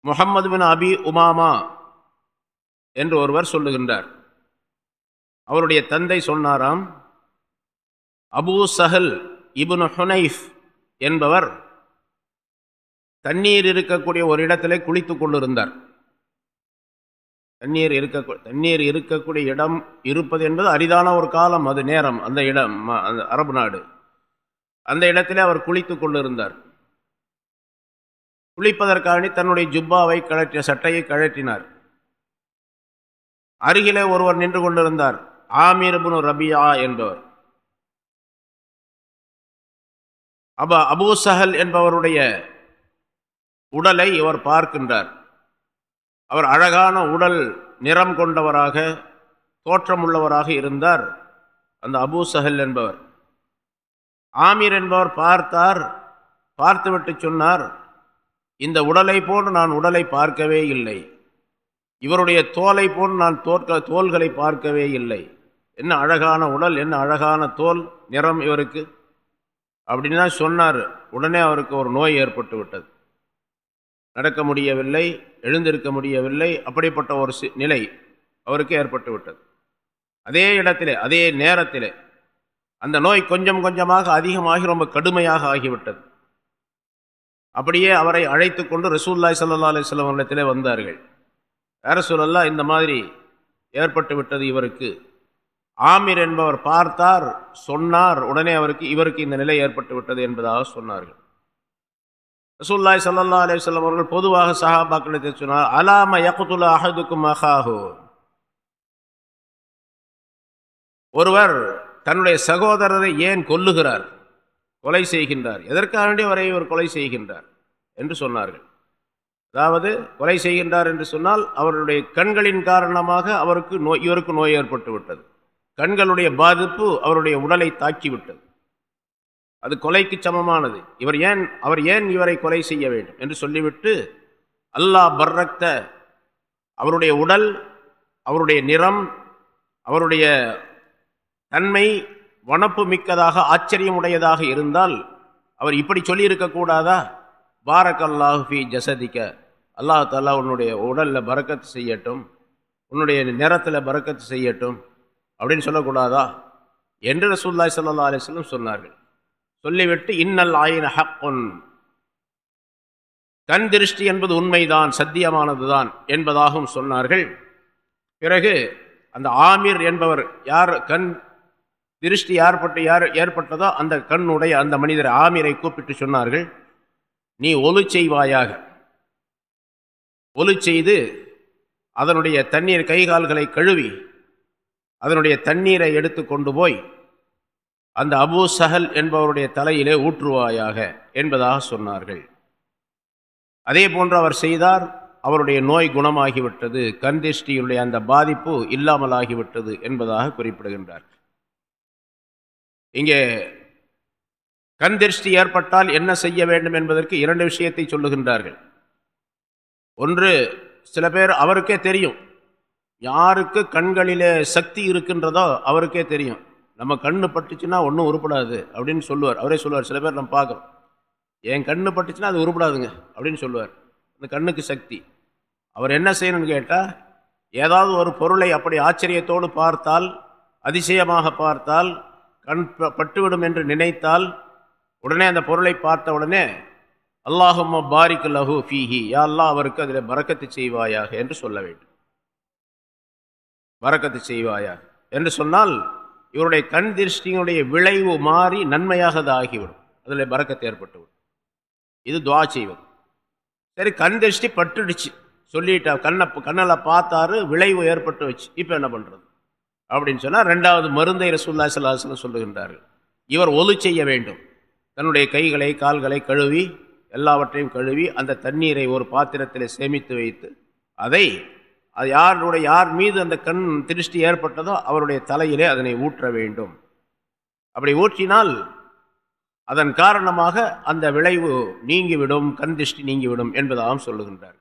முகம்மது பின் அபி உமாமா என்று ஒருவர் சொல்லுகின்றார். அவருடைய தந்தை சொன்னாராம் அபூ சஹல் இபுன் ஹுனைஃப் என்பவர் தண்ணீர் இருக்கக்கூடிய ஒரு இடத்திலே குளித்து கொண்டிருந்தார். தண்ணீர் இருக்க தண்ணீர் இருக்கக்கூடிய இடம் இருப்பது என்பது அரிதான ஒரு காலம் அது நேரம் அந்த இடம் அந்த அரபு நாடு. அந்த இடத்திலே அவர் குளித்து கொண்டிருந்தார். குளிப்பதற்காக தன்னுடைய ஜுப்பாவை கழற்றிய சட்டையை கழற்றினார். அருகிலே ஒருவர் நின்று கொண்டிருந்தார். ஆமீர்புனு ரபியா என்பவர். அப அபூ சஹல் என்பவருடைய உடலை இவர் பார்க்கின்றார். அவர் அழகான உடல் நிறம் கொண்டவராக தோற்றமுள்ளவராக இருந்தார். அந்த அபூ சஹல் என்பவர். ஆமீர் என்பவர் பார்த்தார் பார்த்துவிட்டு சொன்னார் இந்த உடலை போன்று நான் உடலை பார்க்கவே இல்லை. இவருடைய தோலை போன்று நான் தோற்க தோள்களை பார்க்கவே இல்லை. என்ன அழகான உடல் என்ன அழகான தோல் நிறம் இவருக்கு? அப்படின்னு தான் சொன்னார். உடனே அவருக்கு ஒரு நோய் ஏற்பட்டு விட்டது. நடக்க முடியவில்லை எழுந்திருக்க முடியவில்லை அப்படிப்பட்ட ஒரு நிலை அவருக்கு ஏற்பட்டு விட்டது. அதே இடத்திலே அதே நேரத்திலே அந்த நோய் கொஞ்சம் கொஞ்சமாக அதிகமாகி ரொம்ப கடுமையாக ஆகிவிட்டது. அப்படியே அவரை அழைத்து கொண்டு ரசூல்லாய் சல்லா அலிஸ்லாம் இடத்திலே வந்தார்கள். வேற சொல்லல்லா இந்த மாதிரி ஏற்பட்டு விட்டது இவருக்கு. ஆமீர் என்பவர் பார்த்தார் சொன்னார் உடனே அவருக்கு இவருக்கு இந்த நிலை ஏற்பட்டு விட்டது என்பதாக சொன்னார்கள். ரசூல்லாய் சல்லா அலிஸ்லாம் அவர்கள் பொதுவாக சஹாபாக்களை சொன்னார் அலாம யகுதுல்லா அஹதுக்கும் அஹாஹு ஒருவர் தன்னுடைய சகோதரரை ஏன் கொல்லுகிறார்? கொலை செய்கின்றார். எதற்காக வரை இவர் கொலை செய்கின்றார்? என்று சொன்னார்கள். அதாவது கொலை செய்கின்றார் என்று சொன்னால் அவருடைய கண்களின் காரணமாக அவருக்கு நோய் இவருக்கு நோய் ஏற்பட்டு விட்டது. கண்களுடைய பாதிப்பு அவருடைய உடலை தாக்கிவிட்டது அது கொலைக்கு சமமானது. இவர் ஏன் அவர் ஏன் இவரை கொலை செய்ய வேண்டும்? என்று சொல்லிவிட்டு அல்லாஹ் பர்ரக்த அவருடைய உடல் அவருடைய நிறம் அவருடைய தன்மை வனப்பு மிக்கதாக ஆச்சரியமுடையதாக இருந்தால் அவர் இப்படி சொல்லியிருக்கக்கூடாதா பாரக்கல்லாஹி ஜசதிக்க அல்லாஹ் தாலா உன்னுடைய உடலில் பறக்கத்து செய்யட்டும். உன்னுடைய நிறத்தில் பறக்கத்து செய்யட்டும். அப்படின்னு சொல்லக்கூடாதா? என்று ரசூல்லாய் சல்லா அலிஸ்லம் சொன்னார்கள். சொல்லிவிட்டு இன்னல் ஆயின் ஹக்குன். கண் திருஷ்டி என்பது உண்மைதான் சத்தியமானதுதான் என்பதாகவும் சொன்னார்கள். பிறகு அந்த ஆமீர் என்பவர் யார்? கண் திருஷ்டி ஏற்பட்டு யார் ஏற்பட்டதோ அந்த கண்ணுடைய அந்த மனிதர் ஆமீரை கூப்பிட்டு சொன்னார்கள் நீ ஒலு செய்வாயாக. ஒலு செய்து அதனுடைய தண்ணீர் கைகால்களை கழுவி அதனுடைய தண்ணீரை எடுத்து கொண்டு போய் அந்த அபு சஹல் என்பவருடைய தலையிலே ஊற்றுவாயாக என்பதாக சொன்னார்கள். அதே போன்று அவர் செய்தார். அவருடைய நோய் குணமாகிவிட்டது. கந்திஷ்டியுடைய அந்த பாதிப்பு இல்லாமலாகிவிட்டது என்பதாக குறிப்பிடுகின்றார். இங்கே கண் திருஷ்டி ஏற்பட்டால் என்ன செய்ய வேண்டும் என்பதற்கு இரண்டு விஷயத்தை சொல்லுகின்றார்கள். ஒன்று சில பேர் அவருக்கே தெரியும். யாருக்கு கண்களிலே சக்தி இருக்கின்றதோ அவருக்கே தெரியும். நம்ம கண்ணு பட்டுச்சுன்னா ஒன்றும் உருப்படாது அப்படின்னு சொல்லுவார். அவரே சொல்லுவார் சில பேர் நம்ம பார்க்குறோம். என் கண்ணு பட்டுச்சுன்னா அது உருப்படாதுங்க அப்படின்னு சொல்லுவார். அந்த கண்ணுக்கு சக்தி. அவர் என்ன செய்யணும்னு கேட்டால் ஏதாவது ஒரு பொருளை அப்படி ஆச்சரியத்தோடு பார்த்தால் அதிசயமாக பார்த்தால் கண் பட்டுவிடும் என்று நினைத்தால் உடனே அந்த பொருளை பார்த்த உடனே அல்லாஹும் பாரிக் லஹு ஃபீஹி யா அல்லா அவருக்கு அதில் பறக்கத்து செய்வாயாக என்று சொல்ல வேண்டும். பறக்கத்து செய்வாயாக என்று சொன்னால் இவருடைய கண் திருஷ்டியினுடைய விளைவு மாறி நன்மையாக அது ஆகிவிடும். அதில் பறக்கத்து ஏற்பட்டுவிடும். இது துவா செய்வது. சரி கண் திருஷ்டி பட்டுடுச்சு. சொல்லிட்டா கண்ணை கண்ணில் பார்த்தாரு விளைவு ஏற்பட்டு வச்சு இப்போ என்ன பண்ணுறது அப்படின்னு சொன்னால் ரெண்டாவது மருந்தை ரசூல்லா சல்லாஹ் சொல்லுகின்றார்கள். இவர் ஒலு செய்ய வேண்டும். தன்னுடைய கைகளை கால்களை கழுவி எல்லாவற்றையும் கழுவி அந்த தண்ணீரை ஒரு பாத்திரத்தில் சேமித்து வைத்து அதை அது யாருடைய யார் மீது அந்த கண் திருஷ்டி ஏற்பட்டதோ அவருடைய தலையிலே அதனை ஊற்ற வேண்டும். அப்படி ஊற்றினால் அதன் காரணமாக அந்த விளைவு நீங்கிவிடும் கண் திருஷ்டி நீங்கிவிடும் என்பதாகவும் சொல்லுகின்றார்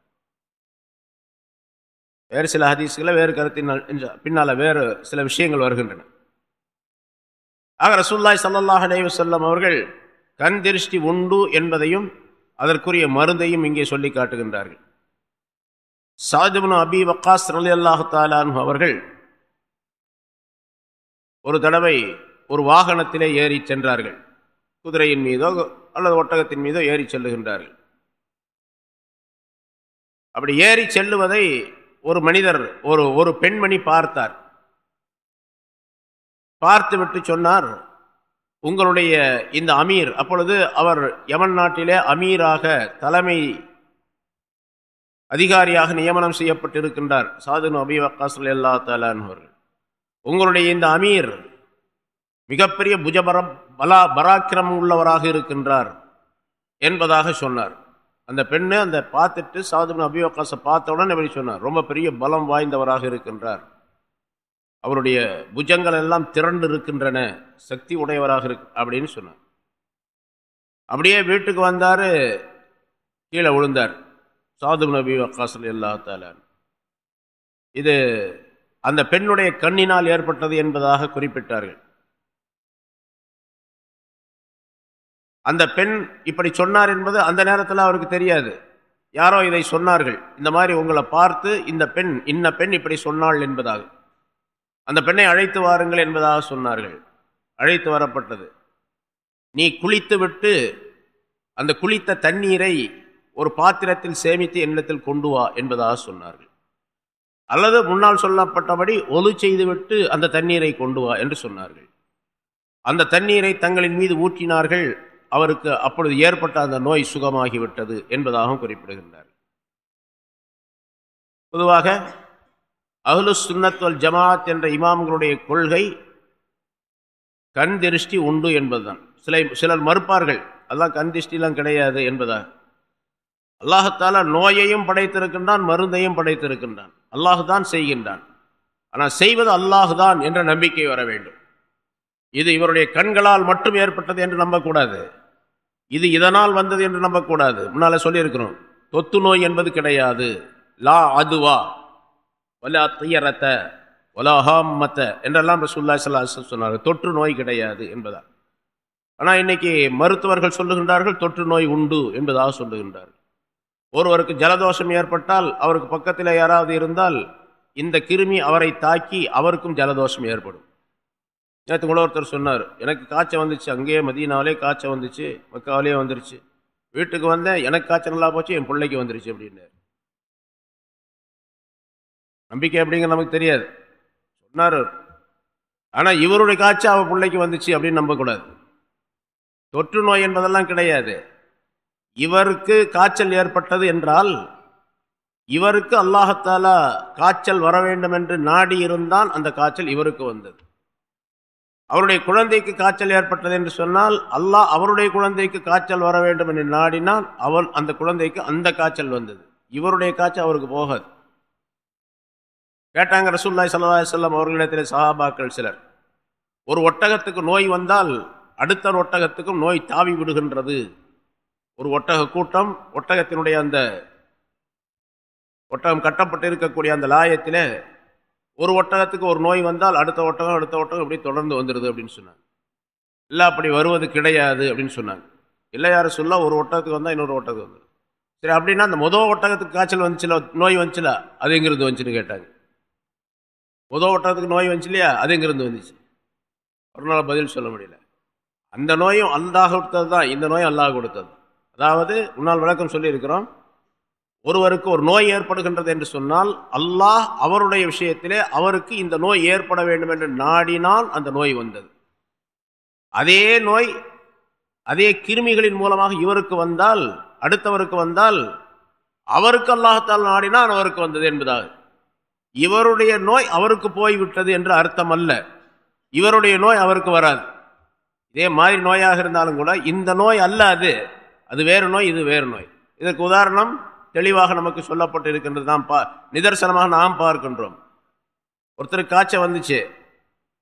வேறு சில ஹதீஸ்களை வேறு கருத்தின் பின்னால் வேறு சில விஷயங்கள் வருகின்றன. ஆக ரசூல்லாய் சல்லாஹ் அலைவசல்லம் அவர்கள் கண் திருஷ்டி உண்டு என்பதையும் அதற்குரிய மருந்தையும் இங்கே சொல்லி காட்டுகின்றார்கள். சாஜிபுன் அபி வக்காஸ் அலி அல்லாஹு தாலான் அவர்கள் ஒரு தடவை ஒரு வாகனத்திலே ஏறி சென்றார்கள். குதிரையின் மீதோ அல்லது ஒட்டகத்தின் மீதோ ஏறி செல்லுகின்றார்கள். அப்படி ஏறி செல்லுவதை ஒரு மனிதர் ஒரு ஒரு பெண்மணி பார்த்தார். பார்த்து விட்டு சொன்னார் உங்களுடைய இந்த அமீர் அப்பொழுது அவர் யமன் நாட்டிலே அமீராக தலைமை அதிகாரியாக நியமனம் செய்யப்பட்டிருக்கின்றார். சாதுனு அபி வக்காசல் அல்லா தாலான் உங்களுடைய இந்த அமீர் மிகப்பெரிய புஜபரம் பலா பராக்கிரமம் உள்ளவராக இருக்கின்றார் என்பதாக சொன்னார். அந்த பெண்ணு அந்த பார்த்துட்டு சாதுபின் அபி பார்த்த உடனே எப்படி சொன்னார் ரொம்ப பெரிய பலம் வாய்ந்தவராக இருக்கின்றார். அவருடைய புஜங்கள் எல்லாம் திரண்டு இருக்கின்றன. சக்தி உடையவராக இருக்கு அப்படின்னு சொன்னார். அப்படியே வீட்டுக்கு வந்தார் கீழே விழுந்தார் சாதுபின் நபி வக்காசல் எல்லா தாலான் இது அந்த பெண்ணுடைய கண்ணினால் ஏற்பட்டது என்பதாக குறிப்பிட்டார்கள். அந்த பெண் இப்படி சொன்னார் என்பது அந்த நேரத்தில் அவருக்கு தெரியாது. யாரோ இதை சொன்னார்கள். இந்த மாதிரி உங்களை பார்த்து இந்த பெண் இன்ன பெண் இப்படி சொன்னாள் என்பதாக. அந்த பெண்ணை அழைத்து வாருங்கள் என்பதாக சொன்னார்கள். அழைத்து வரப்பட்டது. நீ குளித்து விட்டு அந்த குளித்த தண்ணீரை ஒரு பாத்திரத்தில் சேமித்து என்னிடத்தில் கொண்டு வா என்பதாக சொன்னார்கள். அல்லது முன்னால் சொல்லப்பட்டபடி ஒலு செய்துவிட்டு அந்த தண்ணீரை கொண்டு வா என்று சொன்னார்கள். அந்த தண்ணீரை தங்களின் மீது ஊற்றினார்கள். அவருக்கு அப்பொழுது ஏற்பட்ட அந்த நோய் சுகமாகிவிட்டது என்பதாகவும் குறிப்பிடுகின்றார். பொதுவாக அஹ்லு சுன்னத்வல் ஜமாத் என்ற இமாம்களுடைய கொள்கை கண் திருஷ்டி உண்டு என்பதுதான். சில சிலர் மறுப்பார்கள் அதெல்லாம் கண் திருஷ்டிலாம் கிடையாது என்பதாக. அல்லாஹத்தால நோயையும் படைத்திருக்கின்றான் மருந்தையும் படைத்திருக்கின்றான். அல்லாஹு தான் செய்கின்றான். ஆனால் செய்வது அல்லாஹுதான் என்ற நம்பிக்கை வர வேண்டும். இது இவருடைய கண்களால் மட்டும் ஏற்பட்டது என்று நம்பக்கூடாது. இது இதனால் வந்தது என்று நம்பக்கூடாது. முன்னால் சொல்லியிருக்கிறோம். தொத்து நோய் என்பது கிடையாது. லா அதுவா. ஒலா துயரத்த ஒலாஹாமத்த என்றெல்லாம் ரசூல்லா சல்லா சொன்னார் தொற்று நோய் கிடையாது என்பதா ஆனால் இன்னைக்கு மருத்துவர்கள் சொல்லுகின்றார்கள் தொற்று நோய் உண்டு என்பதாக சொல்லுகின்றார்கள். ஒருவருக்கு ஜலதோஷம் ஏற்பட்டால் அவருக்கு பக்கத்தில் யாராவது இருந்தால் இந்த கிருமி அவரை தாக்கி அவருக்கும் ஜலதோஷம் ஏற்படும். நேற்று கூட ஒருத்தர் சொன்னார் எனக்கு காய்ச்சல் வந்துச்சு அங்கேயே மதியனாலே காய்ச்சல் வந்துச்சு மக்காவிலே வந்துருச்சு. வீட்டுக்கு வந்தேன் எனக்கு காய்ச்சல் நல்லா போச்சு என் பிள்ளைக்கு வந்துருச்சு அப்படின்னாரு. நம்பிக்கை அப்படிங்கிற நமக்கு தெரியாது. சொன்னார். ஆனால் இவருடைய காய்ச்சல் அவன் பிள்ளைக்கு வந்துச்சு அப்படின்னு நம்பக்கூடாது தொற்று நோய் என்பதெல்லாம் கிடையாது. இவருக்கு காய்ச்சல் ஏற்பட்டது என்றால் இவருக்கு அல்லாஹத்தாலா காய்ச்சல் வர வேண்டும் என்று நாடி இருந்தான் அந்த காய்ச்சல் இவருக்கு வந்தது. அவருடைய குழந்தைக்கு காய்ச்சல் ஏற்பட்டது என்று சொன்னால் அல்லாஹ் அவருடைய குழந்தைக்கு காய்ச்சல் வர வேண்டும் என்று நாடினால் அவன் அந்த குழந்தைக்கு அந்த காய்ச்சல் வந்தது. இவருடைய காய்ச்சல் அவருக்கு போகாது. கேட்டாங்க ரசூல்லாய் சல்லா செல்லம் அவர்களிடத்தில் சஹாபாக்கள் சிலர். ஒரு ஒட்டகத்துக்கு நோய் வந்தால் அடுத்த ஒட்டகத்துக்கும் நோய் தாவி விடுகின்றது. ஒரு ஒட்டக கூட்டம் ஒட்டகத்தினுடைய அந்த ஒட்டகம் கட்டப்பட்டு இருக்கக்கூடிய அந்த லாயத்தில் ஒரு ஒட்டகத்துக்கு ஒரு நோய் வந்தால் அடுத்த ஒட்டகம் அடுத்த ஒட்டகம் இப்படி தொடர்ந்து வந்துடுது அப்படின்னு சொன்னாங்க. இல்லை அப்படி வருவது கிடையாது அப்படின்னு சொன்னாங்க. இல்லை யாரும் சொல்ல ஒரு ஒட்டகத்துக்கு வந்தால் இன்னொரு ஒட்டகத்துக்கு வந்துடும் சரி அப்படின்னா அந்த முதல் ஒட்டகத்துக்கு காய்ச்சல் வந்துச்சுல நோய் வந்துச்சுல அது எங்கிருந்து வந்துச்சுன்னு கேட்டாங்க. முதல் ஒட்டகத்துக்கு நோய் வந்துச்சு இல்லையா அது எங்கிருந்து வந்துச்சு? ஒரு நாள் பதில் சொல்ல முடியல. அந்த நோயும் அல்லாஹ் கொடுத்தது தான் இந்த நோயும் அல்லாஹ் கொடுத்தது. அதாவது முன்னால் விளக்கம் சொல்லியிருக்கிறோம் ஒருவருக்கு ஒரு நோய் ஏற்படுகின்றது என்று சொன்னால் அல்லாஹ் அவருடைய விஷயத்திலே அவருக்கு இந்த நோய் ஏற்பட வேண்டும் என்று நாடினால் அந்த நோய் வந்தது. அதே நோய் அதே கிருமிகளின் மூலமாக இவருக்கு வந்தால் அடுத்தவருக்கு வந்தால் அவருக்கு அல்லாஹத்தால் நாடினால் அவருக்கு வந்தது என்பதாக. இவருடைய நோய் அவருக்கு போய்விட்டது என்று அர்த்தம் அல்ல இவருடைய நோய் அவருக்கு வராது. இதே மாதிரி நோயாக இருந்தாலும் கூட இந்த நோய் அல்ல அது. அது வேறு நோய் இது வேறு நோய். இதற்கு உதாரணம் தெளிவாக நமக்கு சொல்லப்பட்டு இருக்கின்றது நாம் பா நிதர்சனமாக நாம் பார்க்கின்றோம். ஒருத்தர் காய்ச்சல் வந்துச்சு.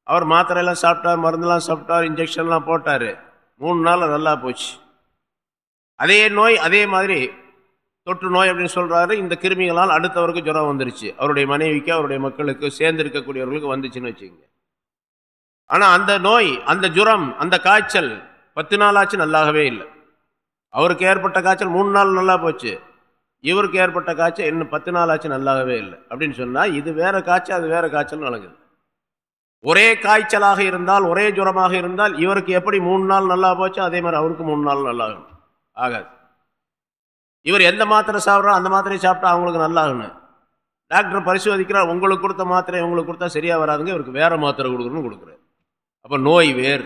அவர் மாத்திரையெல்லாம் சாப்பிட்டார் மருந்தெல்லாம் சாப்பிட்டார் இன்ஜெக்ஷன்லாம் போட்டார். மூணு நாள் நல்லா போச்சு. அதே நோய் அதே மாதிரி தொற்று நோய் அப்படின்னு சொல்கிறாரு இந்த கிருமிகளால் அடுத்தவருக்கு ஜுரம் வந்துருச்சு. அவருடைய மனைவிக்கு அவருடைய மக்களுக்கு சேர்ந்து இருக்கக்கூடியவர்களுக்கு வந்துச்சுன்னு வச்சுங்க ஆனால் அந்த நோய் அந்த ஜுரம் அந்த காய்ச்சல் பத்து நாள் ஆச்சு நல்லாகவே இல்லை. அவருக்கு ஏற்பட்ட காய்ச்சல் மூணு நாள் நல்லா போச்சு. இவருக்கு ஏற்பட்ட காய்ச்சல் இன்னும் பத்து நாள் ஆச்சு நல்லாகவே இல்லை. அப்படின்னு சொன்னால் இது வேற காய்ச்சல் அது வேற காய்ச்சல் வழங்குது ஒரே காய்ச்சலாக இருந்தால் ஒரே ஜுரமாக இருந்தால் இவருக்கு எப்படி மூணு நாள் நல்லா போச்சோ அதே மாதிரி அவருக்கு மூணு நாள் நல்லா ஆகாது. இவர் எந்த மாத்திரை சாப்பிட்றோம் அந்த மாத்திரையை சாப்பிட்டா அவங்களுக்கு நல்லாகணும் டாக்டர் பரிசோதிக்கிறார் உங்களுக்கு கொடுத்த மாத்திரை உங்களுக்கு கொடுத்தா சரியாக வராதுங்க இவருக்கு வேறு மாத்திரை கொடுக்குறோன்னு கொடுக்குறாரு. அப்போ நோய் வேறு.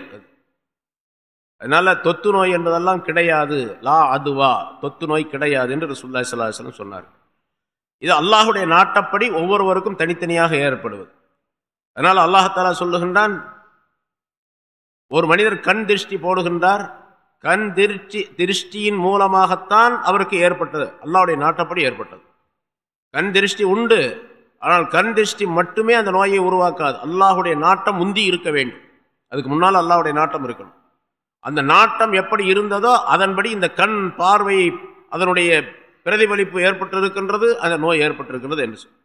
அதனால் தொத்து நோய் என்பதெல்லாம் கிடையாது. லா அதுவா. தொத்து நோய் கிடையாது என்று ரசுல்லா சலாஹலம் சொன்னார். இது அல்லாஹுடைய நாட்டப்படி ஒவ்வொருவருக்கும் தனித்தனியாக ஏற்படுவது. அதனால் அல்லாஹாலா சொல்லுகின்றான் ஒரு மனிதர் கண் திருஷ்டி போடுகின்றார். கண் திருஷ்டி திருஷ்டியின் மூலமாகத்தான் அவருக்கு ஏற்பட்டது. அல்லாவுடைய நாட்டப்படி ஏற்பட்டது. கண் திருஷ்டி உண்டு. ஆனால் கண் திருஷ்டி மட்டுமே அந்த நோயை உருவாக்காது. அல்லாஹுடைய நாட்டம் முந்தி இருக்க வேண்டும். அதுக்கு முன்னால் அல்லாவுடைய நாட்டம் இருக்கணும். அந்த நாட்டம் எப்படி இருந்ததோ அதன்படி இந்த கண் பார்வையை அதனுடைய பிரதிபலிப்பு ஏற்பட்டிருக்கின்றது அந்த நோய் ஏற்பட்டிருக்கின்றது என்று சொல்.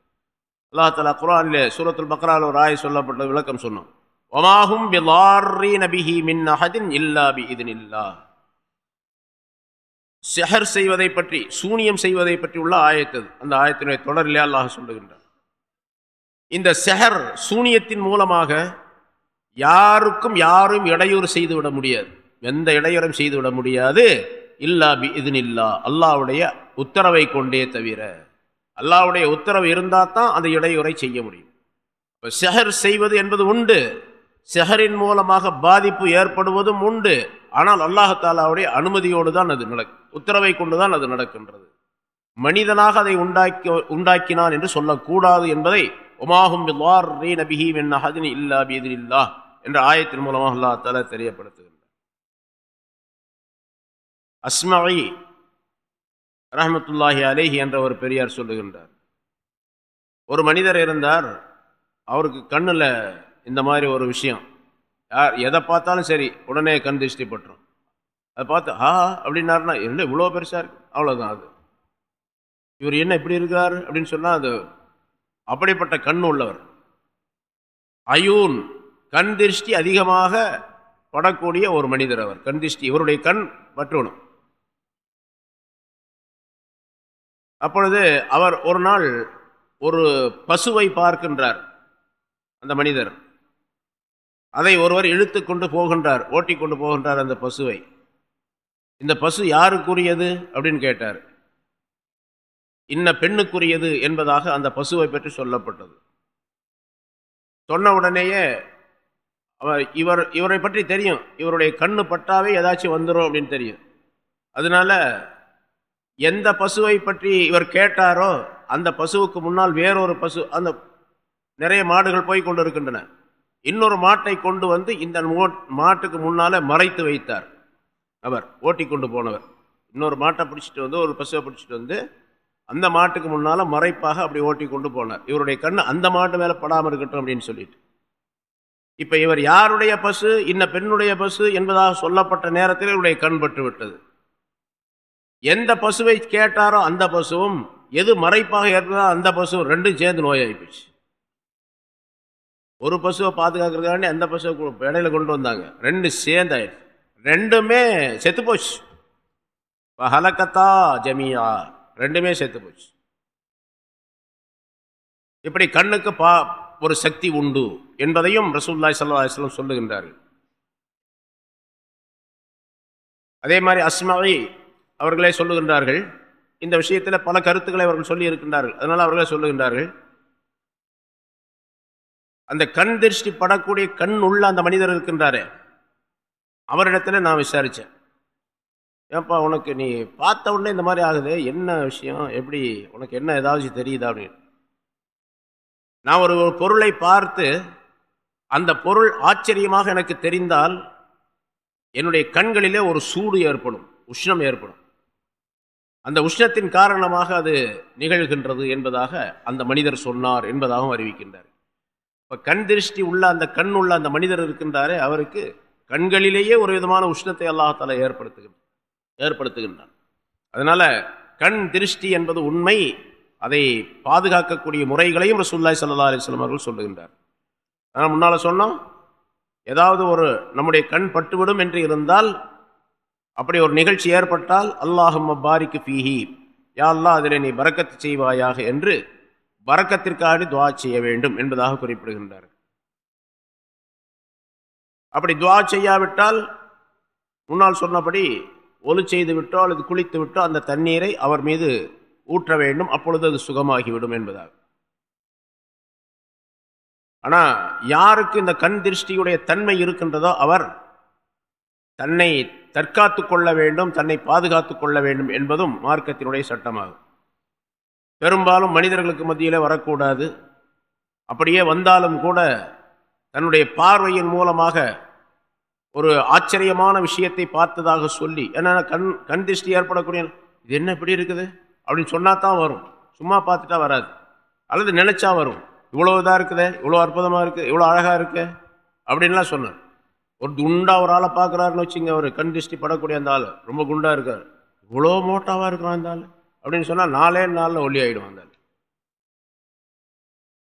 அல்லா தலா குரானிலே சூரத்துல் பக்ரால் ஒரு ஆய் சொல்லப்பட்ட விளக்கம் சொன்னோம். ஒமாகும் நபிஹி மின் அஹதின் இல்லா பி இதன் இல்லா செஹர் செய்வதை பற்றி சூனியம் செய்வதை பற்றி உள்ள ஆயத்தது அந்த ஆயத்தினுடைய தொடரிலே அல்லாஹ் சொல்லுகின்றார் இந்த செஹர் சூனியத்தின் மூலமாக யாருக்கும் யாரும் இடையூறு செய்துவிட முடியாது. எந்த இடையூறும் செய்துவிட முடியாது. இல்லா பி இதுனில்லா அல்லாவுடைய உத்தரவை கொண்டே தவிர அல்லாவுடைய உத்தரவு இருந்தால் தான் அந்த இடையூறை செய்ய முடியும். இப்போ செஹர் செய்வது என்பது உண்டு. செஹரின் மூலமாக பாதிப்பு ஏற்படுவதும் உண்டு. ஆனால் அல்லாஹாலாவுடைய அனுமதியோடு தான் அது நடக்கும் உத்தரவை கொண்டு தான் அது நடக்கின்றது. மனிதனாக அதை உண்டாக்கி உண்டாக்கினான் என்று சொல்லக்கூடாது என்பதை ஒமாகும் நபிஹி இல்லா இல்லா என்ற ஆயத்தின் மூலமாக அல்லா தால தெரியப்படுத்த அஸ்மி ரஹமத்துல்லாஹி அலேஹி என்ற ஒரு பெரியார் சொல்லுகின்றார். ஒரு மனிதர் இருந்தார் அவருக்கு கண்ணில் இந்த மாதிரி ஒரு விஷயம். யார் எதை பார்த்தாலும் சரி உடனே கண் திருஷ்டி பட்டுரும். அதை பார்த்து ஆ அப்படின்னாருன்னா என்ன இவ்வளோ பெருசாக இருக்கு? அவ்வளோதான் அது. இவர் என்ன இப்படி இருக்கார் அப்படின்னு சொன்னால் அது அப்படிப்பட்ட கண் உள்ளவர். அயூன் கண் திருஷ்டி அதிகமாக படக்கூடிய ஒரு மனிதர் அவர். கண் திருஷ்டி இவருடைய கண் பற்றணும் அப்பொழுது அவர் ஒரு நாள் ஒரு பசுவை பார்க்கின்றார் அந்த மனிதர். அதை ஒருவர் இழுத்து கொண்டு போகின்றார் ஓட்டி கொண்டு போகின்றார் அந்த பசுவை. இந்த பசு யாருக்குரியது? அப்படின்னு கேட்டார். இன்ன பெண்ணுக்குரியது என்பதாக அந்த பசுவை பற்றி சொல்லப்பட்டது. சொன்ன உடனேயே அவர் இவர் இவரை பற்றி தெரியும். இவருடைய கண்ணு பட்டாவே ஏதாச்சும் வந்துடும் அப்படின்னு தெரியும். அதனால எந்த பசுவை பற்றி இவர் கேட்டாரோ அந்த பசுவுக்கு முன்னால் வேறொரு பசு அந்த நிறைய மாடுகள் போய் கொண்டு இருக்கின்றன இன்னொரு மாட்டை கொண்டு வந்து இந்த மாட்டுக்கு முன்னால் மறைத்து வைத்தார். அவர் ஓட்டி கொண்டு போனவர். இன்னொரு மாட்டை பிடிச்சிட்டு வந்து ஒரு பசுவை பிடிச்சிட்டு வந்து அந்த மாட்டுக்கு முன்னால் மறைப்பாக அப்படி ஓட்டி கொண்டு போனார். இவருடைய கண் அந்த மாட்டு மேலே படாமல் இருக்கட்டும் அப்படின்னு சொல்லிட்டு. இப்போ இவர் யாருடைய பசு இன்ன பெண்ணுடைய பசு என்பதாக சொல்லப்பட்ட நேரத்தில் இவருடைய கண் பட்டு விட்டது. எந்த பசுவை கேட்டாரோ அந்த பசுவும் எது மறைப்பாக ஏற்பதோ அந்த பசுவும் ரெண்டும் சேர்ந்து நோயாயிப்போச்சு ஒரு பசுவை பாதுகாக்கிறதுக்காண்டி அந்த பசுவை இடையில கொண்டு வந்தாங்க. ரெண்டு சேர்ந்தாயிடுச்சு. ரெண்டுமே செத்து போச்சு. ஹலக்கத்தா ஜமியா. ரெண்டுமே செத்து போச்சு. இப்படி கண்ணுக்கு பா ஒரு சக்தி உண்டு என்பதையும் ரசூல்லாய் சல்லா அலிஸ்லாம் சொல்லுகின்றார்கள். அதே மாதிரி அஸ்மாவை அவர்களே சொல்லுகின்றார்கள். இந்த விஷயத்தில் பல கருத்துக்களை அவர்கள் சொல்லி இருக்கின்றார்கள் அதனால் அவர்களே சொல்லுகின்றார்கள். அந்த கண் திருஷ்டி படக்கூடிய கண் உள்ள அந்த மனிதர் இருக்கின்றாரே. அவரிடத்துல நான் விசாரித்தேன் ஏப்பா உனக்கு நீ பார்த்த உடனே இந்த மாதிரி ஆகுது. என்ன விஷயம்? எப்படி? உனக்கு என்ன ஏதாவது தெரியுதா அப்படின்னு. நான் ஒரு பொருளை பார்த்து அந்த பொருள் ஆச்சரியமாக எனக்கு தெரிந்தால் என்னுடைய கண்களிலே ஒரு சூடு ஏற்படும் உஷ்ணம் ஏற்படும். அந்த உஷ்ணத்தின் காரணமாக அது நிகழ்கின்றது என்பதாக அந்த மனிதர் சொன்னார் என்பதாகவும் அறிவிக்கின்றார். இப்போ கண் திருஷ்டி உள்ள அந்த கண் உள்ள அந்த மனிதர் இருக்கின்றாரே அவருக்கு கண்களிலேயே ஒரு விதமான உஷ்ணத்தை அல்லாஹால ஏற்படுத்துகின்றார் ஏற்படுத்துகின்றான். அதனால் கண் திருஷ்டி என்பது உண்மை அதை பாதுகாக்கக்கூடிய முறைகளையும் ரசூல்லாய் சல்லா அலிஸ்லாம் அவர்கள் சொல்லுகின்றார். ஆனால் முன்னால் சொன்னோம் ஏதாவது ஒரு நம்முடைய கண் பட்டுவிடும் என்று இருந்தால் அப்படி ஒரு நிகழ்ச்சி ஏற்பட்டால் அல்லாஹும் பாரிக்கு ஃபீஹி யா அல்லா அதில் நீ பறக்கத்து செய்வாயாக என்று பறக்கத்திற்காக துவா செய்ய வேண்டும் என்பதாக குறிப்பிடுகின்றார் அப்படி துவா செய்யாவிட்டால் முன்னால் சொன்னபடி ஒலு செய்து விட்டோ அல்லது குளித்து விட்டோ அந்த தண்ணீரை அவர் மீது ஊற்ற வேண்டும். அப்பொழுது அது சுகமாகிவிடும் என்பதாக. ஆனால் யாருக்கு இந்த கண் திருஷ்டியுடைய தன்மை இருக்கின்றதோ அவர் தன்னை தற்காத்து கொள்ள வேண்டும் தன்னை பாதுகாத்து கொள்ள வேண்டும் என்பதும் மார்க்கத்தினுடைய சட்டமாகும். பெரும்பாலும் மனிதர்களுக்கு மத்தியில் வரக்கூடாது. அப்படியே வந்தாலும் கூட தன்னுடைய பார்வையின் மூலமாக ஒரு ஆச்சரியமான விஷயத்தை பார்த்ததாக சொல்லி ஏன்னா கண் கண் திருஷ்டி ஏற்படக்கூடிய இது என்ன இப்படி இருக்குது? அப்படின்னு சொன்னா தான் வரும். சும்மா பார்த்துட்டா வராது. அல்லது நினச்சா வரும். இவ்வளோ இதாக இருக்குது? இவ்வளோ அற்புதமாக இருக்குது இவ்வளோ அழகாக இருக்குது அப்படின்லாம் சொன்னார். ஒரு குண்டா ஒரு ஆளை பார்க்குறாருன்னு வச்சுங்க அவர். கண் திருஷ்டி படக்கூடிய அந்த ஆள். ரொம்ப குண்டாக இருக்கார். இவ்வளோ மோட்டாவாக இருக்கிறான் அந்த ஆள். அப்படின்னு சொன்னால் நாலே நாளில் ஒல்லி ஆகிடும் அந்த ஆள்.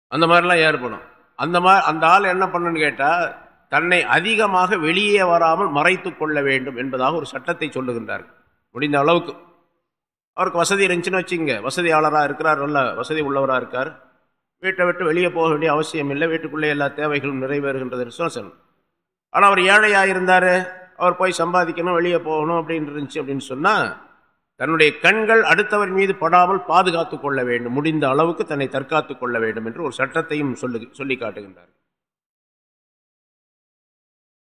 அந்த மாதிரிலாம் ஏற்படும் அந்த மாதிரி அந்த ஆள் என்ன பண்ணுன்னு கேட்டால் தன்னை அதிகமாக வெளியே வராமல் மறைத்து கொள்ள வேண்டும் என்பதாக ஒரு சட்டத்தை சொல்லுகின்றார்கள். முடிந்த அளவுக்கு. அவருக்கு வசதி இருந்துச்சுன்னு வச்சுங்க. வசதியாளராக இருக்கிறார். நல்ல வசதி உள்ளவராக இருக்கார். வீட்டை விட்டு வெளியே போக வேண்டிய அவசியம் இல்லை. வீட்டுக்குள்ளே எல்லா தேவைகளும் நிறைவேறுகின்றது. சொல்லணும் ஆனால் அவர் ஏழையாக இருந்தார் அவர் போய் சம்பாதிக்கணும் வெளியே போகணும் அப்படின்னு இருந்துச்சு அப்படின்னு சொன்னால் தன்னுடைய கண்கள் அடுத்தவர் மீது படாமல் பாதுகாத்து கொள்ள வேண்டும். முடிந்த அளவுக்கு தன்னை தற்காத்து கொள்ள வேண்டும் என்று ஒரு சட்டத்தையும் சொல்லு சொல்லி காட்டுகின்றார்.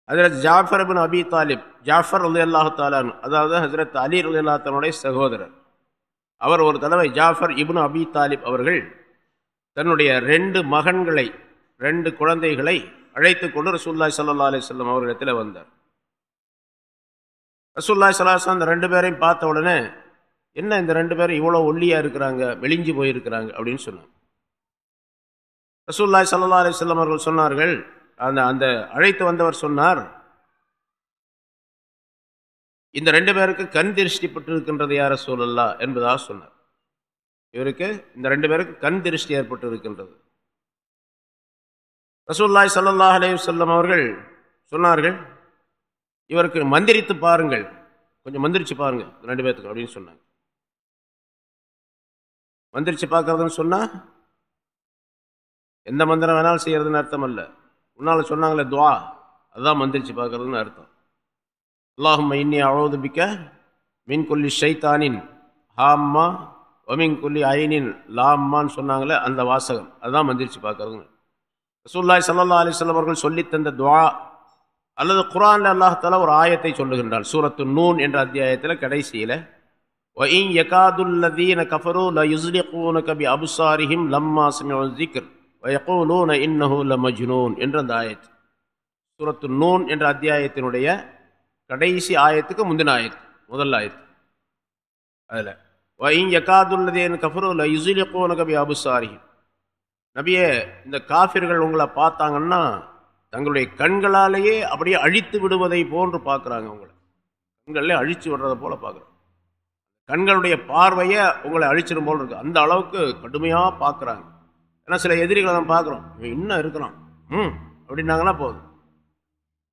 ஹசரத் ஜாஃபர் பின் அபி தாலிப் ஜாஃபர் அலி அல்லாஹு தாலான் அதாவது ஹசரத் அலி அலி அல்லாத்தனுடைய சகோதரர். அவர் ஒரு தடவை ஜாஃபர் இப்னு அபி தாலிப் அவர்கள் தன்னுடைய ரெண்டு மகன்களை ரெண்டு குழந்தைகளை அழைத்து கொண்டு ரசூல்லாய் சல்லா அலிஸ்லாம் அவர்களிடத்தில் வந்தார். ரசூல்லாய் சலாஹ் அந்த ரெண்டு பேரையும் பார்த்த உடனே என்ன இந்த ரெண்டு பேரும் இவ்வளோ ஒல்லியாக இருக்கிறாங்க வெளிஞ்சு போயிருக்கிறாங்க? அப்படின்னு சொன்னாங்க. ரசூல்லாய் சல்லா அலிஸ்லாம் அவர்கள் சொன்னார்கள் அந்த அந்த அழைத்து வந்தவர் சொன்னார் இந்த ரெண்டு பேருக்கு கண் திருஷ்டிப்பட்டு இருக்கின்றது யார சூழல்லா என்பதாக சொன்னார். இவருக்கு இந்த ரெண்டு பேருக்கு கண் திருஷ்டி ஏற்பட்டு இருக்கின்றது ரசூல்லாய் சல்லா அலே அவர்கள் சொன்னார்கள் இவருக்கு மந்திரித்து பாருங்கள். கொஞ்சம் மந்திரிச்சு பாருங்கள் ரெண்டு பேர்த்துக்கு அப்படின்னு சொன்னாங்க. மந்திரிச்சு பார்க்கறதுன்னு சொன்னால் எந்த மந்திரம் வேணாலும் செய்கிறதுன்னு அர்த்தம் அல்ல. முன்னால் சொன்னாங்களே துவா அதுதான் மந்திரிச்சு பார்க்கறதுன்னு அர்த்தம். அல்லாஹும் இன்னி அவ்வளவு பிக்க மின் கொல்லி ஷைத்தானின் ஹாம்மா ஒமின் கொல்லி ஐனின் லாம்மான்னு சொன்னாங்களே அந்த வாசகம் அதுதான் மந்திரிச்சு பார்க்கறதுன்னு. ரசூல்லாய் சல்லா அலிஸ்லாம் அவர்கள் சொல்லித்தந்த துவா அல்லது குரான் அல்லாஹால ஒரு ஆயத்தை சொல்லுகின்றார் சூரத்து நூன் என்ற அத்தியாயத்தில் கடைசியில் ஒயின் யகாதுல்லதீன கஃபரூ ல யுஸ்லிகூன கபி அபுசாரிஹிம் லம்மா சமியுல் ஜிக்ர் வயகூலூன இன்னஹு ல மஜ்னூன் என்ற அந்த ஆயத்து சூரத்து நூன் என்ற அத்தியாயத்தினுடைய கடைசி ஆயத்துக்கு முந்தின ஆயத்து முதல் ஆயத்து அதில் ஒயின் யகாதுல்லதீன கஃபரு ல யுஸ்லிகூன கபி அபுசாரிஹிம் நபியே இந்த காஃபிர்கள் உங்களை பார்த்தாங்கன்னா தங்களுடைய கண்களாலேயே அப்படியே அழித்து விடுவதை போன்று பார்க்குறாங்க உங்களை. கண்களே அழித்து விடுறதை போல் பார்க்குறாங்க. கண்களுடைய பார்வையை உங்களை அழிச்சிடும் போல் இருக்குது அந்த அளவுக்கு கடுமையாக பார்க்குறாங்க. ஏன்னா சில எதிரிகளை நம்ம பார்க்குறோம். இவன் இன்னும் இருக்கிறான். ம் அப்படின்னாங்கன்னா போதும்.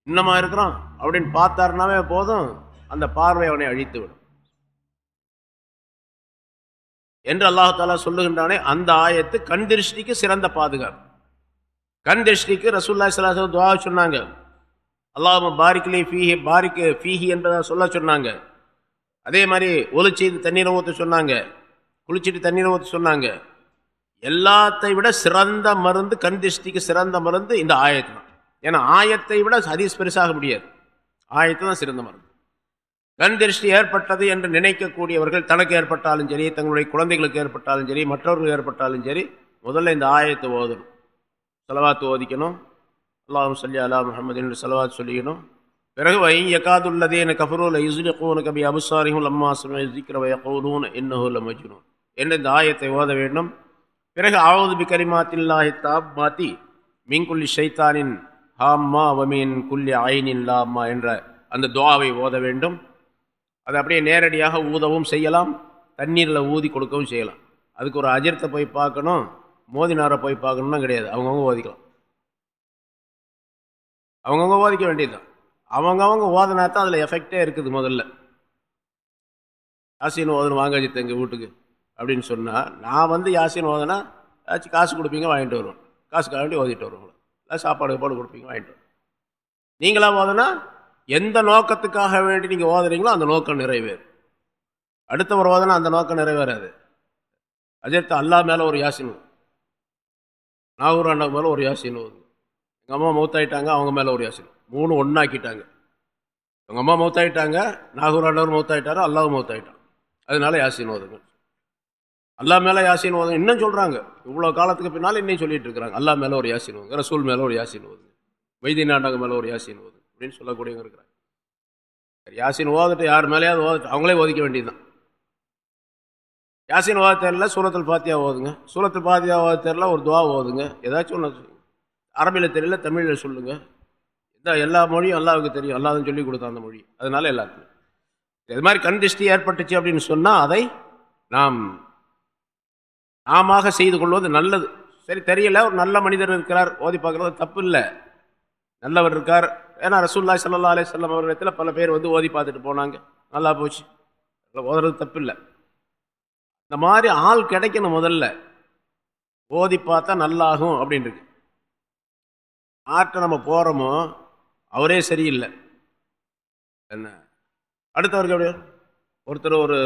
இன்னமா இருக்கிறான் அப்படின்னு பார்த்தாருனாவே போதும். அந்த பார்வை அவனை அழித்து விடும். என்று அல்லாஹாலா சொல்லுகின்றானே அந்த ஆயத்து கண் திருஷ்டிக்கு சிறந்த பாதுகாப்பு. கண் திருஷ்டிக்கு ரசூல்லா சலாஹ் துவா சொன்னாங்க. அல்லாஹ் பாரிக்லே ஃபீஹி பாரிக்கு ஃபீஹி என்பதை சொல்ல சொன்னாங்க. அதே மாதிரி ஒலிச்சு தண்ணீரை ஊற்ற சொன்னாங்க. குளிச்சுட்டு தண்ணீரை ஊற்ற சொன்னாங்க. எல்லாத்தை விட சிறந்த மருந்து கண் திருஷ்டிக்கு சிறந்த மருந்து இந்த ஆயத்து தான் ஏன்னா ஆயத்தை விட ஹதீஸ் பெருசாக முடியாது. ஆயத்து தான் சிறந்த மருந்து. கண் திருஷ்டி ஏற்பட்டது என்று நினைக்கக்கூடியவர்கள் தனக்கு ஏற்பட்டாலும் சரி தங்களுடைய குழந்தைகளுக்கு ஏற்பட்டாலும் சரி மற்றவர்களுக்கு ஏற்பட்டாலும் சரி முதல்ல இந்த ஆயத்தை ஓதணும். செலவாத்து ஓதிக்கணும். அல்லாஹும் சொல்லி அலா முகமது என்று செலவாத்து சொல்லிக்கணும். பிறகு வை யக்காதுள்ளதே என கஃபரூல யுஸ்லிகூன கபி அபுசாரிஹுல் அம்மா சுமை திக்ரவ யகூலூன் மஜ்னூன் என்று இந்த ஆயத்தை ஓத வேண்டும். பிறகு ஆவது பி கரிமாத்தில்லாஹி தாப் மாத்தி மீன்குல்லி ஷைத்தானின் ஹாம்மா வமீன் குல்லி ஐனின் லாம்மா என்ற அந்த துவாவை ஓத வேண்டும். அதை அப்படியே நேரடியாக ஊதவும் செய்யலாம் தண்ணீரில் ஊதி கொடுக்கவும் செய்யலாம். அதுக்கு ஒரு அஜர்த்தை போய் பார்க்கணும் மோதினாரை போய் பார்க்கணும்னா கிடையாது. அவங்கவுங்க ஓதிக்கலாம். அவங்கவுங்க ஓதிக்க வேண்டியதுதான் அவங்கவுங்க ஓதனா தான் அதில் எஃபெக்டே இருக்குது முதல்ல. ஆசின்னு ஓதணும் வாங்க எங்கள் வீட்டுக்கு அப்படின்னு சொன்னால் நான் வந்து யாசின் ஓதுனா ஏதாச்சும் காசு கொடுப்பீங்க வாங்கிட்டு வருவோம். காசுக்காக வேண்டி ஓதிட்டு வருவோம். இல்லை சாப்பாடு பாடு கொடுப்பீங்க வாங்கிட்டு வருவோம். நீங்களாக ஓதனா எந்த நோக்கத்துக்காக வேண்டி நீங்கள் ஓதுறீங்களோ அந்த நோக்கம் நிறைவேறும். அடுத்தவர் ஓதுனா அந்த நோக்கம் நிறைவேறாது. அதற்கு அல்லா மேலே ஒரு யாசின் நாகூர் அண்ணா மேலே ஒரு யாசின் ஓதுங்க எங்கள் அம்மா மௌத்தாயிட்டாங்க அவங்க மேலே ஒரு யாசின் மூணு ஒன்றாக்கிட்டாங்க எங்கள் அம்மா மௌத்தாயிட்டாங்க நாகூர் அண்ணவர் மௌத்தாயிட்டாரு அல்லாவும் மௌத்தாயிட்டான் அதனால யாசின் ஓதுங்க அல்லா மேலே யாசின் ஓதுங்க இன்னும் சொல்கிறாங்க இவ்வளோ காலத்துக்கு பின்னால் இன்னும் சொல்லிட்டு இருக்கிறாங்க. அல்லா மேலே ஒரு யாசின் ஓதுங்க ரசூல் மேலே ஒரு யாசின் ஓதுங்க வைத்திய நாடகம் மேலே ஒரு யாசின் ஓதுங்க அப்படின்னு சொல்லக்கூடியவங்க இருக்கிறாங்க. யாசின் ஓதட்டு யார் மேலேயாவது ஓதட்டு அவங்களே ஓதிக்க வேண்டியதுதான். யாசின் ஓத தெரியல சூரத்தில் பாத்தியா ஓதுங்க சூரத்தில் பாத்தியா ஓத தெரியல ஒரு துவா ஓதுங்க ஏதாச்சும் ஒன்று அரபியில் தெரியல தமிழில் சொல்லுங்கள் இந்த எல்லா மொழியும் அல்லாவுக்கு தெரியும். அல்லாதும் சொல்லி கொடுத்தா அந்த மொழி. அதனால எல்லாத்துக்கும். இது மாதிரி கண் திருஷ்டி ஏற்பட்டுச்சு அப்படின்னு சொன்னால் அதை நாம் நாம செய்து கொள்வது நல்லது. சரி தெரியல ஒரு நல்ல மனிதர் இருக்கிறார் ஓதி பார்க்குறது தப்பு இல்லை. நல்லவர் இருக்கார். ஏன்னா ரசூல்லா சல்லா அலே சொல்லம் அவரிடத்தில் பல பேர் வந்து ஓதி பார்த்துட்டு போனாங்க. நல்லா போச்சு. ஓதுறது தப்பு இல்லை இந்த மாதிரி ஆள் கிடைக்கணும் முதல்ல. ஓதி பார்த்தா நல்லாகும் அப்படின்னு இருக்கு ஆற்ற நம்ம போகிறோமோ அவரே சரியில்லை. என்ன? அடுத்தவருக்கு எப்படி ஒருத்தர் ஒரு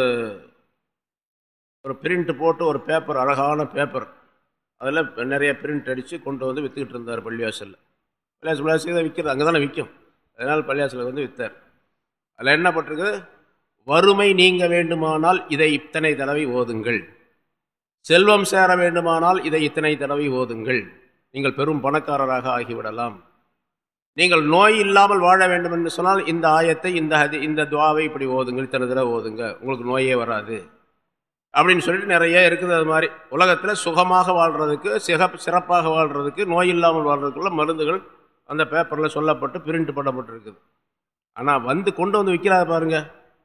ஒரு பிரிண்ட் போட்டு ஒரு பேப்பர் அழகான பேப்பர். அதில் நிறைய பிரிண்ட் அடித்து கொண்டு வந்து விற்றுக்கிட்டு இருந்தார் பள்ளிவாசலில். பள்ளியாசு பள்ளிவாசல் தான் விற்கிறது அங்கே தானே விற்கும். அதனால் பள்ளியாசில் வந்து விற்றார் அதில் என்ன பட்டிருக்கு வறுமை நீங்க வேண்டுமானால் இதை இத்தனை தடவை ஓதுங்கள். செல்வம் சேர வேண்டுமானால் இதை இத்தனை தடவை ஓதுங்கள். நீங்கள் பெரும் பணக்காரராக ஆகிவிடலாம். நீங்கள் நோய் இல்லாமல் வாழ வேண்டும் என்று சொன்னால் இந்த ஆயத்தை இந்த ஹதி இந்த துவாவை இப்படி ஓதுங்கள் இத்தனை தடவை ஓதுங்க. உங்களுக்கு நோயே வராது. அப்படின்னு சொல்லிட்டு நிறைய இருக்குது அது மாதிரி. உலகத்தில் சுகமாக வாழ்கிறதுக்கு சிகப் சிறப்பாக வாழ்கிறதுக்கு நோய் இல்லாமல் வாழ்கிறதுக்குள்ள மருந்துகள் அந்த பேப்பரில் சொல்லப்பட்டு பிரிண்ட் பண்ணப்பட்டிருக்குது. ஆனால் வந்து கொண்டு வந்து விற்கிறாத பாருங்க.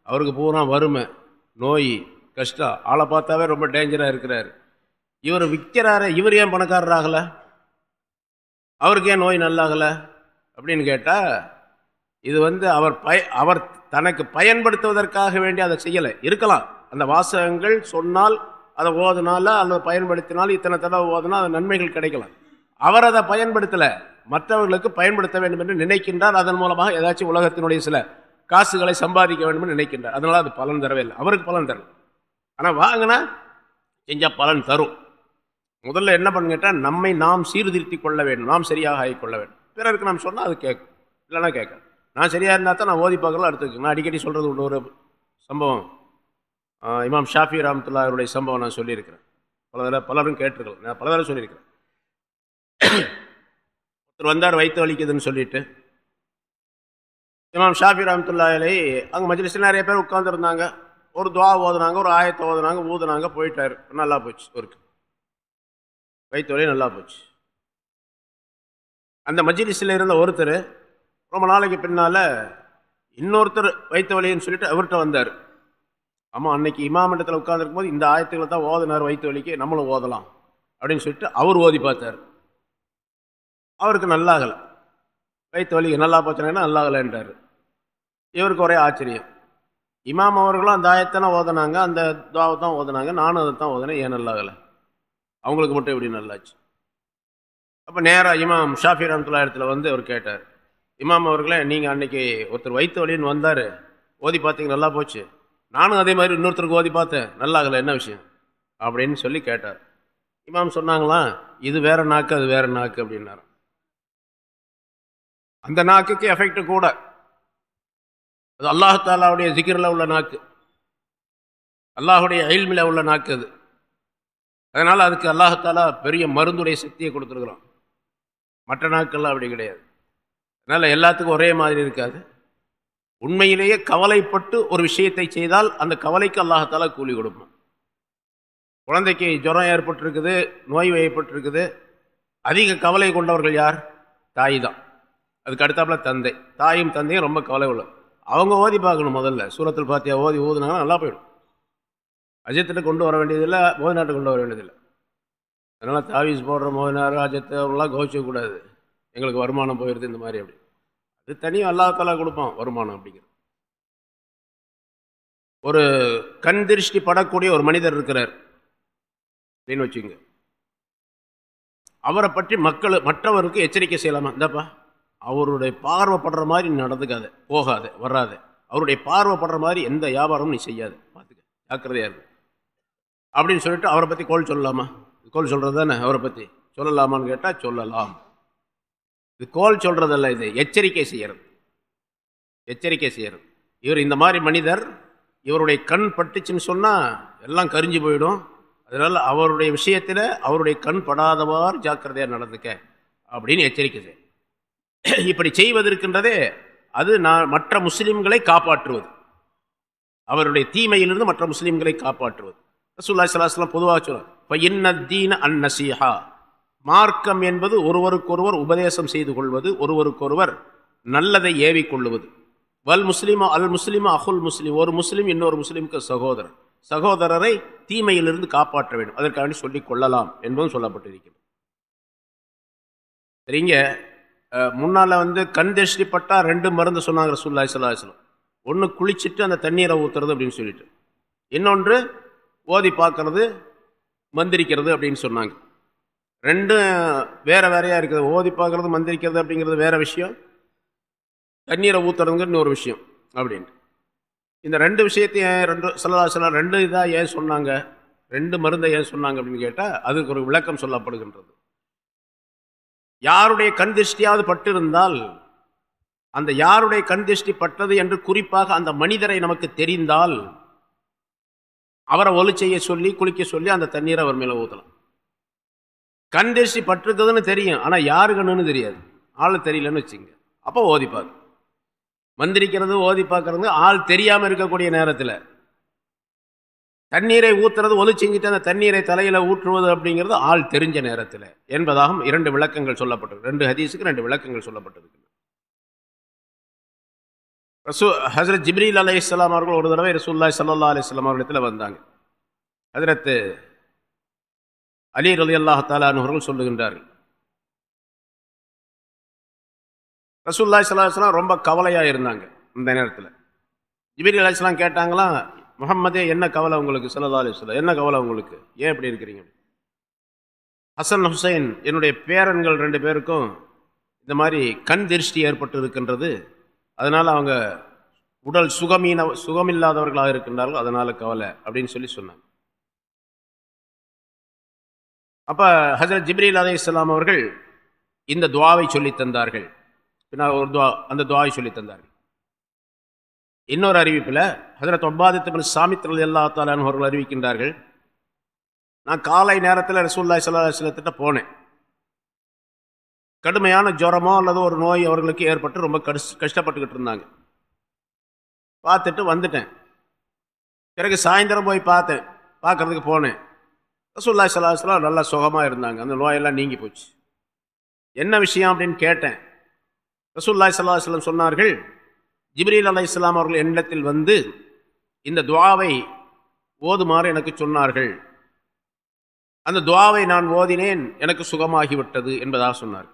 அவருக்கு பூரா வறுமை நோய் கஷ்டம். ஆளை பார்த்தாவே ரொம்ப டேஞ்சராக இருக்கிறார். இவர் விற்கிறாரு இவர் ஏன் பணக்காரர் ஆகலை? அவருக்கு ஏன் நோய் நல்லாகலை? அப்படின்னு கேட்டால் இது வந்து அவர் பய அவர் தனக்கு பயன்படுத்துவதற்காக வேண்டி அதை செய்யலை. இருக்கலாம். அந்த வாசகங்கள் சொன்னால் அதை ஓதுனால அல்லது பயன்படுத்தினால் இத்தனை தடவை ஓதுனா அது நன்மைகள் கிடைக்கலாம். அவர் அதை பயன்படுத்தலை. மற்றவர்களுக்கு பயன்படுத்த வேண்டும் என்று நினைக்கின்றார். அதன் மூலமாக ஏதாச்சும் உலகத்தினுடைய சில காசுகளை சம்பாதிக்க வேண்டும் என்று நினைக்கின்றார். அதனால அது பலன் தரவே இல்லை. அவருக்கு பலன் தரும் ஆனால் வாங்கினா செஞ்சால் பலன் தரும். முதல்ல என்ன பண்ணு கேட்டால் நம்மை நாம் சீர்திருத்தி கொள்ள வேண்டும். நாம் சரியாக ஆகிக்கொள்ள வேண்டும். பிறருக்கு நாம் சொன்னால் அது கேட்கும். இல்லைனா கேட்க நான் சரியாக இருந்தால் தான் நான் ஓதி பார்க்கலாம் அடுத்து நான் அடிக்கடி சொல்கிறது உள்ள ஒரு சம்பவம். இமாம் ஷாஃபி ராமத்துல்லா அவருடைய சம்பவம் நான் சொல்லியிருக்கிறேன். பல தடவை பலரும் கேட்டிருக்கலாம். நான் பல தடவை சொல்லியிருக்கிறேன். ஒருத்தர் வந்தார் வயிற்று வலிக்குதுன்னு சொல்லிட்டு. இமாம் ஷாஃபி ரஹமத்துல்லாலே அங்கே மஜ்லிஸில் நிறைய பேர் உட்காந்துருந்தாங்க ஒரு துவா ஓதுனாங்க ஒரு ஆயத்தை ஓதுனாங்க ஊதுனாங்க போயிட்டார். நல்லா போச்சு ஒருக்கு வயிற்று வலி நல்லா போச்சு. அந்த மஜ்லிஸில் இருந்த ஒருத்தர் ரொம்ப நாளைக்கு பின்னால் இன்னொருத்தர் வயிற்று வலின்னு சொல்லிட்டு அவர்கிட்ட வந்தார். ஆமாம் அன்னைக்கு இமாமண்டத்தில் உட்காந்துருக்கும் போது இந்த ஆயத்துக்களை தான் ஓதுனார் வயிற்று வலிக்கு நம்மளும் ஓதலாம் அப்படின்னு சொல்லிட்டு அவர் ஓதி பார்த்தார். அவருக்கு நல்லாகலை. வயிற்று வலி நல்லா போச்சுனாங்கன்னா நல்லாகலைன்றார். இவருக்கு ஒரே ஆச்சரியம். இமாம் அவர்களும் அந்த ஆயத்தானே ஓதுனாங்க அந்த துவாவை தான் ஓதுனாங்க நானும் அதை தான் ஓதுனேன் ஏன் நல்லாகலை? அவங்களுக்கு மட்டும் எப்படி நல்லாச்சு? அப்போ நேராக இமாம் ஷாஃபி ரஹமத்துல்லா இடத்துல வந்து அவர் கேட்டார். இமாம் அவர்களே நீங்கள் அன்னைக்கு ஒருத்தர் வயிற்று வலின்னு வந்தார் ஓதி பார்த்தீங்க நல்லா போச்சு. நானும் அதே மாதிரி இன்னொருத்தருக்கு ஓதி பார்த்தேன் நல்லாகலை என்ன விஷயம்? அப்படின்னு சொல்லி கேட்டார். இமாம் சொன்னாங்களாம் இது வேறு நாக்கு அது வேறு நாக்கு அப்படின்னாரு அந்த நாக்குக்கு எஃபெக்ட் கூட. அது அல்லாஹாலாவுடைய ஜிகிரில் உள்ள நாக்கு. அல்லாஹுடைய அயில்மில உள்ள நாக்கு அது. அதனால் அதுக்கு அல்லாஹாலா பெரிய மருந்துடைய சக்தியை கொடுத்துருக்குறோம் மற்ற நாட்கள்லாம் அப்படி கிடையாது. அதனால் எல்லாத்துக்கும் ஒரே மாதிரி இருக்காது. உண்மையிலேயே கவலைப்பட்டு ஒரு விஷயத்தை செய்தால் அந்த கவலைக்கு அல்லாஹாலா கூலி கொடுப்போம் குழந்தைக்கு ஜுரம் ஏற்பட்டிருக்குது நோய் ஏற்பட்டிருக்குது அதிக கவலை கொண்டவர்கள் யார்? தாய் தான். அதுக்கு அடுத்தாப்புல தந்தை. தாயும் தந்தையும் ரொம்ப கவலை உள்ள அவங்க ஓதி பார்க்கணும் முதல்ல. சூரத்தில் பார்த்தியா ஓதி ஊதுனாங்கன்னா நல்லா போயிடும். அஜித்திட்ட கொண்டு வர வேண்டியதில்லை மோதினாட்டை கொண்டு வர வேண்டியதில்லை. அதனால் தாவீஸ் போடுற மோதினார் அஜத்தை அவங்களாம் கோச்சிக்கக்கூடாது எங்களுக்கு வருமானம் போயிடுது இந்த மாதிரி அப்படி. அது தனியாக அல்லாத்தாலா கொடுப்பான் வருமானம் அப்படிங்கிறது ஒரு கண் திருஷ்டி படக்கூடிய ஒரு மனிதர் இருக்கிறார். அப்படின்னு வச்சுங்க அவரை பற்றி மக்கள் மற்றவருக்கு எச்சரிக்கை செய்யலாமா? இந்தப்பா. அவருடைய பார்வைப்படுற மாதிரி நடந்துக்காத போகாத வராத. அவருடைய பார்வைப்படுற மாதிரி எந்த வியாபாரமும் நீ செய்யாது. பார்த்துக்க ஜாக்கிரதையா இருக்கு அப்படின்னு சொல்லிட்டு அவரை பற்றி கோல் சொல்லலாமா? கோல் சொல்கிறது தானே அவரை பற்றி சொல்லலாமான்னு கேட்டால் சொல்லலாம். இது கோல் சொல்கிறதல்ல இது எச்சரிக்கை செய்யறது. எச்சரிக்கை செய்யறது. இவர் இந்த மாதிரி மனிதர் இவருடைய கண் பட்டுச்சுன்னு சொன்னால் எல்லாம் கரிஞ்சு போயிடும். அதனால் அவருடைய விஷயத்தில் அவருடைய கண் படாதவாறு ஜாக்கிரதையாக நடந்துக்க அப்படின்னு எச்சரிக்கை செய்யும் இப்படி செய்வதற்கின்றதே அது நான் மற்ற முஸ்லீம்களை காப்பாற்றுவது. அவருடைய தீமையிலிருந்து மற்ற முஸ்லீம்களை காப்பாற்றுவது. ரசூல்லா சலாஹ்லாம் பொதுவாக சொல்லுவார் அந்நசீஹா மார்க்கம் என்பது ஒருவருக்கொருவர் உபதேசம் செய்து கொள்வது ஒருவருக்கொருவர் நல்லதை ஏவிக்கொள்ளுவது வல் முஸ்லீமா அல் முஸ்லீமா அஹுல் முஸ்லீம் ஒரு முஸ்லீம் இன்னொரு முஸ்லீமுக்கு சகோதரர். சகோதரரை தீமையிலிருந்து காப்பாற்ற வேண்டும். அதற்காக சொல்லிக் கொள்ளலாம் என்பதும் சொல்லப்பட்டிருக்கிறது. சரிங்க? முன்னால் வந்து கண் திருஷ்டி பட்டா ரெண்டு மருந்து சொன்னாங்க ரசூல்லாய் சல்லாஹலம் ஒன்று குளிச்சுட்டு அந்த தண்ணீரை ஊற்றுறது அப்படின்னு சொல்லிட்டு. இன்னொன்று ஓதி பார்க்கறது மந்திரிக்கிறது அப்படின்னு சொன்னாங்க. ரெண்டும் வேறு வேறையாக இருக்குது. ஓதி பார்க்கறது மந்திரிக்கிறது அப்படிங்கிறது வேற விஷயம். தண்ணீரை ஊற்றுறதுங்கிற இன்னொரு விஷயம் அப்படின்ட்டு. இந்த ரெண்டு விஷயத்தையும் ரெண்டு சொல்லலாம் ரெண்டு இதாக ஏன் சொன்னாங்க? ரெண்டு மருந்தை ஏன் சொன்னாங்க அப்படின்னு கேட்டால் அதுக்கு ஒரு விளக்கம் சொல்லப்படுகின்றது. யாருடைய கண் திருஷ்டியாவது பட்டிருந்தால் அந்த யாருடைய கண் திருஷ்டி பட்டது என்று குறிப்பாக அந்த மனிதரை நமக்கு தெரிந்தால் அவரை ஒலி செய்ய சொல்லி குளிக்க சொல்லி அந்த தண்ணீரை அவர் மேலே ஊற்றலாம் கண் திருஷ்டி பட்டிருக்குதுன்னு தெரியும் ஆனால் யாரு கண்ணுன்னு தெரியாது. ஆள் தெரியலன்னு வச்சுங்க. அப்போ ஓதிப்பார் மந்திரிக்கிறது ஓதி பார்க்கறது ஆள் தெரியாமல் இருக்கக்கூடிய நேரத்தில். தண்ணீரை ஊற்றுறது ஒலி செஞ்சுட்டு அந்த தண்ணீரை தலையில் ஊற்றுவது அப்படிங்கிறது ஆள் தெரிஞ்ச நேரத்தில். என்பதாகவும் இரண்டு விளக்கங்கள் சொல்லப்பட்டிருக்கு. ரெண்டு ஹதீஸுக்கு ரெண்டு விளக்கங்கள் சொல்லப்பட்டிருக்கு. ரசூ ஹசரத் ஜிப்ரீல் அலி இஸ்லாம் அவர்கள் ஒரு தடவை ரசூல்லா சல்லா அலிஸ்லாம் அவர்களிடத்தில் வந்தாங்க. ஹசரத்து அலி ரலி அல்லாஹாலான் அவர்கள் சொல்லுகின்றார்கள். சல்லா இஸ்லாம் ரொம்ப கவலையாக இருந்தாங்க இந்த நேரத்தில். ஜிபிரி அலிஸ்லாம் கேட்டாங்களாம் முகம்மதே என்ன கவலை உங்களுக்கு? சல்லா சொல்ல என்ன கவலை உங்களுக்கு? ஏன் இப்படி இருக்கிறீங்க? ஹசன் ஹுசைன் என்னுடைய பேரன்கள் ரெண்டு பேருக்கும் இந்த மாதிரி கண் திருஷ்டி ஏற்பட்டு இருக்கின்றது அதனால் அவங்க உடல் சுகமீன சுகமில்லாதவர்களாக இருக்கின்றார்கள். அதனால் கவலை அப்படின்னு சொல்லி சொன்னாங்க. அப்போ ஹசரத் ஜிப்ரீல் அலே இஸ்லாம் அவர்கள் இந்த துவாவை சொல்லி தந்தார்கள். பின்னால் ஒரு துவா அந்த துவாவை சொல்லி தந்தார்கள். இன்னொரு அறிவிப்பில் ஹசரத் ஒப்பாதித்தவன் சாமித்ரல் எல்லா தாலான் அவர்கள் அறிவிக்கின்றார்கள் நான் காலை நேரத்தில் ரசூல்லாய் சல்லாஹலத்திட்ட போனேன். கடுமையான ஜுரமோ அல்லது ஒரு நோய் அவர்களுக்கு ஏற்பட்டு ரொம்ப கஷ்டப்பட்டுக்கிட்டு இருந்தாங்க. பார்த்துட்டு வந்துட்டேன். பிறகு சாயந்தரம் போய் பார்த்தேன். பார்க்கறதுக்கு போனேன். ரசூல்லாய் சல்லாஹலாம் நல்லா சுகமாக இருந்தாங்க. அந்த நோயெல்லாம் நீங்கி போச்சு. என்ன விஷயம் அப்படின்னு கேட்டேன். ரசூல்லாய் சல்லாஹ் சொன்னார்கள் ஜிப்ரீல் அலா இஸ்லாம் அவர்கள் என்னிடத்தில் வந்து இந்த துவாவை ஓதுமாறு எனக்கு சொன்னார்கள். அந்த துவாவை நான் ஓதினேன் எனக்கு சுகமாகிவிட்டது என்பதாக சொன்னார்.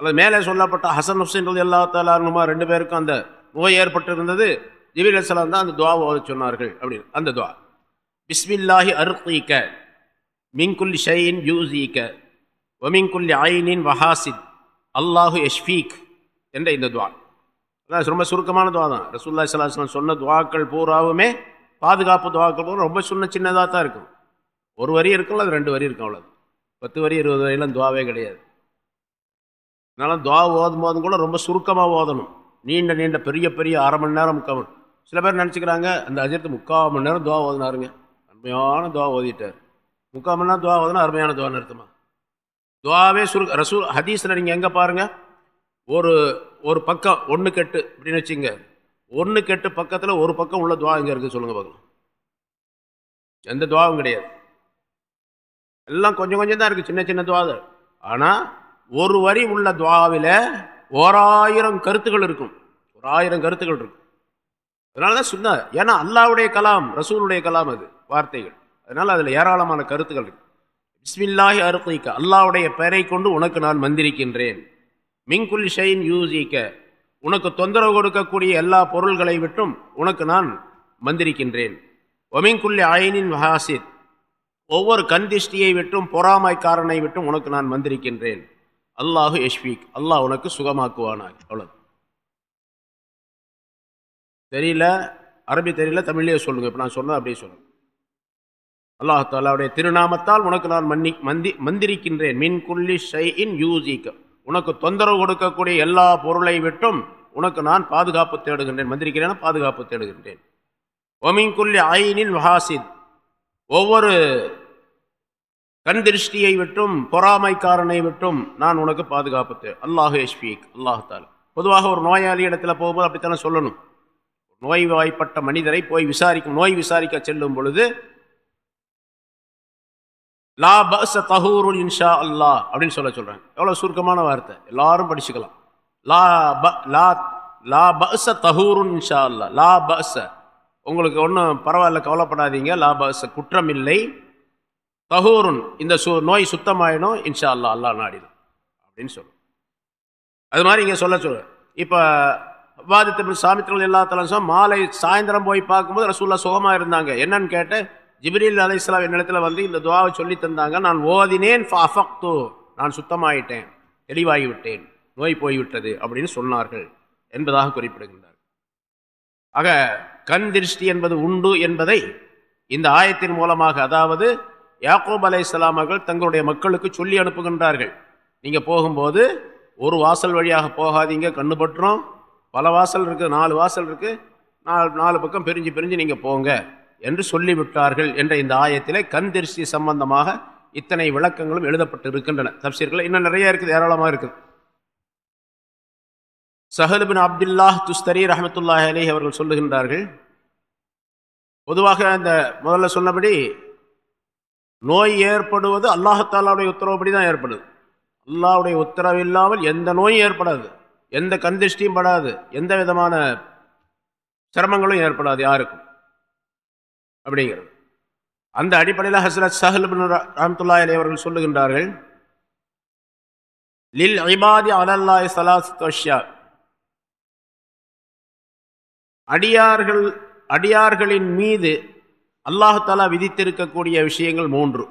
அது மேலே சொல்லப்பட்ட ஹசன் ஹுசைன் எல்லா தாலுமா ரெண்டு பேருக்கும் அந்த நோய் ஏற்பட்டிருந்தது. ஜிபில் அலிஸ்லாம் தான் அந்த துவாவை ஓத சொன்னார்கள் அப்படின்னு அந்த துவா. பிஸ்மில்லாஹி அருத்தீக்க மிங்குல் ஷைன் யூசீக்க ஒமிங்குல் ஐனின் வஹாசித் அல்லாஹு யஷ்ஃபீக் என்ற இந்த துவா. அதான் ரொம்ப சுருக்கமான துவா தான். ரசூல்லா சலாஹ்லாம் சொன்ன துவாக்கள் பூராவுமே பாதுகாப்பு துவாக்கள் பூரா ரொம்ப சின்ன சின்னதாக தான் இருக்கும். ஒரு வரி இருக்கும்ல அது ரெண்டு வரி இருக்கும் அவ்வளோ பத்து வரி இருபது வரையெல்லாம் துவாவே கிடையாது. அதனால துவா ஓதும் போதும் கூட ரொம்ப சுருக்கமாக ஓதணும். நீண்ட நீண்ட பெரிய பெரிய அரை மணி நேரம் முக்கால் சில பேர் நினச்சிக்கிறாங்க அந்த அஜித்து முக்கால் மணி நேரம் துவா ஓதினாருங்க. அருமையான துவா ஓதிட்டார். முக்கால் மணி நேரம் துவா ஓதுனா அருமையான துவா நிறுத்தமா? துவாவே சுரு ரசூ ஹதீஸில் நீங்கள் எங்கே பாருங்கள் ஒரு ஒரு பக்கம் ஒன்று கெட்டு அப்படின்னு வச்சுங்க. ஒன்று கெட்டு பக்கத்தில் ஒரு பக்கம் உள்ள துவா இங்கே இருக்குது சொல்லுங்கள் பார்க்கலாம். எந்த துவாவும் கிடையாது. எல்லாம் கொஞ்சம் கொஞ்சம் தான் இருக்குது சின்ன சின்ன துவாது ஆனால் ஒரு வரி உள்ள துவாவில் ஓராயிரம் கருத்துக்கள் இருக்கும். ஒரு ஆயிரம் கருத்துக்கள் இருக்கும். அதனால தான் சுந்தா ஏன்னா அல்லாவுடைய கலாம் ரசூலுடைய கலாம் அது வார்த்தைகள். அதனால் அதில் ஏராளமான கருத்துக்கள் இருக்கு. பிஸ்மில்லாஹி அருத்தைக்க அல்லாவுடைய பெயரை கொண்டு உனக்கு நான் மந்திரிக்கின்றேன். மிங்குல் ஷெயின் யூசிக்க உனக்கு தொந்தரவு கொடுக்கக்கூடிய எல்லா பொருள்களை விட்டும் உனக்கு நான் மந்திரிக்கின்றேன் ஒமிங்குல்லி ஆயினின் வஹாசித். ஒவ்வொரு கந்திஷ்டியை விட்டும் பொறாமைக்காரனை விட்டும் உனக்கு நான் வந்திருக்கின்றேன். அல்லாஹு யஷ்வீக் அல்லாஹ் உனக்கு சுகமாக்குவானாக அவ்வளோ தெரியல? அரபி தெரியல? தமிழ்லேயே சொல்லுங்க. இப்போ நான் சொன்னது அப்படியே சொல்லுங்கள் அல்லாஹாலாவுடைய திருநாமத்தால் உனக்கு நான் மன்னி மந்தி மந்திரிக்கின்றேன். மின் குல்லி ஷை இன் யூசிக்க உனக்கு தொந்தரவு கொடுக்கக்கூடிய எல்லா பொருளை விட்டும் உனக்கு நான் பாதுகாப்பு தேடுகின்றேன். மந்திரிக்கிறேன்? பாதுகாப்பு தேடுகின்றேன். ஒமிங்குல்லி ஐனின் மஹாசித். ஒவ்வொரு கண் திருஷ்டியை விட்டும் பொறாமைக்காரனை விட்டும் நான் உனக்கு பாதுகாப்பு தே அல்லாஹு யஷ்பீக் அல்லாஹால பொதுவாக ஒரு நோயாளி இடத்துல போகும்போது அப்படித்தானே சொல்லணும். நோய்வாய்ப்பட்ட மனிதரை போய் விசாரிக்கும் நோய் விசாரிக்க செல்லும் பொழுது லா பஸ் தஹூருல் இன்ஷா அல்லா அப்படின்னு சொல்ல சொல்கிறாங்க எவ்வளோ சுருக்கமான வார்த்தை. எல்லாரும் படிச்சுக்கலாம். லா ப லா லா பஸ் தஹூருன் இன்ஷா அல்லா லா பஸ் உங்களுக்கு ஒன்றும் பரவாயில்ல கவலைப்படாதீங்க. லா பஸ் குற்றம் இல்லை தஹூருன் இந்த சு நோய் சுத்தமாயிடும். இன்ஷா அல்லா அல்லா நாடிடும். அப்படின்னு சொல்லும் அது மாதிரி இங்கே சொல்ல சொல்ல இப்போ வாதித்த சாமித்திரங்கள் எல்லா மாலை சாயந்தரம் போய் பார்க்கும்போது ரசூல்லா சுகமாக இருந்தாங்க. என்னன்னு கேட்டேன்? ஜிப்ரீல் அலை இஸ்லாம் என்னிடத்தில் வந்து இந்த துவாவை சொல்லி தந்தாங்க. நான் ஓதினேன் ஃபஃபக்து நான் சுத்தமாயிட்டேன் தெளிவாகிவிட்டேன் நோய் போய்விட்டது அப்படின்னு சொன்னார்கள் என்பதாக குறிப்பிடுகின்றார். ஆக கண் திருஷ்டி என்பது உண்டு என்பதை இந்த ஆயத்தின் மூலமாக அதாவது யாக்கூப் அலை இஸ்லாம் அவர்கள் தங்களுடைய மக்களுக்கு சொல்லி அனுப்புகின்றார்கள். நீங்கள் போகும்போது ஒரு வாசல் வழியாக போகாதீங்க கண்ணு பட்டுரும். பல வாசல் இருக்குது நாலு வாசல் இருக்குது நாலு நாலு பக்கம் பிரிஞ்சு பிரிஞ்சு நீங்கள் போங்க. என்று சொல்லிவிட்டார்கள் என்ற இந்த ஆயத்திலே கந்திருஷ்டி சம்பந்தமாக இத்தனை விளக்கங்களும் எழுதப்பட்டு இருக்கின்றன தப்சீர்கள் இன்னும் நிறைய இருக்குது ஏராளமாக இருக்குது. சஹலுபின் அப்துல்லாஹ் துஸ்தரி ரஹமத்துல்லாஹ் அலி அவர்கள் சொல்லுகின்றார்கள் பொதுவாக அந்த முதல்ல சொன்னபடி நோய் ஏற்படுவது அல்லாஹாலாவுடைய உத்தரவுப்படி தான் ஏற்படுது. அல்லாவுடைய உத்தரவு இல்லாமல் எந்த நோயும் ஏற்படாது எந்த கந்திஷ்டியும் படாது எந்த விதமான சிரமங்களும் ஏற்படாது யாருக்கும். அப்படிங்கிறது. அந்த அடிப்படையில் ஹசரத் சஹல் ராம்துல்லா அலி அவர்கள் சொல்லுகின்றார்கள் லில் ஐபாதி அலல்லாய் சலாஸ்யா அடியார்கள் அடியார்களின் மீது அல்லாஹாலா விதித்திருக்கக்கூடிய விஷயங்கள் மூன்று.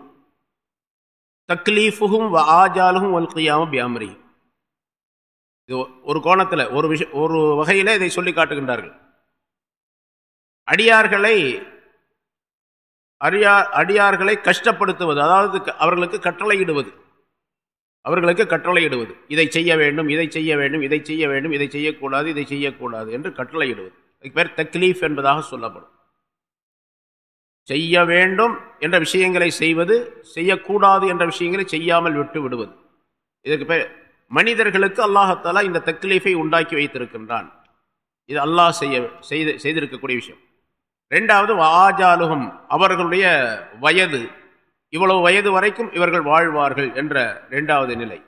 தக்லீஃபுகும் வ ஆஜாலுகும் வல்கியாமும் பியாமரி இது ஒரு கோணத்தில் ஒரு விஷ ஒரு வகையில் இதை சொல்லி காட்டுகின்றார்கள். அடியார்களை அடியா அடியார்களை கஷ்டப்படுத்துவது அதாவது அவர்களுக்கு கட்டளையிடுவது. அவர்களுக்கு கட்டளையிடுவது. இதை செய்ய வேண்டும் இதை செய்ய வேண்டும் இதை செய்ய வேண்டும் இதை செய்யக்கூடாது இதை செய்யக்கூடாது என்று கட்டளையிடுவது. அதுக்கு பேர் தக்லீஃப் என்பதாக சொல்லப்படும். செய்ய வேண்டும் என்ற விஷயங்களை செய்வது செய்யக்கூடாது என்ற விஷயங்களை செய்யாமல் விட்டு விடுவது. இதற்கு பேர் மனிதர்களுக்கு அல்லாஹத்தாலா இந்த தக்லீஃபை உண்டாக்கி வைத்திருக்கின்றான். இது அல்லாஹ் செய்ய செய்து செய்திருக்கக்கூடிய விஷயம். ரெண்டாவது ஆஜாலுகம் அவர்களுடைய வயது. இவ்வளவு வயது வரைக்கும் இவர்கள் வாழ்வார்கள் என்ற இரண்டாவது நிலை.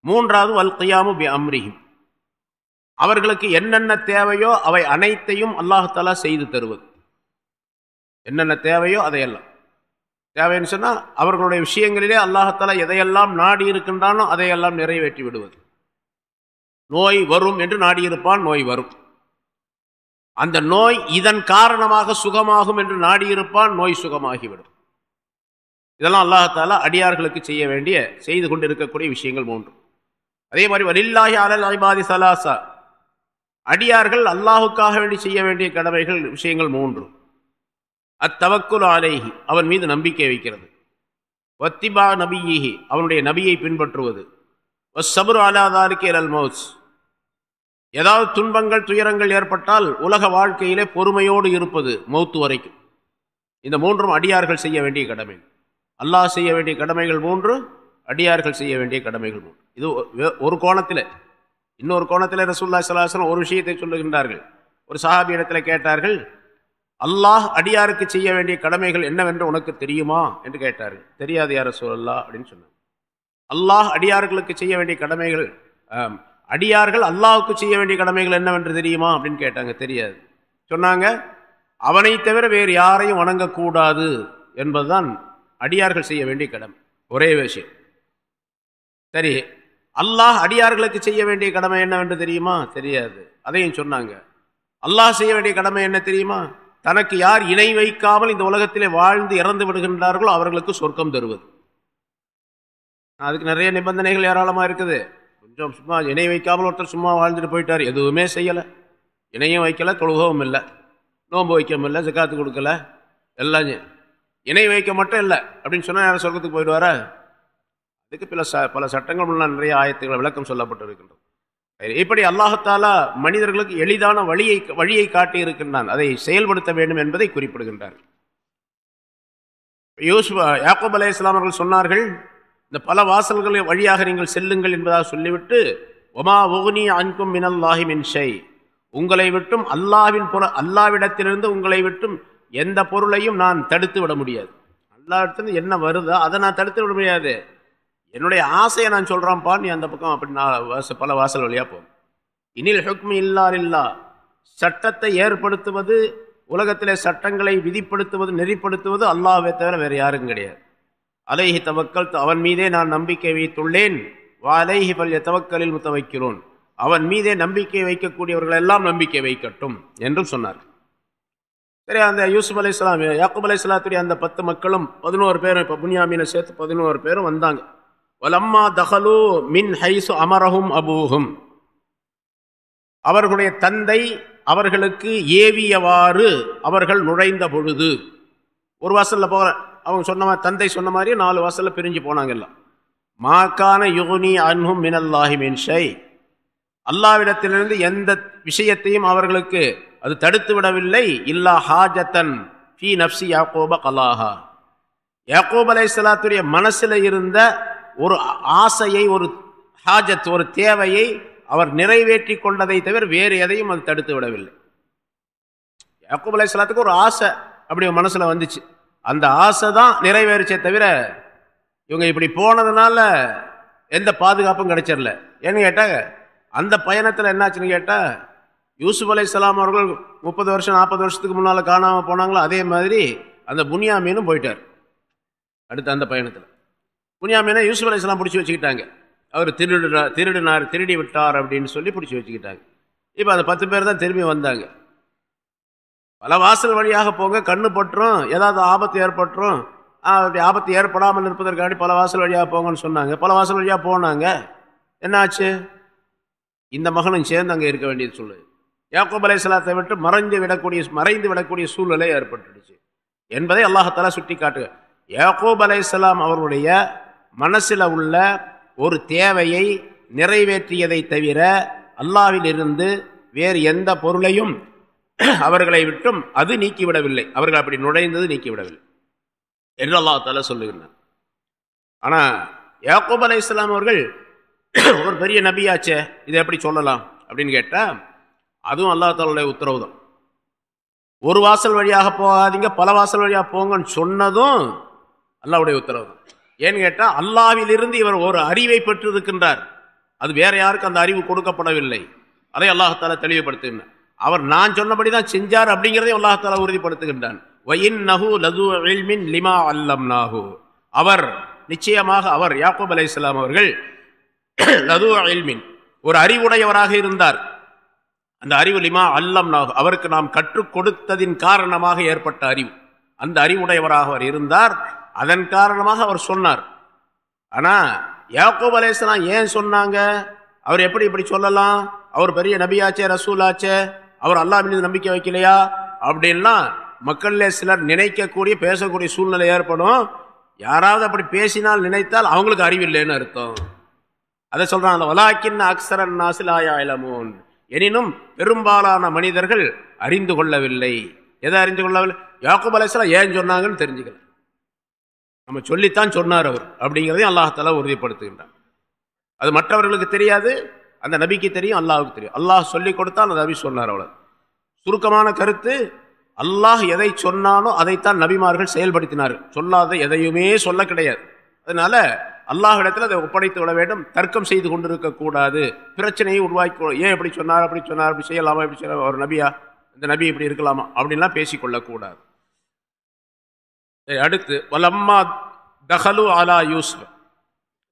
மூன்றாவது வல்கையாமு பி அம்ரிஹிம் அவர்களுக்கு என்னென்ன தேவையோ அவை அனைத்தையும் அல்லாஹாலா செய்து தருவது. என்னென்ன தேவையோ அதையெல்லாம். தேவைன்னு சொன்னால் அவர்களுடைய விஷயங்களிலே அல்லாஹாலா எதையெல்லாம் நாடி இருக்கின்றானோ அதையெல்லாம் நிறைவேற்றி விடுவது. நோய் வரும் என்று நாடியிருப்பான் நோய் வரும். அந்த நோய் இதன் காரணமாக சுகமாகும் என்று நாடியிருப்பான் நோய் சுகமாகிவிடும். இதெல்லாம் அல்லாஹாலா அடியார்களுக்கு செய்ய வேண்டிய செய்து கொண்டு இருக்கக்கூடிய விஷயங்கள் மூன்று. அதே மாதிரி வலில்லாஹி அலல் ஐபாதி சலாசா. அடியார்கள் அல்லாஹுக்காக வேண்டி செய்ய வேண்டிய கடமைகள் விஷயங்கள் மூன்று. அத்தவக்குல் ஆலேஹி அவன் மீது நம்பிக்கை வைக்கிறது. வத்திபா நபியிஹி. அவனுடைய நபியை பின்பற்றுவது. சபுர் அலாதாருக்கு எல் மௌஸ் ஏதாவது துன்பங்கள் துயரங்கள் ஏற்பட்டால் உலக வாழ்க்கையிலே பொறுமையோடு இருப்பது மௌத்து வரைக்கும். இந்த மூன்றும் அடியார்கள் செய்ய வேண்டிய கடமை. அல்லாஹ் செய்ய வேண்டிய கடமைகள் மூன்று அடியார்கள் செய்ய வேண்டிய கடமைகள் மூன்று. இது ஒரு கோணத்தில். இன்னொரு கோணத்தில் ரசூல்லா சலாஹன் ஒரு விஷயத்தை சொல்லுகின்றார்கள். ஒரு சஹாபி இடத்துல கேட்டார்கள் அல்லாஹ் அடியாருக்கு செய்ய வேண்டிய கடமைகள் என்னவென்று உனக்கு தெரியுமா? என்று கேட்டார்கள். தெரியாது யார் ரசூல்லா அப்படின்னு சொன்னாங்க. அல்லாஹ் அடியார்களுக்கு செய்ய வேண்டிய கடமைகள் அடியார்கள் அல்லாவுக்கு செய்ய வேண்டிய கடமைகள் என்னவென்று தெரியுமா அப்படின்னு கேட்டாங்க. தெரியாது. சொன்னாங்க அவனை தவிர வேறு யாரையும் வணங்கக்கூடாது என்பதுதான் அடியார்கள் செய்ய வேண்டிய கடமை. ஒரே விஷயம். சரி அல்லாஹ் அடியார்களுக்கு செய்ய வேண்டிய கடமை என்னவென்று தெரியுமா? தெரியாது. அதையும் சொன்னாங்க. அல்லாஹ் செய்ய வேண்டிய கடமை என்ன தெரியுமா? தனக்கு யார் இணை வைக்காமல் இந்த உலகத்திலே வாழ்ந்து இறந்து விடுகின்றார்களோ அவர்களுக்கு சொர்க்கம் தருவது. அதுக்கு நிறைய நிபந்தனைகள் ஏராளமாக இருக்குது. கொஞ்சம் சும்மா இணை வைக்காமல் ஒருத்தர் சும்மா வாழ்ந்துட்டு போயிட்டார். எதுவுமே செய்யலை. இணையும் வைக்கலை தொழுகவும் இல்லை. நோன்பு வைக்கவும் இல்லை ஜக்காத்து கொடுக்கல. எல்லாம் இணை வைக்க மட்டும் இல்லை. அப்படின்னு சொன்னால் யாரும் சொர்க்கத்துக்கு போயிடுவாரா? அதுக்கு பல ச பல சட்டங்கள் முன்னால் நிறைய ஆயத்துக்கள் விளக்கம் சொல்லப்பட்டிருக்கின்றது. இப்படி அல்லாஹத்தாலா மனிதர்களுக்கு எளிதான வழியை வழியை காட்டி இருக்கின்றான். அதை செயல்படுத்த வேண்டும் என்பதை குறிப்பிடுகின்றார். யூசுப் யாக்கூப் அலே இஸ்லாமர்கள் அவர்கள் சொன்னார்கள் இந்த பல வாசல்களை வழியாக நீங்கள் செல்லுங்கள் என்பதாக சொல்லிவிட்டு ஒமா ஒகுனி அன்கும் மினல்லாஹி மின் ஷை. உங்களை விட்டும் அல்லாவின் புற அல்லாவிடத்திலிருந்து உங்களை விட்டும் எந்த பொருளையும் நான் தடுத்து விட முடியாது. அல்லாவிடத்திலிருந்து என்ன வருதோ அதை நான் தடுத்து விட முடியாது. என்னுடைய ஆசையை நான் சொல்கிறான்ப்பா நீ அந்த பக்கம் அப்படி நான் வாச பல வாசல் வழியாக போகும் இனில் ஹுக்மி இல்லார் இல்லா சட்டத்தை ஏற்படுத்துவது உலகத்திலே சட்டங்களை விதிப்படுத்துவது நெறிப்படுத்துவது அல்லாவே தவிர வேறு யாரும் கிடையாது. அலைஹி தவக்கல் அவன் மீதே நான் நம்பிக்கை வைத்துள்ளேன். வாலைஹி பல்ய தவக்கலில் முத்த வைக்கிறோன் அவன் மீதே நம்பிக்கை வைக்கக்கூடியவர்கள் எல்லாம் நம்பிக்கை வைக்கட்டும் என்றும் சொன்னார். சரி அந்த யூசுப் அலி இஸ்லாம் யாக்குப் அலி இஸ்லாத்துடைய அந்த பத்து மக்களும் பதினோரு பேரும் இப்போ புனியாமீனை சேர்த்து பதினோரு பேரும் வந்தாங்க. வலம்மா தகலு மின் ஹைசு அமரஹும் அபூஹும். அவர்களுடைய தந்தை அவர்களுக்கு ஏவியவாறு அவர்கள் நுழைந்த பொழுது ஒரு வாசலில் போகிற அவங்க சொன்ன மாதிரி தந்தை சொன்ன மாதிரியே நாலு வாசலில் பிரிஞ்சு போனாங்கல்ல மாக்கான யுகுனி அன்ஹும் மினல்லாஹி மின் ஷை. அல்லாவிடத்திலிருந்து எந்த விஷயத்தையும் அவர்களுக்கு அது தடுத்து விடவில்லை. இல்லா ஹாஜத்தன் ஃபி நப்சி யாக்கோப கலாஹா. யாக்கோப் அலை சலாத்துடைய மனசில் இருந்த ஒரு ஆசையை ஒரு ஹாஜத் ஒரு தேவையை அவர் நிறைவேற்றி கொண்டதை தவிர வேறு எதையும் அது தடுத்து விடவில்லை. யாக்கூப் அலை சலாத்துக்கு ஒரு ஆசை அப்படி மனசில் வந்துச்சு. அந்த ஆசை தான் நிறைவேறிச்சே தவிர இவங்க இப்படி போனதுனால எந்த பாதுகாப்பும் கிடைச்சிடல. ஏன்னு கேட்டால் அந்த பயணத்தில் என்னாச்சுன்னு கேட்டால் யூசுப் அலை இஸ்லாம் அவர்கள் முப்பது வருஷம் நாற்பது வருஷத்துக்கு முன்னால் காணாமல் போனாங்களோ அதே மாதிரி அந்த புனியாமீனும் போயிட்டார். அடுத்த அந்த பயணத்தில். புனியாமீனை யூசுப் அலை இஸ்லாம் பிடிச்சி வச்சுக்கிட்டாங்க. அவர் திருடுனா திருடினார் திருடி விட்டார் அப்படின்னு சொல்லி பிடிச்சி வச்சுக்கிட்டாங்க. இப்போ அந்த பத்து பேர் தான் திரும்பி வந்தாங்க. பல வாசல் வழியாக போங்க கண்ணு பற்றும் ஏதாவது ஆபத்து ஏற்பட்டுரும். அப்படி ஆபத்து ஏற்படாமல் இருப்பதற்காண்டி பல வாசல் வழியாக போங்கன்னு சொன்னாங்க. பல வாசல் வழியாக போனாங்க. என்னாச்சு? இந்த மகனும் சேர்ந்து அங்கே இருக்க வேண்டியது சொல்லுது. யாக்கோப் அலைசலாத்தை விட்டு மறைந்து விடக்கூடிய மறைந்து விடக்கூடிய சூழ்நிலை ஏற்பட்டுடுச்சு. என்பதை அல்லாஹாலா சுட்டி காட்டு யாக்கோப் அலைசலாம் அவருடைய மனசில் உள்ள ஒரு தேவையை நிறைவேற்றியதை தவிர அல்லாவிலிருந்து வேறு எந்த பொருளையும் அவர்களை விட்டும் அது நீக்கிவிடவில்லை. அவர்கள் அப்படி நுழைந்தது நீக்கிவிடவில்லை. என்று அல்லாஹால சொல்லுகின்றார் ஆனால் யாக்கூப் அலை இஸ்லாம் அவர்கள் ஒரு பெரிய நபியாச்சே இதை எப்படி சொல்லலாம் அப்படின்னு கேட்டால் அதுவும் அல்லாஹாலுடைய உத்தரவு தான் ஒரு வாசல் வழியாக போகாதீங்க பல வாசல் வழியாக போங்கன்னு சொன்னதும் அல்லாவுடைய உத்தரவு தான் ஏன்னு கேட்டால் அல்லாவிலிருந்து இவர் ஒரு அறிவை பெற்றிருக்கின்றார். அது வேற யாருக்கும் அந்த அறிவு கொடுக்கப்படவில்லை. அதை அல்லாஹால தெளிவுபடுத்துகின்றார் அவர் நான் சொன்னபடி தான் செஞ்சார் அப்படிங்கிறதையும் அல்லாஹால உறுதிப்படுத்துகின்றான். லிமா அல்லம் நாகு அவர் நிச்சயமாக அவர் யாக்கூப் அலை இஸ்லாம் அவர்கள் லது அல்மின் ஒரு அறிவுடையவராக இருந்தார். அந்த அறிவு லிமா அல்லம் நாகு அவருக்கு நாம் கற்றுக் கொடுத்ததின் காரணமாக ஏற்பட்ட அறிவு. அந்த அறிவுடையவராக அவர் இருந்தார் அதன் காரணமாக அவர் சொன்னார். ஆனால் யாக்கூப் அலேஸ்லாம் ஏன் சொன்னாங்க? அவர் எப்படி இப்படி சொல்லலாம்? அவர் பெரிய நபியாச்சே ரசூலாச்சே அவர் அல்லா மீது நம்பிக்கை வைக்கலையா? அப்படின்லாம் மக்களில் சிலர் நினைக்கக்கூடிய பேசக்கூடிய சூழ்நிலை ஏற்படும். யாராவது அப்படி பேசினால் நினைத்தால் அவங்களுக்கு அறிவில்லைன்னு அர்த்தம். அதை சொல்கிறான் அந்த வலாக்கின் அக்சரன் நாசிலாயா இளமோன் எனினும் பெரும்பாலான மனிதர்கள் அறிந்து கொள்ளவில்லை. எதை அறிந்து கொள்ளவில்லை? யாக்குப் அலைசலாம் ஏன் சொன்னாங்கன்னு தெரிஞ்சுக்கல. நம்ம சொல்லித்தான் சொன்னார் அவர் அப்படிங்கிறதையும் அல்லாஹால உறுதிப்படுத்துகின்றார் அது மற்றவர்களுக்கு தெரியாது அந்த நபிக்கு தெரியும் அல்லாவுக்கு தெரியும். அல்லாஹ் சொல்லி கொடுத்தா அந்த நபி சொன்னார் அவ்வளோ சுருக்கமான கருத்து அல்லாஹ் எதை சொன்னானோ அதைத்தான் நபிமார்கள் செயல்படுத்தினார்கள். சொல்லாத எதையுமே சொல்ல கிடையாது. அதனால அல்லாஹிடத்தில் அதை ஒப்படைத்து விட வேண்டும். தர்க்கம் செய்து கொண்டிருக்கக்கூடாது பிரச்சனையை உருவாக்கி ஏன் எப்படி சொன்னார் அப்படி சொன்னார் அப்படி செய்யலாமா எப்படி செய்யலாம் ஒரு நபியா இந்த நபி இப்படி இருக்கலாமா அப்படின்லாம் பேசிக்கொள்ளக்கூடாது அடுத்து வலம்மா தஹலு அலா யூசுப்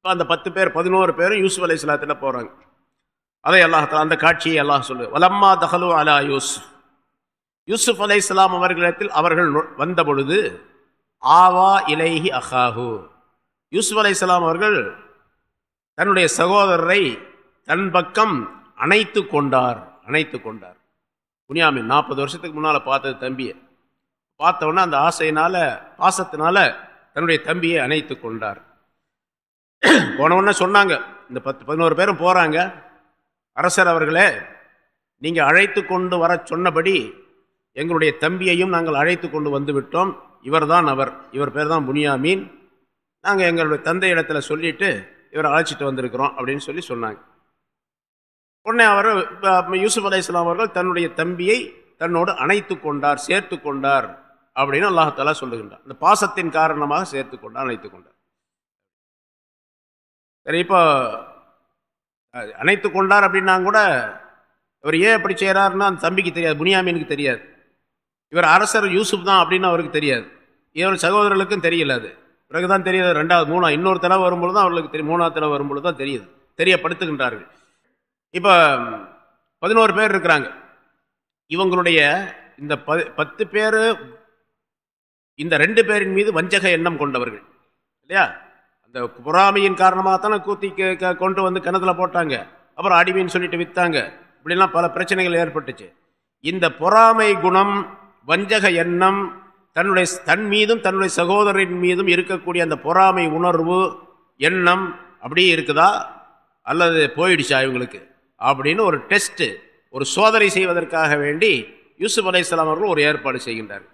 அந்த பத்து பேர் பதினோரு பேரும் யூசுப் அலை இஸ்லாத்தில் போகிறாங்க அதை அல்லாஹ் அந்த காட்சியை அல்லாஹ் சொல்லு வலம்மா தஹலு அலா யூசுப் யூசுப் அலை இஸ்லாம் அவர்களிடத்தில் அவர்கள் வந்த பொழுது ஆவா இலைஹி அஹாஹு. யூசுப் அலை இஸ்லாம் அவர்கள் தன்னுடைய சகோதரரை தன் பக்கம் அணைத்து கொண்டார் அணைத்து கொண்டார். புனியாமின் நாற்பது வருஷத்துக்கு முன்னால் பார்த்தது தம்பியை. பார்த்தவொன்னே அந்த ஆசையினால பாசத்தினால தன்னுடைய தம்பியை அணைத்து கொண்டார். போனவுடனே சொன்னாங்க இந்த பத்து பதினோரு பேரும் போகிறாங்க அரசர் அவர்களே நீங்கள் அழைத்து கொண்டு வர சொன்னபடி எங்களுடைய தம்பியையும் நாங்கள் அழைத்து கொண்டு வந்து விட்டோம். இவர்தான் அவர். இவர் பேர் தான் புனியாமீன். நாங்கள் எங்களுடைய தந்தை இடத்துல சொல்லிட்டு இவரை அழைச்சிட்டு வந்திருக்கிறோம் அப்படின்னு சொல்லி சொன்னாங்க. உடனே அவர் யூசுப் அலி இஸ்லாம் அவர்கள் தன்னுடைய தம்பியை தன்னோடு அணைத்து கொண்டார் சேர்த்து கொண்டார் அப்படின்னு அல்லாஹாலா சொல்லுகின்றார். அந்த பாசத்தின் காரணமாக சேர்த்து கொண்டார் அணைத்து கொண்டார். சரி இப்போ அணைத்து கொண்டார் அப்படின்னா கூட இவர் ஏன் எப்படி செய்கிறாருன்னா அந்த தம்பிக்கு தெரியாது புனியாமீனுக்கு தெரியாது. இவர் அரசர் யூசுப் தான் அப்படின்னு அவருக்கு தெரியாது. இவர் சகோதரர்களுக்கும் தெரியல அது. பிறகுதான் தெரியாது ரெண்டாவது மூணா இன்னொரு தடவை வரும்பொழுது தான் அவர்களுக்கு தெரியும். மூணாவது தடவை வரும்பொழுது தான் தெரியுது. தெரியப்படுத்துகின்றார்கள். இப்போ பதினோரு பேர் இருக்கிறாங்க. இவங்களுடைய இந்த பத்து பேர் இந்த ரெண்டு பேரின் மீது வஞ்சக எண்ணம் கொண்டவர்கள். இல்லையா? அந்த பொறாமையின் காரணமாக தானே கூத்தி கொண்டு வந்து கிணத்துல போட்டாங்க. அப்புறம் அடிமைன்னு சொல்லிட்டு விற்றாங்க இப்படிலாம் பல பிரச்சனைகள் ஏற்பட்டுச்சு. இந்த பொறாமை குணம் வஞ்சக எண்ணம் தன்னுடைய தன் மீதும் தன்னுடைய சகோதரின் மீதும் இருக்கக்கூடிய அந்த பொறாமை உணர்வு எண்ணம் அப்படியே இருக்குதா? அல்லது போயிடுச்சா இவங்களுக்கு? அப்படின்னு ஒரு டெஸ்ட்டு ஒரு சோதனை செய்வதற்காக வேண்டி யூசுப் அலை அவர்கள் ஒரு ஏற்பாடு செய்கின்றார்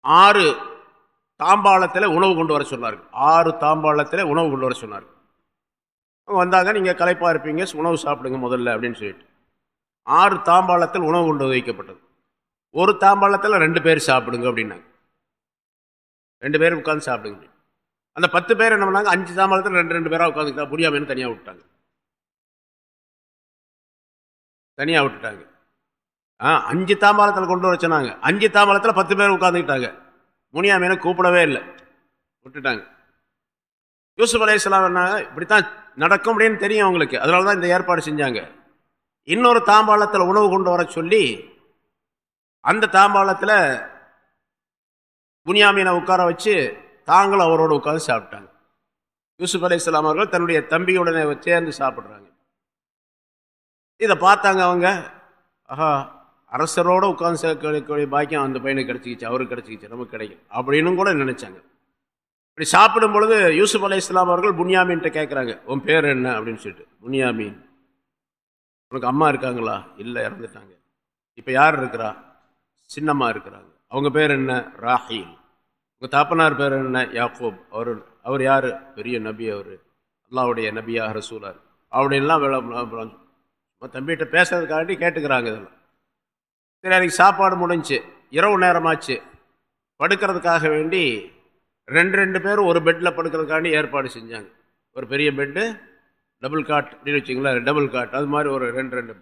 ஆறு தாம்பாளத்தில் உணவு கொண்டு வர சொன்னார்கள். ஆறு தாம்பாளத்தில் உணவு கொண்டு வர சொன்னார்கள். அவங்க வந்தாங்க நீங்கள் களைப்பாக இருப்பீங்க உணவு சாப்பிடுங்க முதல்ல அப்படின்னு சொல்லிட்டு. ஆறு தாம்பாளத்தில் உணவு கொண்டு வைக்கப்பட்டது. ஒரு தாம்பாளத்தில் ரெண்டு பேர் சாப்பிடுங்க அப்படின்னாங்க. ரெண்டு பேரும் உட்காந்து சாப்பிடுங்க அந்த பத்து பேர் என்ன பண்ணாங்க அஞ்சு தாம்பாளத்தில் ரெண்டு ரெண்டு பேராக உட்காந்துக்கிட்டா முடியாமல் தனியாக விட்டாங்க? தனியாக விட்டுட்டாங்க. ஆ அஞ்சு தாம்பாளத்தில் கொண்டு வர சொன்னாங்க. அஞ்சு தாம்பாளத்தில் பத்து பேர் உட்காந்துக்கிட்டாங்க முனியாமீனை கூப்பிடவே இல்லை. விட்டுட்டாங்க. யூசுப் அலே இஸ்லாம் என்ன இப்படித்தான் நடக்கும் அப்படின்னு தெரியும் அவங்களுக்கு. அதனால தான் இந்த ஏற்பாடு செஞ்சாங்க. இன்னொரு தாம்பாளத்தில் உணவு கொண்டு வர சொல்லி அந்த தாம்பாளத்தில் புனியாமீனை உட்கார வச்சு தாங்களும் அவரோடு உட்காந்து சாப்பிட்டாங்க. யூசுப் அலி இஸ்லாம் அவர்கள் தன்னுடைய தம்பியுடனே சேர்ந்து சாப்பிட்றாங்க. இதை பார்த்தாங்க அவங்க. ஆஹா அரசரோடு உட்காந்து சேர்க்கக்கூடிய பாக்கியம் அந்த பையனுக்கு கிடச்சிக்கிச்சு அவருக்கு கிடச்சிக்கிச்சு நமக்கு கிடைக்கும். அப்படின்னு கூட நினச்சாங்க. இப்படி சாப்பிடும் பொழுது யூசுப் அலி இஸ்லாம் அவர்கள் புனியாமீன்ட்ட கேட்குறாங்க உன் பேர் என்ன? அப்படின்னு சொல்லிட்டு. புனியாமீன். உனக்கு அம்மா இருக்காங்களா? இல்லை இறந்துட்டாங்க. இப்போ யார் இருக்கிறா? சின்னம்மா இருக்கிறாங்க. அவங்க பேர் என்ன? ராஹில். உங்கள் தாப்பனார் பேர் என்ன? யாக்கோப். அவர் அவர் யார்? பெரிய நபி அவர். அல்லாவுடைய நபியாக ரசூலார் அப்படின்லாம் தம்பிகிட்ட பேசுறதுக்காண்டி கேட்டுக்கிறாங்க இதெல்லாம். சரி அன்றைக்கி சாப்பாடு முடிஞ்சு இரவு நேரமாச்சு. படுக்கிறதுக்காக வேண்டி ரெண்டு ரெண்டு பேரும் ஒரு பெட்டில் படுக்கிறதுக்காண்டி ஏற்பாடு செஞ்சாங்க. ஒரு பெரிய பெட்டு டபுள் காட் அப்படின்னு வச்சிங்களேன் டபுள் காட் அது மாதிரி ஒரு ரெண்டு ரெண்டு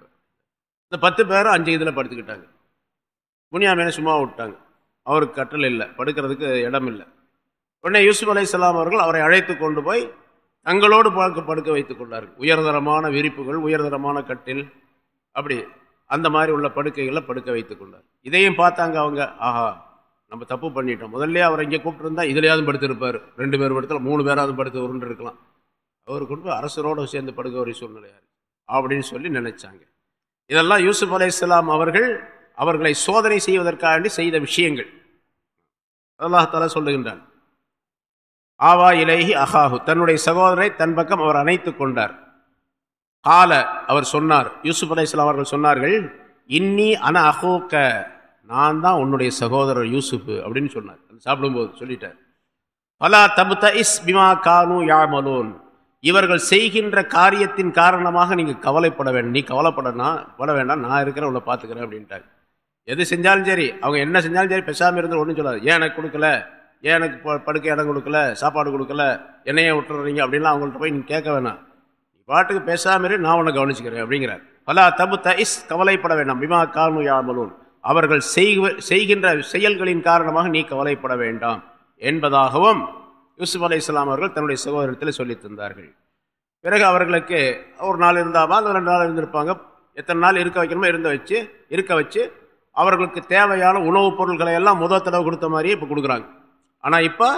இந்த பத்து பேரும் அஞ்சு இதில் படுத்துக்கிட்டாங்க. புனியாமீனை சும்மா விட்டாங்க. அவருக்கு கட்டல் இல்லை படுக்கிறதுக்கு இடம் இல்லை. உடனே யூசுப் அலை இஸ்லாம் அவர்கள் அவரை அழைத்து கொண்டு போய் தங்களோடு பழக்க படுக்க வைத்துக் கொண்டார்கள். உயர்தரமான விரிப்புகள் உயர்தரமான கட்டில் அப்படி அந்த மாதிரி உள்ள படுக்கைகளை படுக்க வைத்துக் கொண்டார். இதையும் பார்த்தாங்க அவங்க ஆஹா நம்ம தப்பு பண்ணிட்டோம். முதல்ல அவர் இங்கே கூப்பிட்டுருந்தா இதுலையாவது படுத்திருப்பார். ரெண்டு பேர் படுத்தல மூணு பேராவது படுத்து உருண்டு இருக்கலாம் அவர் கொண்டு போய் அரசரோடு சேர்ந்து படுக்க ஒரு சூழ்நிலையார் அப்படின்னு சொல்லி நினைச்சாங்க. இதெல்லாம் யூசுப் அலை இஸ்லாம் அவர்கள் அவர்களை சோதனை செய்வதற்காக செய்த விஷயங்கள். அல்லாஹால சொல்லுகின்றான். ஆவா இலேஹி அஹாஹு. தன்னுடைய சகோதரரை தன் பக்கம் அவர் அணைத்து கொண்டார். கால அவர் சொன்னார் யூசுப் அலை இஸ்லாம் அவர்கள் சொன்னார்கள் இன்னி அன அஹோக்க நான் தான் உன்னுடைய சகோதரர் யூசுப் அப்படின்னு சொன்னார். சாப்பிடும்போது சொல்லிட்டார். பலா தபுத்த இஸ் பிமா கானு யாமலோன். இவர்கள் செய்கின்ற காரியத்தின் காரணமாக நீங்கள் கவலைப்பட வேண்டும் நீ கவலைப்படனா பட வேண்டாம் நான் இருக்கிற உள்ள பார்த்துக்கிறேன் அப்படின்ட்டாங்க எது செஞ்சாலும் சரி அவங்க என்ன செஞ்சாலும் சரி பெசாமல் இருந்து ஒன்றும் சொல்லாது. ஏன் எனக்கு கொடுக்கல? ஏன் எனக்கு படுக்க இடம் கொடுக்கல? சாப்பாடு கொடுக்கல? என்னையே விட்டுறீங்க? அப்படின்லாம் அவங்கள்ட்ட போய் நீங்கள் கேட்க வேணாம். பாட்டுக்கு பேசாமல் நான் உன்னை கவனிச்சுக்கிறேன் அப்படிங்கிறார். பலா தபு தைஸ் கவலைப்பட வேண்டாம். பிமா கானு யாமலூன். அவர்கள் செய்கின்ற செயல்களின் காரணமாக நீ கவலைப்பட வேண்டாம் என்பதாகவும் யூசுப் அலி இஸ்லாம் அவர்கள் தன்னுடைய சகோதரத்தில் சொல்லி தந்தார்கள். பிறகு அவர்களுக்கு ஒரு நாள் இருந்தாமா அல்லது ரெண்டு நாள் இருந்திருப்பாங்க. எத்தனை நாள் இருக்க வைக்கணுமோ இருந்த வச்சு இருக்க வச்சு அவர்களுக்கு தேவையான உணவுப் பொருட்களை எல்லாம் முதல் தடவை கொடுத்த மாதிரியே இப்போ கொடுக்குறாங்க. ஆனால் இப்போ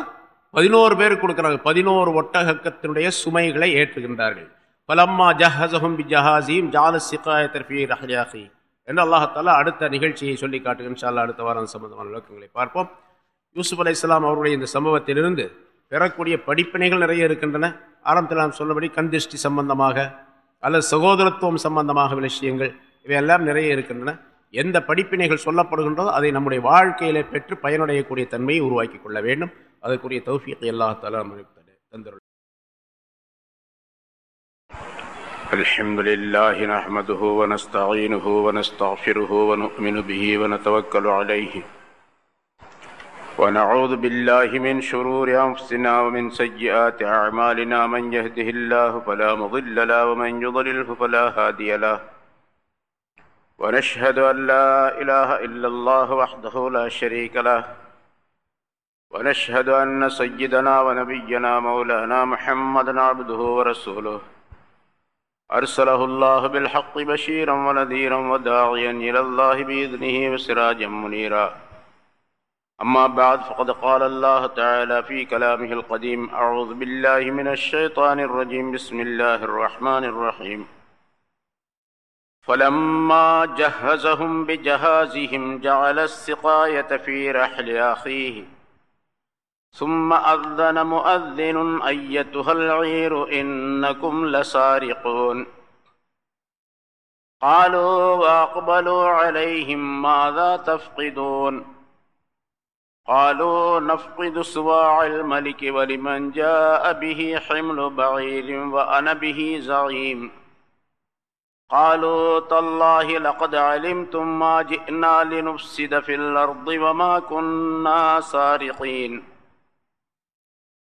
பதினோரு பேருக்கு கொடுக்குறாங்க. பதினோரு ஒட்டகத்தினுடைய சுமைகளை ஏற்றுகின்றார்கள். பலம்மா ஜஹசஹும் பி ஜஹாசீம் ஜால சிகாயத்தர்ஃபி ரஹ்யாஹி என்று அல்லாஹாலா அடுத்த நிகழ்ச்சியை சொல்லி காட்டுகின்றால் அடுத்த வாரம் சம்பந்தமான விளக்கங்களை பார்ப்போம். யூசுப் அலி இஸ்லாம் அவருடைய இந்த சம்பவத்திலிருந்து பெறக்கூடிய படிப்பினைகள் நிறைய இருக்கின்றன. ஆரம்பத்தில் நாம் சொன்னபடி கந்திஷ்டி சம்பந்தமாக அல்லது சகோதரத்துவம் சம்பந்தமாக விஷயங்கள் இவையெல்லாம் நிறைய இருக்கின்றன. எந்த படிப்பினைகள் சொல்லப்படுகின்றதோ அதை நம்முடைய வாழ்க்கையிலே பெற்று பயனடையக்கூடிய தன்மையை உருவாக்கி கொள்ள வேண்டும். அதற்குரிய தௌஃபியத்தை எல்லாத்தாலும் தந்துள்ள الحمد لله نحمده ونستعينه ونستغفره ونؤمن به ونتوكل عليه. ونعوذ بالله من شرور أنفسنا ومن سيئات أعمالنا. من يهده الله فلا مضل له ومن يضلله فلا هادي له. ونشهد أن لا إله إلا الله وحده لا شريك له. ونشهد أن سيدنا ونبينا مولانا محمد عبده ورسوله. أرسله الله بالحق بشيرا ونذيرا وداعيا إلى الله بإذنه وسراجا منيرا. أما بعد فقد قال الله تعالى في كلامه القديم أعوذ بالله من الشيطان الرجيم بسم الله الرحمن الرحيم. فلما جهزهم بجهازهم جعل السقاية في رحل أخيه. ثم أذن مؤذن أيتها العير إنكم لسارقون. قالوا وأقبلوا عليهم ماذا تفقدون؟ قالوا نفقد سواع الملك ولمن جاء به حمل بعير وأنا به زعيم. قالوا تالله لقد علمتم ما جئنا لنفسد في الأرض وما كنا سارقين.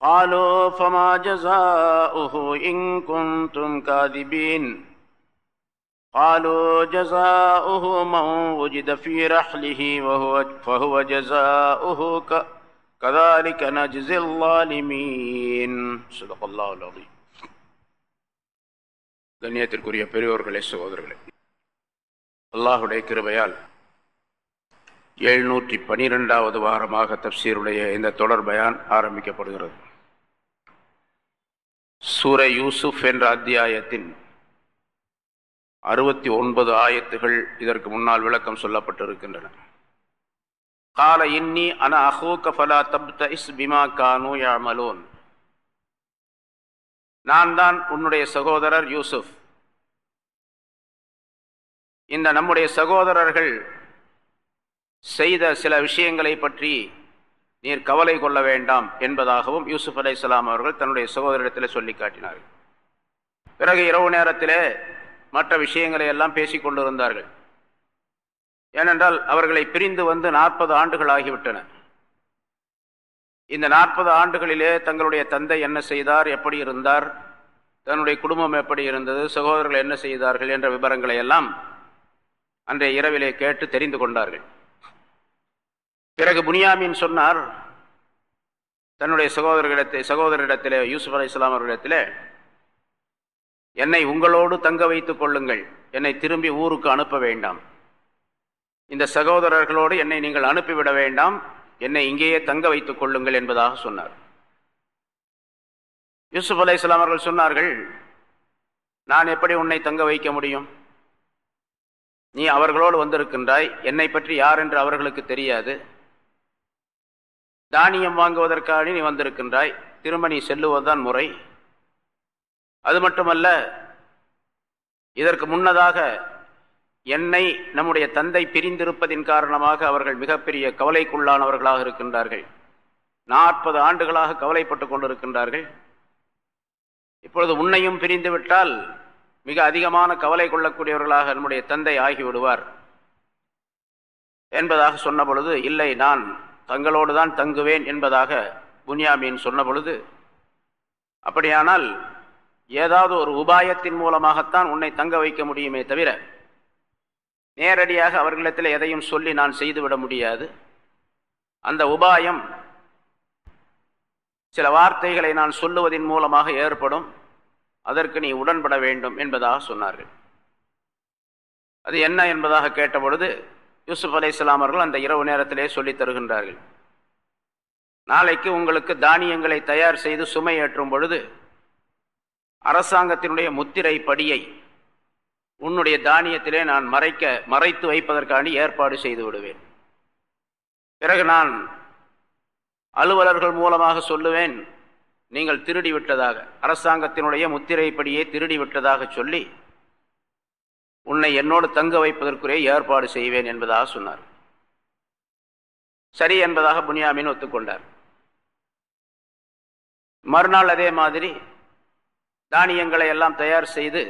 قالوا فما جزاؤه إن كنتم كاذبين قالوا جزاؤه من وجد في رحله وهو فهو جزاؤه ك كذلك نجزي الظالمين صدق الله العظيم கண்ணியத்திற்குரிய பெரியோர்களே சகோதரர்களே அல்லாஹுடைய கிருபையால் எழுநூற்றி பனிரெண்டாவது வாரமாக தப்சீருடைய இந்த தொடர் பயான் ஆரம்பிக்கப்படுகிறது சூர யூசுப் என்ற அத்தியாயத்தின் அறுபத்தி ஒன்பது ஆயத்துகள் இதற்கு முன்னால் விளக்கம் சொல்லப்பட்டிருக்கின்றன. கால இன்னி அன அஹூக ஃபலா தப்த இஸ் பிமா கானு யாமலோன் நான் தான் உன்னுடைய சகோதரர் யூசுப். இந்த நம்முடைய சகோதரர்கள் செய்த சில விஷயங்களை பற்றி நீர் கவலை கொள்ள வேண்டாம் என்பதாகவும் யூசுப் அலை இஸ்லாம் அவர்கள் தன்னுடைய சகோதரிடத்தில் சொல்லி காட்டினார்கள். பிறகு இரவு நேரத்திலே மற்ற விஷயங்களை எல்லாம் பேசிக் கொண்டிருந்தார்கள். ஏனென்றால் அவர்களை பிரிந்து வந்து நாற்பது ஆண்டுகள் ஆகிவிட்டன. இந்த நாற்பது ஆண்டுகளிலே தங்களுடைய தந்தை என்ன செய்தார் எப்படி இருந்தார் தன்னுடைய குடும்பம் எப்படி இருந்தது சகோதரர்கள் என்ன செய்தார்கள் என்ற விவரங்களை எல்லாம் அன்றைய இரவிலே கேட்டு தெரிந்து கொண்டார்கள். பிறகு புனியாமின் சொன்னார் தன்னுடைய சகோதரர்களிடத்தில் சகோதரரிடத்தில் யூசுப் அலி இஸ்லாம் அவர்களிடத்திலே என்னை உங்களோடு தங்க வைத்துக் கொள்ளுங்கள். என்னை திரும்பி ஊருக்கு அனுப்ப வேண்டாம். இந்த சகோதரர்களோடு என்னை நீங்கள் அனுப்பிவிட வேண்டாம். என்னை இங்கேயே தங்க வைத்துக் கொள்ளுங்கள் என்பதாக சொன்னார். யூசுப் அலை இஸ்லாம் அவர்கள் சொன்னார்கள் நான் எப்படி உன்னை தங்க வைக்க முடியும்? நீ அவர்களோடு வந்திருக்கின்றாய். என்னை பற்றி யார் என்று அவர்களுக்கு தெரியாது. தானியம் வாங்குவதற்காக நீ வந்திருக்கின்றாய். திரும்ப நீ செல்லுவதுதான் முறை. அது மட்டுமல்ல இதற்கு முன்னதாக என்னை நம்முடைய தந்தை பிரிந்திருப்பதின் காரணமாக அவர்கள் மிகப்பெரிய கவலைக்குள்ளானவர்களாக இருக்கின்றார்கள். நாற்பது ஆண்டுகளாக கவலைப்பட்டு கொண்டிருக்கின்றார்கள். இப்பொழுது உன்னையும் பிரிந்துவிட்டால் மிக அதிகமான கவலை கொள்ளக்கூடியவர்களாக நம்முடைய தந்தை ஆகிவிடுவார். என்பதாக சொன்ன பொழுது இல்லை நான் தங்களோடு தான் தங்குவேன் என்பதாக புனியாமீன் சொன்ன பொழுது அப்படியானால் ஏதாவது ஒரு உபாயத்தின் மூலமாகத்தான் உன்னை தங்க வைக்க முடியுமே தவிர நேரடியாக அவர்களிடத்தில் எதையும் சொல்லி நான் செய்துவிட முடியாது. அந்த உபாயம் சில வார்த்தைகளை நான் சொல்லுவதன் மூலமாக ஏற்படும். அதற்கு நீ உடன்பட வேண்டும் என்பதாக சொன்னார்கள். அது என்ன என்பதாக கேட்டபொழுது யூசுப் அலை இஸ்லாமர்கள் அந்த இரவு நேரத்திலே சொல்லித் தருகின்றார்கள். நாளைக்கு உங்களுக்கு தானியங்களை தயார் செய்து சுமை ஏற்றும் பொழுது அரசாங்கத்தினுடைய முத்திரை படியை உன்னுடைய தானியத்திலே நான் மறைக்க மறைத்து வைப்பதற்காண்டி ஏற்பாடு செய்து விடுவேன். பிறகு நான் அலுவலர்கள் மூலமாக சொல்லுவேன் நீங்கள் திருடி விட்டதாக அரசாங்கத்தினுடைய முத்திரைப்படியை திருடி விட்டதாக சொல்லி உன்னை என்னோடு தங்க வைப்பதற்குரிய ஏற்பாடு செய்வேன் என்பதாக சொன்னார். சரி என்பதாக புனியாமின் ஒத்துக்கொண்டார். மறுநாள் அதே மாதிரி தானியங்களை எல்லாம் தயார் செய்து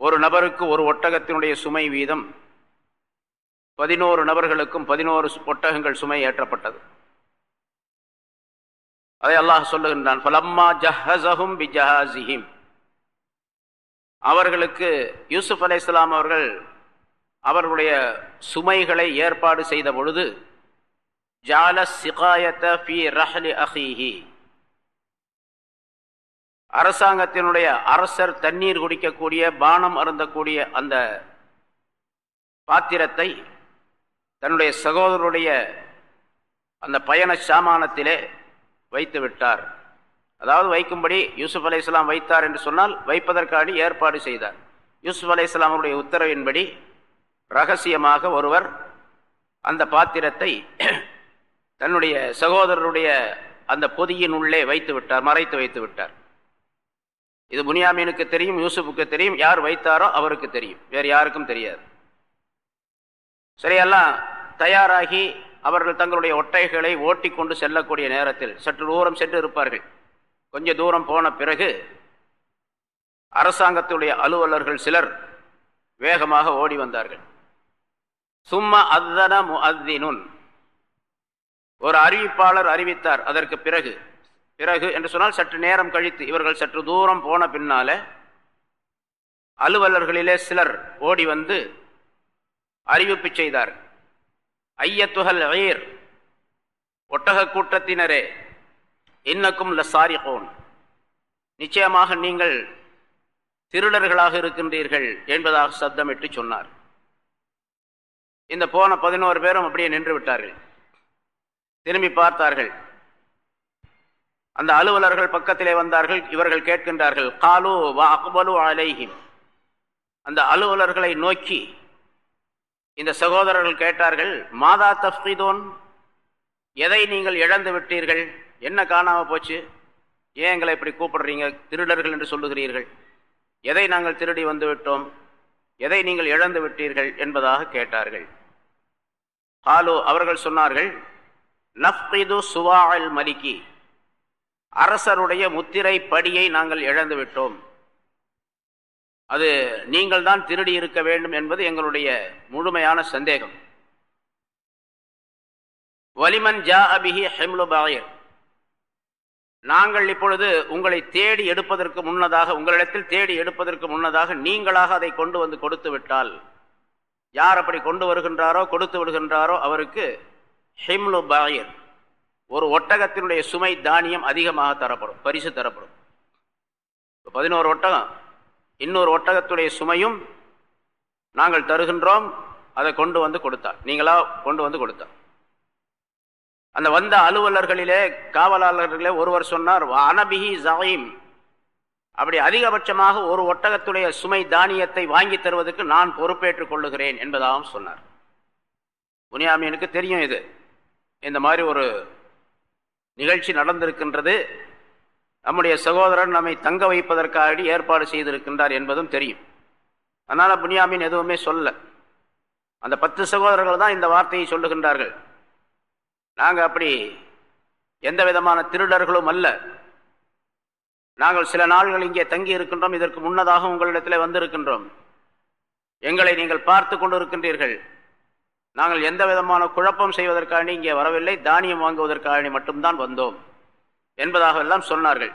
ஒரு நபருக்கு ஒரு ஒட்டகத்தினுடைய சுமை வீதம் பதினோரு நபர்களுக்கும் பதினோரு ஒட்டகங்கள் சுமை ஏற்றப்பட்டது. அதை அல்லாஹ் சொல்லுகின்றான் ஃபலம்மா பி ஜஹாசிஹிம் அவர்களுக்கு யூசுப் அலை இஸ்லாம் அவர்கள் அவர்களுடைய சுமைகளை ஏற்பாடு செய்த பொழுது ஜால சிகாயத்த ஃபி ரஹ்லி அஹீஹி. அரசாங்கத்தினுடைய அரசர் தண்ணீர் குடிக்கக்கூடிய பானம் அருந்தக்கூடிய அந்த பாத்திரத்தை தன்னுடைய சகோதரருடைய அந்த பயண சாமானத்திலே வைத்து விட்டார் அதாவது வைக்கும்படி யூசுப் அலை இஸ்லாம் வைத்தார் என்று சொன்னால் வைப்பதற்காக ஏற்பாடு செய்தார். யூசுப் அலை இஸ்லாமுடைய உத்தரவின்படி ரகசியமாக ஒருவர் அந்த பாத்திரத்தை தன்னுடைய சகோதரருடைய அந்த பொதியின் உள்ளே வைத்து விட்டார் மறைத்து வைத்து விட்டார். இது புனியாமீனுக்கு தெரியும் யூசுஃபுக்கு தெரியும் யார் வைத்தாரோ அவருக்கு தெரியும். வேறு யாருக்கும் தெரியாது. சரியெல்லாம் தயாராகி அவர்கள் தங்களுடைய ஒட்டைகளை ஓட்டி கொண்டு செல்லக்கூடிய நேரத்தில் சற்று தூரம் சென்று இருப்பார்கள். கொஞ்ச தூரம் போன பிறகு அரசாங்கத்துடைய அலுவலர்கள் சிலர் வேகமாக ஓடி வந்தார்கள். சும்மா அத்தன முஅத்தினுன். ஒரு அறிவிப்பாளர் அறிவித்தார். அதற்கு பிறகு பிறகு என்று சொன்னால் சற்று நேரம் கழித்து இவர்கள் சற்று தூரம் போன பின்னால அலுவலர்களிலே சிலர் ஓடி வந்து அறிவிப்பு செய்தார். ஐயத்துகல் ஐயர் ஒட்டக கூட்டத்தினரே இன்னக்கும் லசாரிகோன். நிச்சயமாக நீங்கள் திருடர்களாக இருக்கின்றீர்கள் என்பதாக சப்தமிட்டு சொன்னார். இந்த போன பதினோரு பேரும் அப்படியே நின்று விட்டார்கள். திரும்பி பார்த்தார்கள். அந்த அலுவலர்கள் பக்கத்திலே வந்தார்கள் இவர்கள் கேட்கின்றார்கள் காலு வா அக்பலு அலைஹிம். அந்த அலுவலர்களை நோக்கி இந்த சகோதரர்கள் கேட்டார்கள் மாதா தஃப்ரீதோன் எதை நீங்கள் இழந்து விட்டீர்கள்? என்ன காணாம போச்சு? ஏன் எங்களை இப்படி கூப்பிடுறீங்க? திருடர்கள் என்று சொல்லுகிறீர்கள். எதை நாங்கள் திருடி வந்துவிட்டோம் எதை நீங்கள் இழந்து விட்டீர்கள் என்பதாக கேட்டார்கள். ஹாலோ அவர்கள் சொன்னார்கள் நஃப்ரிது சுவால் மலிக்கி. அரசருடைய முத்திரை படியை நாங்கள் இழந்து விட்டோம். அது நீங்கள் தான் திருடி இருக்க வேண்டும் என்பது எங்களுடைய முழுமையான சந்தேகம். வலிமன் ஜா அபிஹி ஹெம்லு பாயர் நாங்கள் இப்பொழுது உங்களை தேடி எடுப்பதற்கு முன்னதாக உங்களிடத்தில் தேடி எடுப்பதற்கு முன்னதாக நீங்களாக அதை கொண்டு வந்து கொடுத்து விட்டால் யார் அப்படி கொண்டு வருகின்றாரோ கொடுத்து விடுகின்றாரோ அவருக்கு ஹிம்லு பாயர் ஒரு ஒட்டகத்தினுடைய சுமை தானியம் அதிகமாக தரப்படும் பரிசு தரப்படும். பதினோரு ஒட்டகம் இன்னொரு ஒட்டகத்துடைய சுமையும் நாங்கள் தருகின்றோம் அதை கொண்டு வந்து கொடுத்தார். நீங்களா கொண்டு வந்து கொடுத்தார். அந்த வந்த அலுவலர்களிலே காவலாளர்களே ஒருவர் சொன்னார் அனபிஹி ஜாயிம் அப்படி அதிகபட்சமாக ஒரு ஒட்டகத்துடைய சுமை தானியத்தை வாங்கி தருவதற்கு நான் பொறுப்பேற்றுக் கொள்ளுகிறேன் என்பதாகவும் சொன்னார். புனியாமியனுக்கு தெரியும் இது. இந்த மாதிரி ஒரு நிகழ்ச்சி நடந்திருக்கின்றது. நம்முடைய சகோதரன் நம்மை தங்க வைப்பதற்காக ஏற்பாடு செய்திருக்கின்றார் என்பதும் தெரியும். அதனால் புனியாமின் எதுவுமே சொல்ல அந்த பத்து சகோதரர்கள் தான் இந்த வார்த்தையை சொல்லுகின்றார்கள். நாங்கள் அப்படி எந்த விதமான திருடர்களும் அல்ல. நாங்கள் சில நாள்கள் இங்கே தங்கி இருக்கின்றோம். இதற்கு முன்னதாக உங்களிடத்தில் வந்திருக்கின்றோம். எங்களை நீங்கள் பார்த்து கொண்டிருக்கின்றீர்கள். நாங்கள் எந்த விதமான குழப்பம் செய்வதற்காக இங்கே வரவில்லை. தானியம் வாங்குவதற்காக மட்டும்தான் வந்தோம் என்பதாக எல்லாம் சொன்னார்கள்.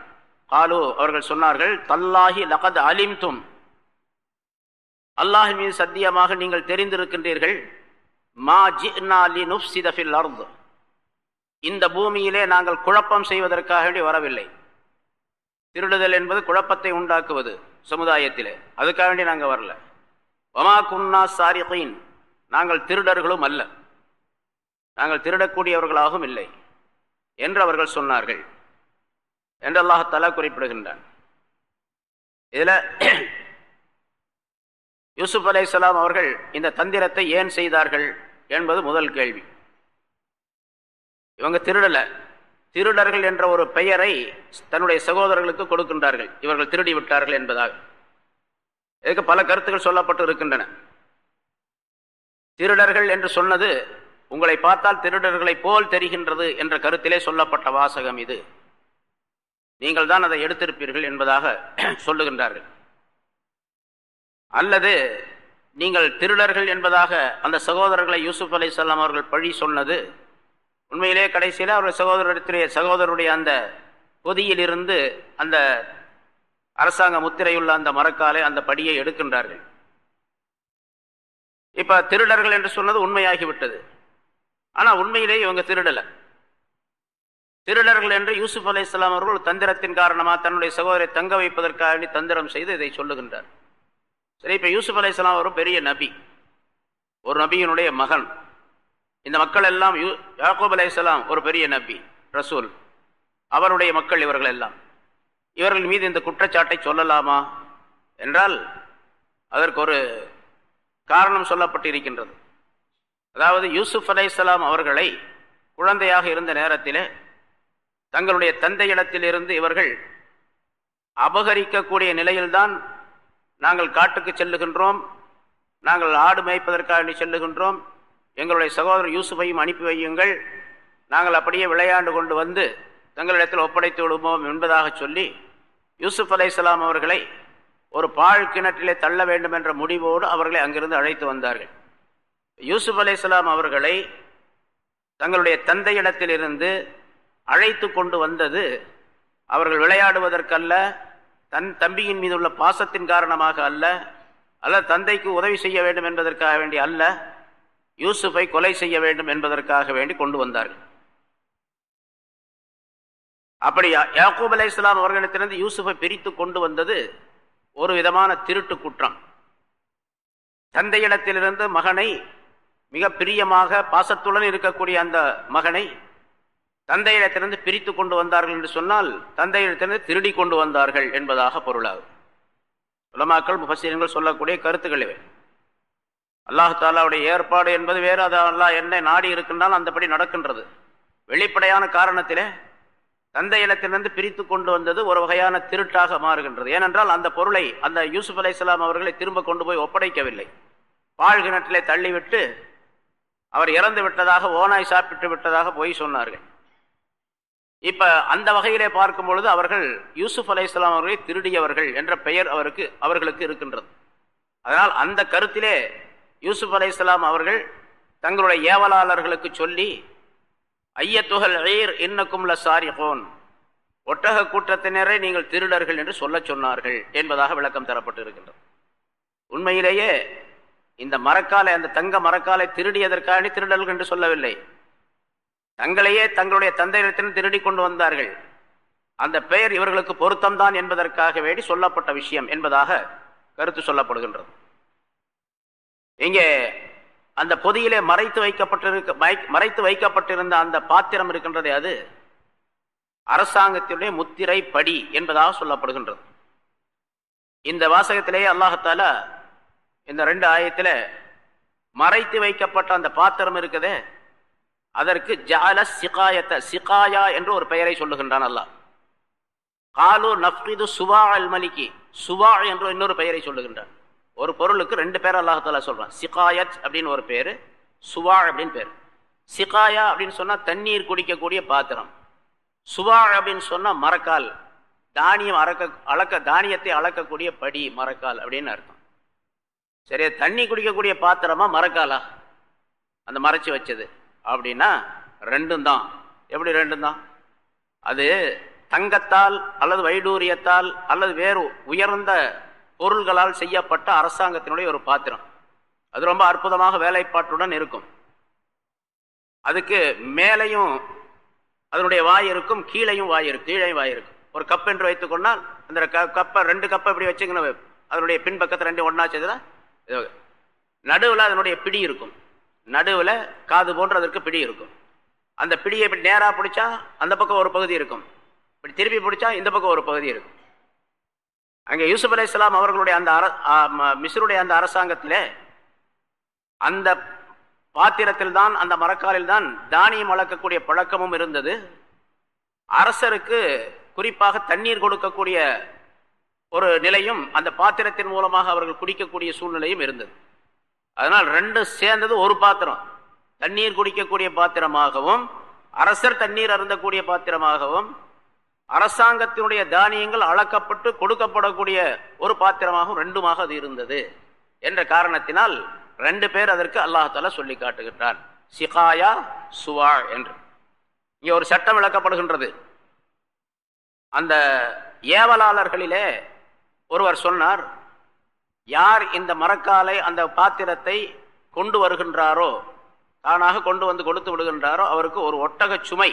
காலு அவர்கள் சொன்னார்கள் தல்லாஹி லகத் அலிம்தும். அல்லாஹ் மீது சத்தியமாக நீங்கள் தெரிந்திருக்கின்றீர்கள் மா ஜினாலி நுப்சிதஃபில் அர்து. இந்த பூமியிலே நாங்கள் குழப்பம் செய்வதற்காக வேண்டி வரவில்லை. திருடுதல் என்பது குழப்பத்தை உண்டாக்குவது சமுதாயத்திலே. அதுக்காக வேண்டி நாங்கள் வரல. ஒமா குன்னா சாரிகீன். நாங்கள் திருடர்களும் அல்ல. நாங்கள் திருடக்கூடியவர்களாகவும் இல்லை என்று அவர்கள் சொன்னார்கள் என்று அல்லாஹாலா குறிப்பிடுகின்றான். இதில் யூசுப் அலை அவர்கள் இந்த தந்திரத்தை ஏன் செய்தார்கள் என்பது முதல் கேள்வி. இவங்க திருடலை. திருடர்கள் என்ற ஒரு பெயரை தன்னுடைய சகோதரர்களுக்கு கொடுக்கின்றார்கள். இவர்கள் திருடி விட்டார்கள் என்பதாக. இதுக்கு பல கருத்துக்கள் சொல்லப்பட்டு இருக்கின்றன. திருடர்கள் என்று சொன்னது உங்களை பார்த்தால் திருடர்களை போல் தெரிகின்றது என்ற கருத்திலே சொல்லப்பட்ட வாசகம் இது. நீங்கள் தான் அதை எடுத்திருப்பீர்கள் என்பதாக சொல்லுகின்றார்கள். அல்லது நீங்கள் திருடர்கள் என்பதாக அந்த சகோதரர்களை யூசுப் அலி அவர்கள் பழி சொன்னது உண்மையிலே கடைசியில் அவருடைய சகோதரத்திலே சகோதரருடைய அந்த பொதியிலிருந்து அந்த அரசாங்க முத்திரையுள்ள அந்த மரக்காலை அந்த படியை எடுக்கின்றார்கள். இப்ப திருடர்கள் என்று சொன்னது உண்மையாகிவிட்டது. ஆனா உண்மையிலே இவங்க திருடலை. திருடர்கள் என்று யூசுப் அலி இஸ்லாம் அவர்கள் தந்திரத்தின் காரணமாக தன்னுடைய சகோதரை தங்க வைப்பதற்காக தந்திரம் செய்து இதை சொல்லுகின்றார். சரி இப்ப யூசுப் அலி இஸ்லாம் அவரும் பெரிய நபி. ஒரு நபியினுடைய மகன். இந்த மக்கள் எல்லாம் யாக்கூப் அலையாம் ஒரு பெரிய நபி ரசூல். அவருடைய மக்கள் இவர்கள் எல்லாம். இவர்கள் மீது இந்த குற்றச்சாட்டை சொல்லலாமா? என்றால் அதற்கு ஒரு காரணம் சொல்லப்பட்டிருக்கின்றது. அதாவது யூசுப் அலைசலாம் அவர்களை குழந்தையாக இருந்த நேரத்தில் தங்களுடைய தந்தையிடத்திலிருந்து இவர்கள் அபகரிக்கக்கூடிய நிலையில்தான் நாங்கள் காட்டுக்கு செல்லுகின்றோம். நாங்கள் ஆடு மேய்ப்பதற்காக செல்லுகின்றோம். எங்களுடைய சகோதரர் யூசுஃபையும் அனுப்பி வையுங்கள். நாங்கள் அப்படியே விளையாண்டு கொண்டு வந்து தங்களிடத்தில் ஒப்படைத்து விடுவோம் என்பதாக சொல்லி யூசுப் அலைசலாம் அவர்களை ஒரு பாழ் கிணற்றிலே தள்ள வேண்டும் என்ற முடிவோடு அவர்களை அங்கிருந்து அழைத்து வந்தார்கள். யூசுப் அலைசலாம் அவர்களை தங்களுடைய தந்தையிடத்திலிருந்து அழைத்து கொண்டு வந்தது அவர்கள் விளையாடுவதற்கல்ல தன் தம்பியின் மீது உள்ள பாசத்தின் காரணமாக அல்ல அல்ல தந்தைக்கு உதவி செய்ய வேண்டும் என்பதற்காக வேண்டி அல்ல யூசுஃபை கொலை செய்ய வேண்டும் என்பதற்காக வேண்டி கொண்டு வந்தார்கள். அப்படி யாக்கூப் அலை இஸ்லாம் அவர்களிடத்திலிருந்து யூசுஃபை பிரித்து கொண்டு வந்தது ஒரு விதமான திருட்டு குற்றம். தந்தையிடத்திலிருந்து மகனை மிக பிரியமாக பாசத்துடன் இருக்கக்கூடிய அந்த மகனை தந்தையிடத்திலிருந்து பிரித்து கொண்டு வந்தார்கள் என்று சொன்னால் தந்தையிடத்திலிருந்து திருடி கொண்டு வந்தார்கள் என்பதாக பொருளாகும். உலமாக்கள் முபசீரங்கள் சொல்லக்கூடிய கருத்துக்கள் இவை. அல்லாஹாலாவுடைய ஏற்பாடு என்பது வேறு. அது அல்லாஹ் என்ன நாடி இருக்கின்றால் அந்தபடி நடக்கின்றது. வெளிப்படையான காரணத்திலே தந்தை இனத்திலிருந்து பிரித்து கொண்டு வந்தது ஒரு வகையான திருட்டாக மாறுகின்றது. ஏனென்றால் அந்த பொருளை அந்த யூசுப் அலை அவர்களை திரும்ப கொண்டு போய் ஒப்படைக்கவில்லை. பாழ் கிணற்றிலே தள்ளிவிட்டு அவர் இறந்து விட்டதாக ஓனாய் சாப்பிட்டு விட்டதாக போய் சொன்னார்கள். இப்ப அந்த வகையிலே பார்க்கும் பொழுது அவர்கள் யூசுப் அலை இஸ்லாம் அவர்களை திருடியவர்கள் என்ற பெயர் அவருக்கு அவர்களுக்கு இருக்கின்றது. அதனால் அந்த கருத்திலே யூசுப் அலை இஸ்லாம் அவர்கள் தங்களுடைய ஏவலாளர்களுக்கு சொல்லி ஐயத்துகள் ஐயர் சாரி சாரிகோன் ஒட்டக கூட்டத்தினரை நீங்கள் திருடர்கள் என்று சொல்ல சொன்னார்கள் என்பதாக விளக்கம் தரப்பட்டு இருக்கின்றது உண்மையிலேயே இந்த மரக்காலை அந்த தங்க மரக்காலை திருடியதற்காக திருடர்கள் என்று சொல்லவில்லை. தங்களையே தங்களுடைய தந்தையிடத்திலும் திருடி கொண்டு வந்தார்கள். அந்த பெயர் இவர்களுக்கு பொருத்தம்தான் என்பதற்காக வேண்டி சொல்லப்பட்ட விஷயம் என்பதாக கருத்து சொல்லப்படுகின்றது. இங்கே அந்த பொதியிலே மறைத்து வைக்கப்பட்டிருக்க மறைத்து வைக்கப்பட்டிருந்த அந்த பாத்திரம் இருக்கின்றதே அது. அரசாங்கத்தினுடைய முத்திரை படி என்பதாக சொல்லப்படுகின்றது. இந்த வாசகத்திலேயே அல்லாஹத்தால இந்த ரெண்டு ஆயத்தில் மறைத்து வைக்கப்பட்ட அந்த பாத்திரம் இருக்குதே அதற்கு ஜால சிகாயத்தை சிகாயா என்று ஒரு பெயரை சொல்லுகின்றான் அல்லாஹ். காலு நஃபிது சுவா அல் மலிகி சுவா என்று இன்னொரு பெயரை சொல்லுகின்றான். ஒரு பொருளுக்கு ரெண்டு பேர் அல்லாஹால சொல்கிறான் சிகாயத் அப்படின்னு ஒரு பேர் சுவா அப்படின்னு பேர். சிகாயா அப்படின்னு சொன்னால் தண்ணீர் குடிக்கக்கூடிய பாத்திரம். சுவா அப்படின்னு சொன்னால் மரக்கால். தானியம் அறக்க அளக்க தானியத்தை அளக்கக்கூடிய படி மரக்கால் அப்படின்னு அர்த்தம். சரி தண்ணி குடிக்கக்கூடிய பாத்திரமா மரக்காலா? அந்த மறைச்சு வச்சது. அப்படின்னா ரெண்டும் தான். எப்படி ரெண்டும் தான்? அது தங்கத்தால் அல்லது வைடூரியத்தால் அல்லது வேறு உயர்ந்த பொருள்களால் செய்யப்பட்ட அரசாங்கத்தினுடைய ஒரு பாத்திரம். அது ரொம்ப அற்புதமாக வேலைப்பாட்டுடன் இருக்கும். அதுக்கு மேலையும் அதனுடைய வாய் இருக்கும் கீழையும் வாய் இருக்கும் கீழையும் வாய் இருக்கும் ஒரு கப் என்று வைத்துக்கொண்டால் அந்த கப்பை ரெண்டு கப்பை இப்படி வச்சுக்கணும் அதனுடைய பின்பக்கத்தை ரெண்டு ஒன்றா செய்தா நடுவில் அதனுடைய பிடி இருக்கும். நடுவில் காது போன்ற அதற்கு பிடி இருக்கும். அந்த பிடியை இப்படி நேராக பிடிச்சா அந்த பக்கம் ஒரு பகுதி இருக்கும். இப்படி திருப்பி பிடிச்சா இந்த பக்கம் ஒரு பகுதி இருக்கும். அங்கே யூசுப் அலி இஸ்லாம் அவர்களுடைய அந்த அர மிஸ்ருடைய அந்த அரசாங்கத்தில் அந்த பாத்திரத்தில் தான் அந்த மரக்காலில் தான் தானியம் வளர்க்கக்கூடிய பழக்கமும் இருந்தது. அரசருக்கு குறிப்பாக தண்ணீர் கொடுக்கக்கூடிய ஒரு நிலையும் அந்த பாத்திரத்தின் மூலமாக அவர்கள் குடிக்கக்கூடிய சூழ்நிலையும் இருந்தது. அதனால் ரெண்டும் சேர்ந்தது ஒரு பாத்திரம். தண்ணீர் குடிக்கக்கூடிய பாத்திரமாகவும் அரசர் தண்ணீர் அருந்தக்கூடிய பாத்திரமாகவும் அரசாங்கத்தினுடைய தானியங்கள் அளக்கப்பட்டு கொடுக்கப்படக்கூடிய ஒரு பாத்திரமாகவும் ரெண்டுமாக அது இருந்தது. என்ற காரணத்தினால் ரெண்டு பேர் அதற்கு அல்லாஹால சொல்லி காட்டுகின்றான். சிகாயா சுவா என்று. இங்கே ஒரு சட்டம் விளக்கப்படுகின்றது. அந்த ஏவலாளர்களிலே ஒருவர் சொன்னார் யார் இந்த மரக்காலை அந்த பாத்திரத்தை கொண்டு வருகின்றாரோ தானாக கொண்டு வந்து கொடுத்து விடுகின்றாரோ அவருக்கு ஒரு ஒட்டக சுமை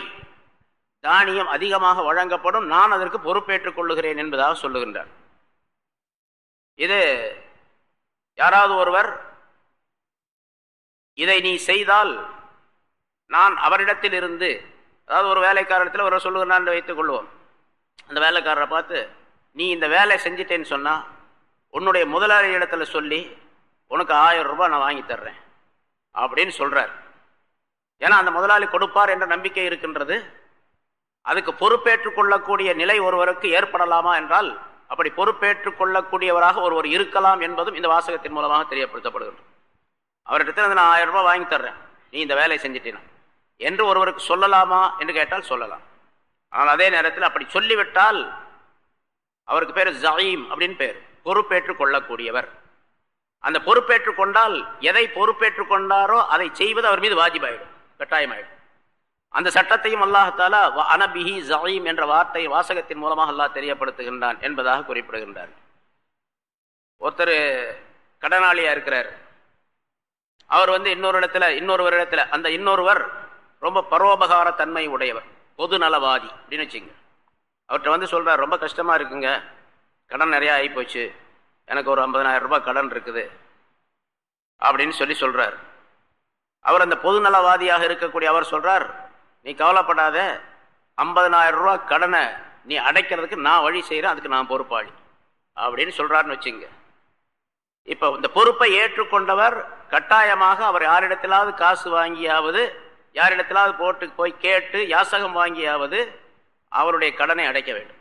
தானியம் அதிகமாக வழங்கப்படும். நான் அதற்கு பொறுப்பேற்றுக் கொள்ளுகிறேன் என்பதாக சொல்லுகின்றார். இது யாராவது ஒருவர் இதை நீ செய்தால் நான் அவரிடத்தில் இருந்து அதாவது ஒரு வேலைக்காரத்தில் ஒருவர் சொல்லுகிறான் வைத்துக் கொள்வோம். அந்த வேலைக்காரரை பார்த்து நீ இந்த வேலை செஞ்சிட்டேன்னு சொன்னால் உன்னுடைய முதலாளி இடத்துல சொல்லி உனக்கு ஆயிரம் ரூபாய் நான் வாங்கி தர்றேன். அப்படின்னு சொல்கிறார் ஏன்னா அந்த முதலாளி கொடுப்பார் என்ற நம்பிக்கை இருக்கின்றது. அதுக்கு பொறுப்பேற்றுக் கொள்ளக்கூடிய நிலை ஒருவருக்கு ஏற்படலாமா என்றால் அப்படி பொறுப்பேற்றுக் கொள்ளக்கூடியவராக ஒருவர் இருக்கலாம் என்பதும் இந்த வாசகத்தின் மூலமாக தெரியப்படுத்தப்படுகிறது அவர்கிட்ட நான் ஆயிரம் ரூபாய் வாங்கி தர்றேன். நீ இந்த வேலையை செஞ்சிட்டீனா? என்று ஒருவருக்கு சொல்லலாமா என்று கேட்டால் சொல்லலாம். ஆனால் அதே நேரத்தில் அப்படி சொல்லிவிட்டால் அவருக்கு பேர் ஜயீம் அப்படின்னு பேர். பொறுப்பேற்றுக் கொள்ளக்கூடியவர். அந்த பொறுப்பேற்றுக் கொண்டால் எதை பொறுப்பேற்றுக் கொண்டாரோ அதை செய்வது அவர் மீது வாஜிபாயிடும். கட்டாயமாயிடும். அந்த சட்டத்தையும் அல்லாஹாலா அனபிஹி ஜயீம் என்ற வார்த்தை வாசகத்தின் மூலமாக அல்லாஹ் தெரியப்படுத்துகின்றான் என்பதாக குறிப்பிடுகின்றார். ஒருத்தர் கடனாளியா இருக்கிறார். அவர் வந்து இன்னொரு இடத்துல இன்னொருவர் இடத்துல அந்த இன்னொருவர் ரொம்ப பரோபகார தன்மை உடையவர் பொது நலவாதி அப்படின்னு வச்சுங்க. அவர்கிட்ட வந்து சொல்கிறார் ரொம்ப கஷ்டமாக இருக்குங்க. கடன் நிறையா ஆகிப்போச்சு எனக்கு ஒரு ஐம்பதனாயிரம் ரூபாய் கடன் இருக்குது. அப்படின்னு சொல்லி சொல்கிறார் அவர் அந்த பொதுநலவாதியாக இருக்கக்கூடிய அவர் சொல்கிறார் நீ கவலைப்படாத. ஐம்பதனாயிரம் ரூபா கடனை நீ அடைக்கிறதுக்கு நான் வழி செய்கிறேன் அதுக்கு நான் பொறுப்பாளி. அப்படின்னு சொல்கிறாருன்னு வச்சுங்க. இப்போ இந்த பொறுப்பை ஏற்றுக்கொண்டவர் கட்டாயமாக அவர் யாரிடத்திலாவது காசு வாங்கியாவது யாரிடத்திலாவது போட்டு போய் கேட்டு யாசகம் வாங்கியாவது அவருடைய கடனை அடைக்க வேண்டும்.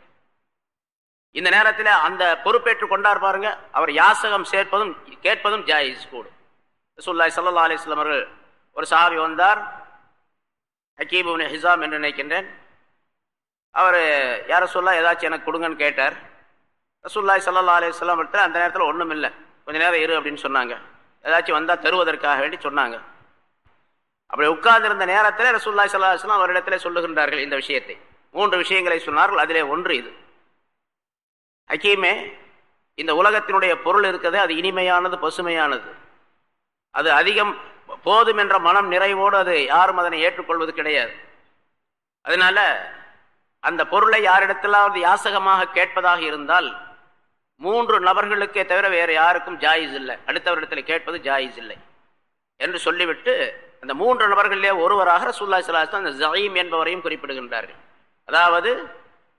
இந்த நேரத்தில் அந்த பொறுப்பேற்று கொண்டார் பாருங்க அவர் யாசகம் சேர்ப்பதும் கேட்பதும் ஜாயிஸ் கூடும். சுல்லாய் சல்லா அலிஸ்லாம் அவர்கள் ஒரு சாவி வந்தார் ஹக்கீபுன் ஹிசாம் என்று நினைக்கின்றேன். அவர் யார சொல்லா ஏதாச்சும் எனக்கு கொடுங்கன்னு கேட்டார். ரசூல்லாய் சல்லா அலிஸ்லாம் இடத்துல அந்த நேரத்தில் ஒன்றும் இல்லை. கொஞ்சம் நேரம் இரு அப்படின்னு சொன்னாங்க. ஏதாச்சும் வந்தால் தருவதற்காக வேண்டி சொன்னாங்க. அப்படி உட்கார்ந்திருந்த நேரத்தில் ரசூல்லாய் சல்லா அலிஸ்லாம் அவரிடத்தில் சொல்லுகின்றார்கள் இந்த விஷயத்தை. மூன்று விஷயங்களை சொன்னார்கள். அதிலே ஒன்று இது. ஹக்கீமே இந்த உலகத்தினுடைய பொருள் இருக்கிறது அது இனிமையானது பசுமையானது. அது அதிகம் போதும் என்ற மனம் நிறைவோடு அது யாரும் அதனை ஏற்றுக்கொள்வது கிடையாது. அதனால அந்த பொருளை யாரிடத்திலாவது யாசகமாக கேட்பதாக இருந்தால் மூன்று நபர்களுக்கே தவிர வேறு யாருக்கும் ஜாயிஸ் இல்லை. அடுத்தவரிடத்தில் கேட்பது ஜாயிஸ் இல்லை. என்று சொல்லிவிட்டு அந்த மூன்று நபர்களிலே ஒருவராக ரசூல்லா சலாஹ் அந்த ஜயீம் என்பவரையும் குறிப்பிடுகின்றார்கள். அதாவது